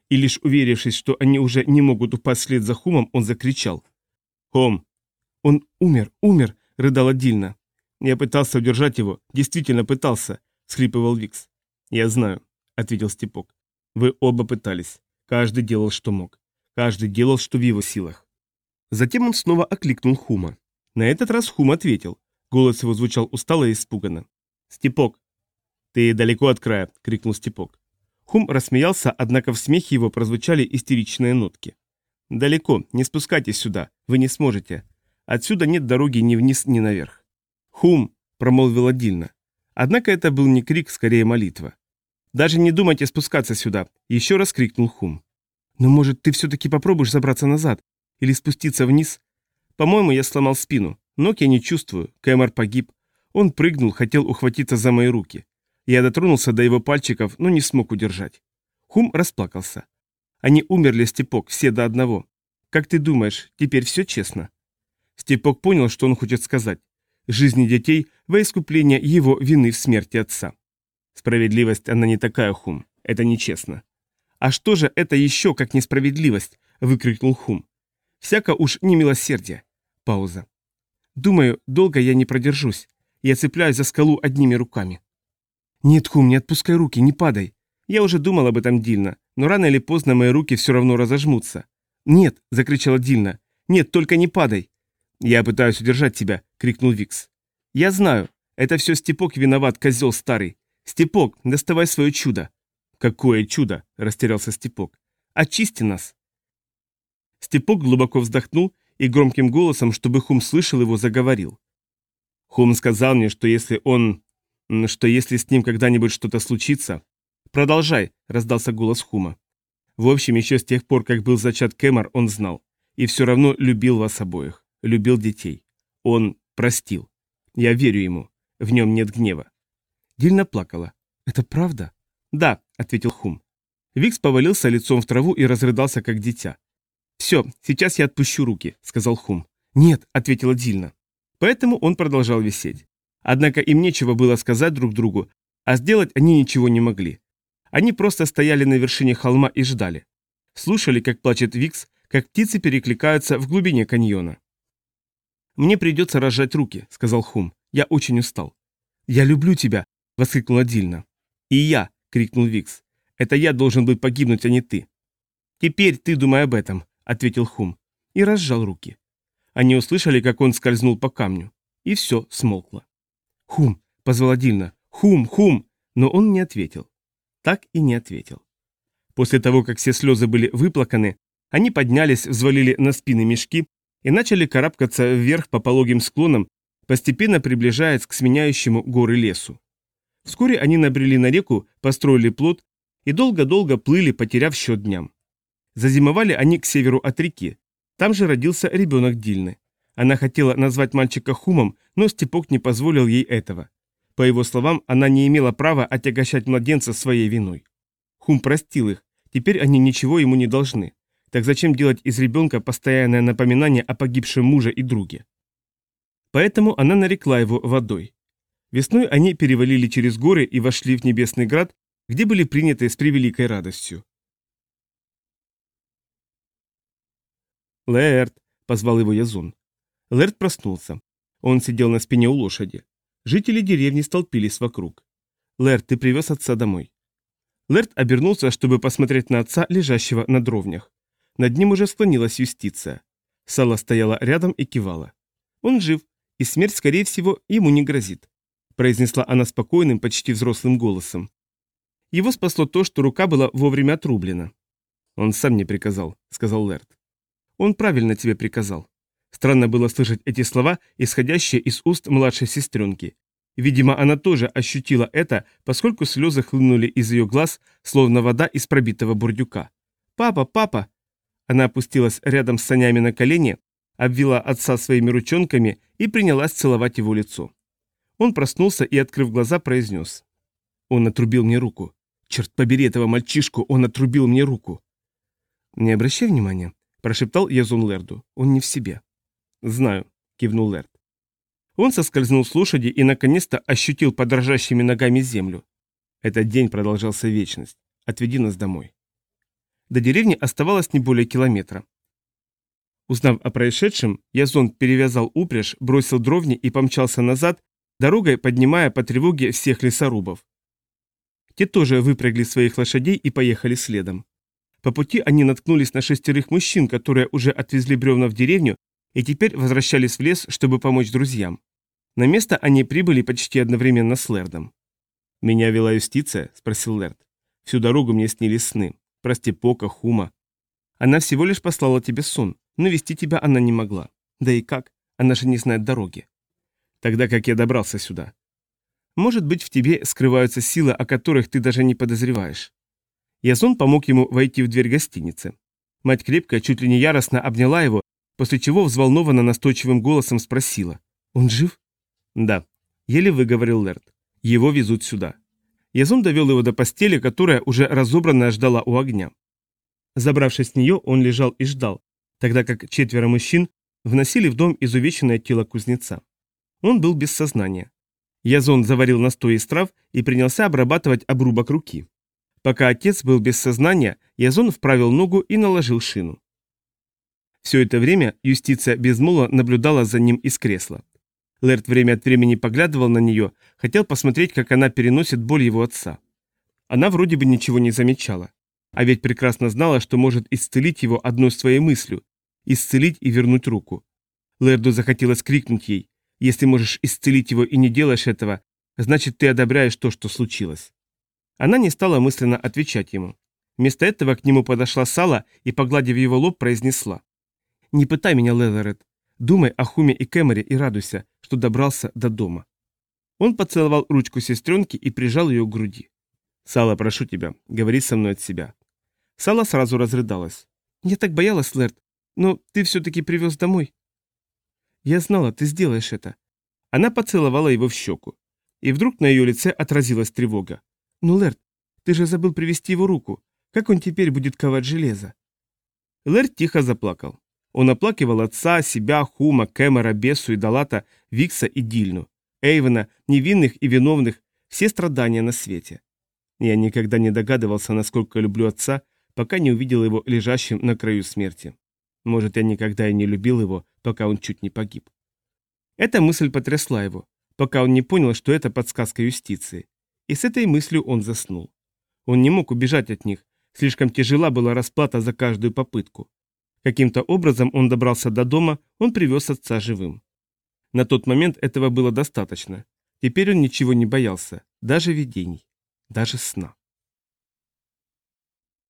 И лишь уверившись, что они уже не могут упасть вслед за Хумом, он закричал. «Хом!» «Он умер, умер!» — рыдала Дильна. «Я пытался удержать его, действительно пытался», — схлипывал Викс. «Я знаю», — ответил Степок. «Вы оба пытались. Каждый делал, что мог. Каждый делал, что в его силах». Затем он снова окликнул Хума. На этот раз Хум ответил. Голос его звучал устало и испуганно. «Степок!» «Ты далеко от края!» — крикнул Степок. Хум рассмеялся, однако в смехе его прозвучали истеричные нотки. «Далеко, не спускайтесь сюда, вы не сможете. Отсюда нет дороги ни вниз, ни наверх». «Хум!» — промолвила Дильна. Однако это был не крик, скорее молитва. «Даже не думайте спускаться сюда!» — еще раз крикнул Хум. «Но, может, ты все-таки попробуешь забраться назад? Или спуститься вниз? По-моему, я сломал спину. Ног я не чувствую. Кэмер погиб. Он прыгнул, хотел ухватиться за мои руки. Я дотронулся до его пальчиков, но не смог удержать. Хум расплакался. Они умерли, Степок, все до одного. Как ты думаешь, теперь все честно? Степок понял, что он хочет сказать. Жизни детей во искупление его вины в смерти отца. Справедливость, она не такая, Хум. Это нечестно. А что же это еще, как несправедливость? Выкрикнул Хум. Всяко уж не милосердие. Пауза. Думаю, долго я не продержусь. Я цепляюсь за скалу одними руками. Нет, Хум, не отпускай руки, не падай. Я уже думал об этом Дильна, но рано или поздно мои руки все равно разожмутся. Нет, закричала Дильна. Нет, только не падай. Я пытаюсь удержать тебя, крикнул Викс. Я знаю, это все Степок виноват, козел старый. Степок, доставай свое чудо. Какое чудо, растерялся Степок. Очисти нас. Степок глубоко вздохнул и громким голосом, чтобы Хум слышал его, заговорил. Хум сказал мне, что если он... что если с ним когда-нибудь что-то случится... Продолжай, раздался голос Хума. В общем, еще с тех пор, как был зачат Кэмер, он знал. И все равно любил вас обоих. Любил детей. Он простил. Я верю ему. В нем нет гнева. Дильна плакала. «Это правда?» «Да», — ответил Хум. Викс повалился лицом в траву и разрыдался, как дитя. «Все, сейчас я отпущу руки», — сказал Хум. «Нет», — ответила Дильна. Поэтому он продолжал висеть. Однако им нечего было сказать друг другу, а сделать они ничего не могли. Они просто стояли на вершине холма и ждали. Слушали, как плачет Викс, как птицы перекликаются в глубине каньона. «Мне придется разжать руки», — сказал Хум. «Я очень устал». «Я люблю тебя», — воскликнула Дильна. «И я», — крикнул Викс. «Это я должен был погибнуть, а не ты». «Теперь ты думай об этом», ответил Хум и разжал руки. Они услышали, как он скользнул по камню, и все смолкло. «Хум!» — позвала Дильна. «Хум! Хум!» Но он не ответил. Так и не ответил. После того, как все слезы были выплаканы, они поднялись, взвалили на спины мешки и начали карабкаться вверх по пологим склонам, постепенно приближаясь к сменяющему горы лесу. Вскоре они набрели на реку, построили плот и долго-долго плыли, потеряв счет дням. Зазимовали они к северу от реки. Там же родился ребенок Дильны. Она хотела назвать мальчика Хумом, но Степок не позволил ей этого. По его словам, она не имела права отягощать младенца своей виной. Хум простил их, теперь они ничего ему не должны. Так зачем делать из ребенка постоянное напоминание о погибшем муже и друге? Поэтому она нарекла его водой. Весной они перевалили через горы и вошли в Небесный Град, где были приняты с превеликой радостью. «Лэрд!» — позвал его Язон. Лэрд проснулся. Он сидел на спине у лошади. Жители деревни столпились вокруг. «Лэрд, ты привез отца домой». Лэрд обернулся, чтобы посмотреть на отца, лежащего на дровнях. Над ним уже склонилась юстиция. Сала стояла рядом и кивала. «Он жив, и смерть, скорее всего, ему не грозит», произнесла она спокойным, почти взрослым голосом. Его спасло то, что рука была вовремя отрублена. «Он сам не приказал», — сказал Лэрд. «Он правильно тебе приказал». Странно было слышать эти слова, исходящие из уст младшей сестренки. Видимо, она тоже ощутила это, поскольку слезы хлынули из ее глаз, словно вода из пробитого бурдюка. «Папа, папа!» Она опустилась рядом с санями на колени, обвела отца своими ручонками и принялась целовать его лицо. Он проснулся и, открыв глаза, произнес. Он отрубил мне руку. Черт побери этого мальчишку, он отрубил мне руку. Не обращай внимания, прошептал Язун Лерду. Он не в себе. Знаю, кивнул Лерд. Он соскользнул с лошади и наконец-то ощутил под дрожащими ногами землю. Этот день продолжался вечность. Отведи нас домой. До деревни оставалось не более километра. Узнав о происшедшем, Язон перевязал упряжь, бросил дровни и помчался назад, дорогой поднимая по тревоге всех лесорубов. Те тоже выпрягли своих лошадей и поехали следом. По пути они наткнулись на шестерых мужчин, которые уже отвезли бревна в деревню и теперь возвращались в лес, чтобы помочь друзьям. На место они прибыли почти одновременно с Лердом. «Меня вела юстиция?» – спросил Лерд. «Всю дорогу мне снились сны. Про Степока, Хума. Она всего лишь послала тебе сон, но вести тебя она не могла. Да и как? Она же не знает дороги. Тогда как я добрался сюда? Может быть, в тебе скрываются силы, о которых ты даже не подозреваешь. Ясон помог ему войти в дверь гостиницы. Мать крепко, чуть ли не яростно обняла его, после чего взволнованно настойчивым голосом спросила. «Он жив?» «Да», — еле выговорил Лерт. «Его везут сюда». Язон довел его до постели, которая уже разобранная ждала у огня. Забравшись в нее, он лежал и ждал, тогда как четверо мужчин вносили в дом изувеченное тело кузнеца. Он был без сознания. Язон заварил настой из трав и принялся обрабатывать обрубок руки. Пока отец был без сознания, Язон вправил ногу и наложил шину. Все это время юстиция безмолвно наблюдала за ним из кресла. Лэрд время от времени поглядывал на нее, хотел посмотреть, как она переносит боль его отца. Она вроде бы ничего не замечала. А ведь прекрасно знала, что может исцелить его одной своей мыслью. Исцелить и вернуть руку. Лэрду захотелось крикнуть ей. Если можешь исцелить его и не делаешь этого, значит ты одобряешь то, что случилось. Она не стала мысленно отвечать ему. Вместо этого к нему подошла Сала и, погладив его лоб, произнесла. «Не пытай меня, Лелерет. Думай о Хуме и Кэмере и радуйся, что добрался до дома». Он поцеловал ручку сестренки и прижал ее к груди. «Сала, прошу тебя, говори со мной от себя». Сала сразу разрыдалась. «Я так боялась, Лерт, но ты все-таки привез домой». «Я знала, ты сделаешь это». Она поцеловала его в щеку. И вдруг на ее лице отразилась тревога. «Ну, Лерт, ты же забыл привести его руку. Как он теперь будет ковать железо?» Лерт тихо заплакал. Он оплакивал отца, себя, Хума, Кэмера, Бесу и Далата, Викса и Дильну, Эйвена, невинных и виновных, все страдания на свете. Я никогда не догадывался, насколько люблю отца, пока не увидел его лежащим на краю смерти. Может, я никогда и не любил его, пока он чуть не погиб. Эта мысль потрясла его, пока он не понял, что это подсказка юстиции. И с этой мыслью он заснул. Он не мог убежать от них, слишком тяжела была расплата за каждую попытку. Каким-то образом он добрался до дома, он привез отца живым. На тот момент этого было достаточно. Теперь он ничего не боялся, даже видений, даже сна.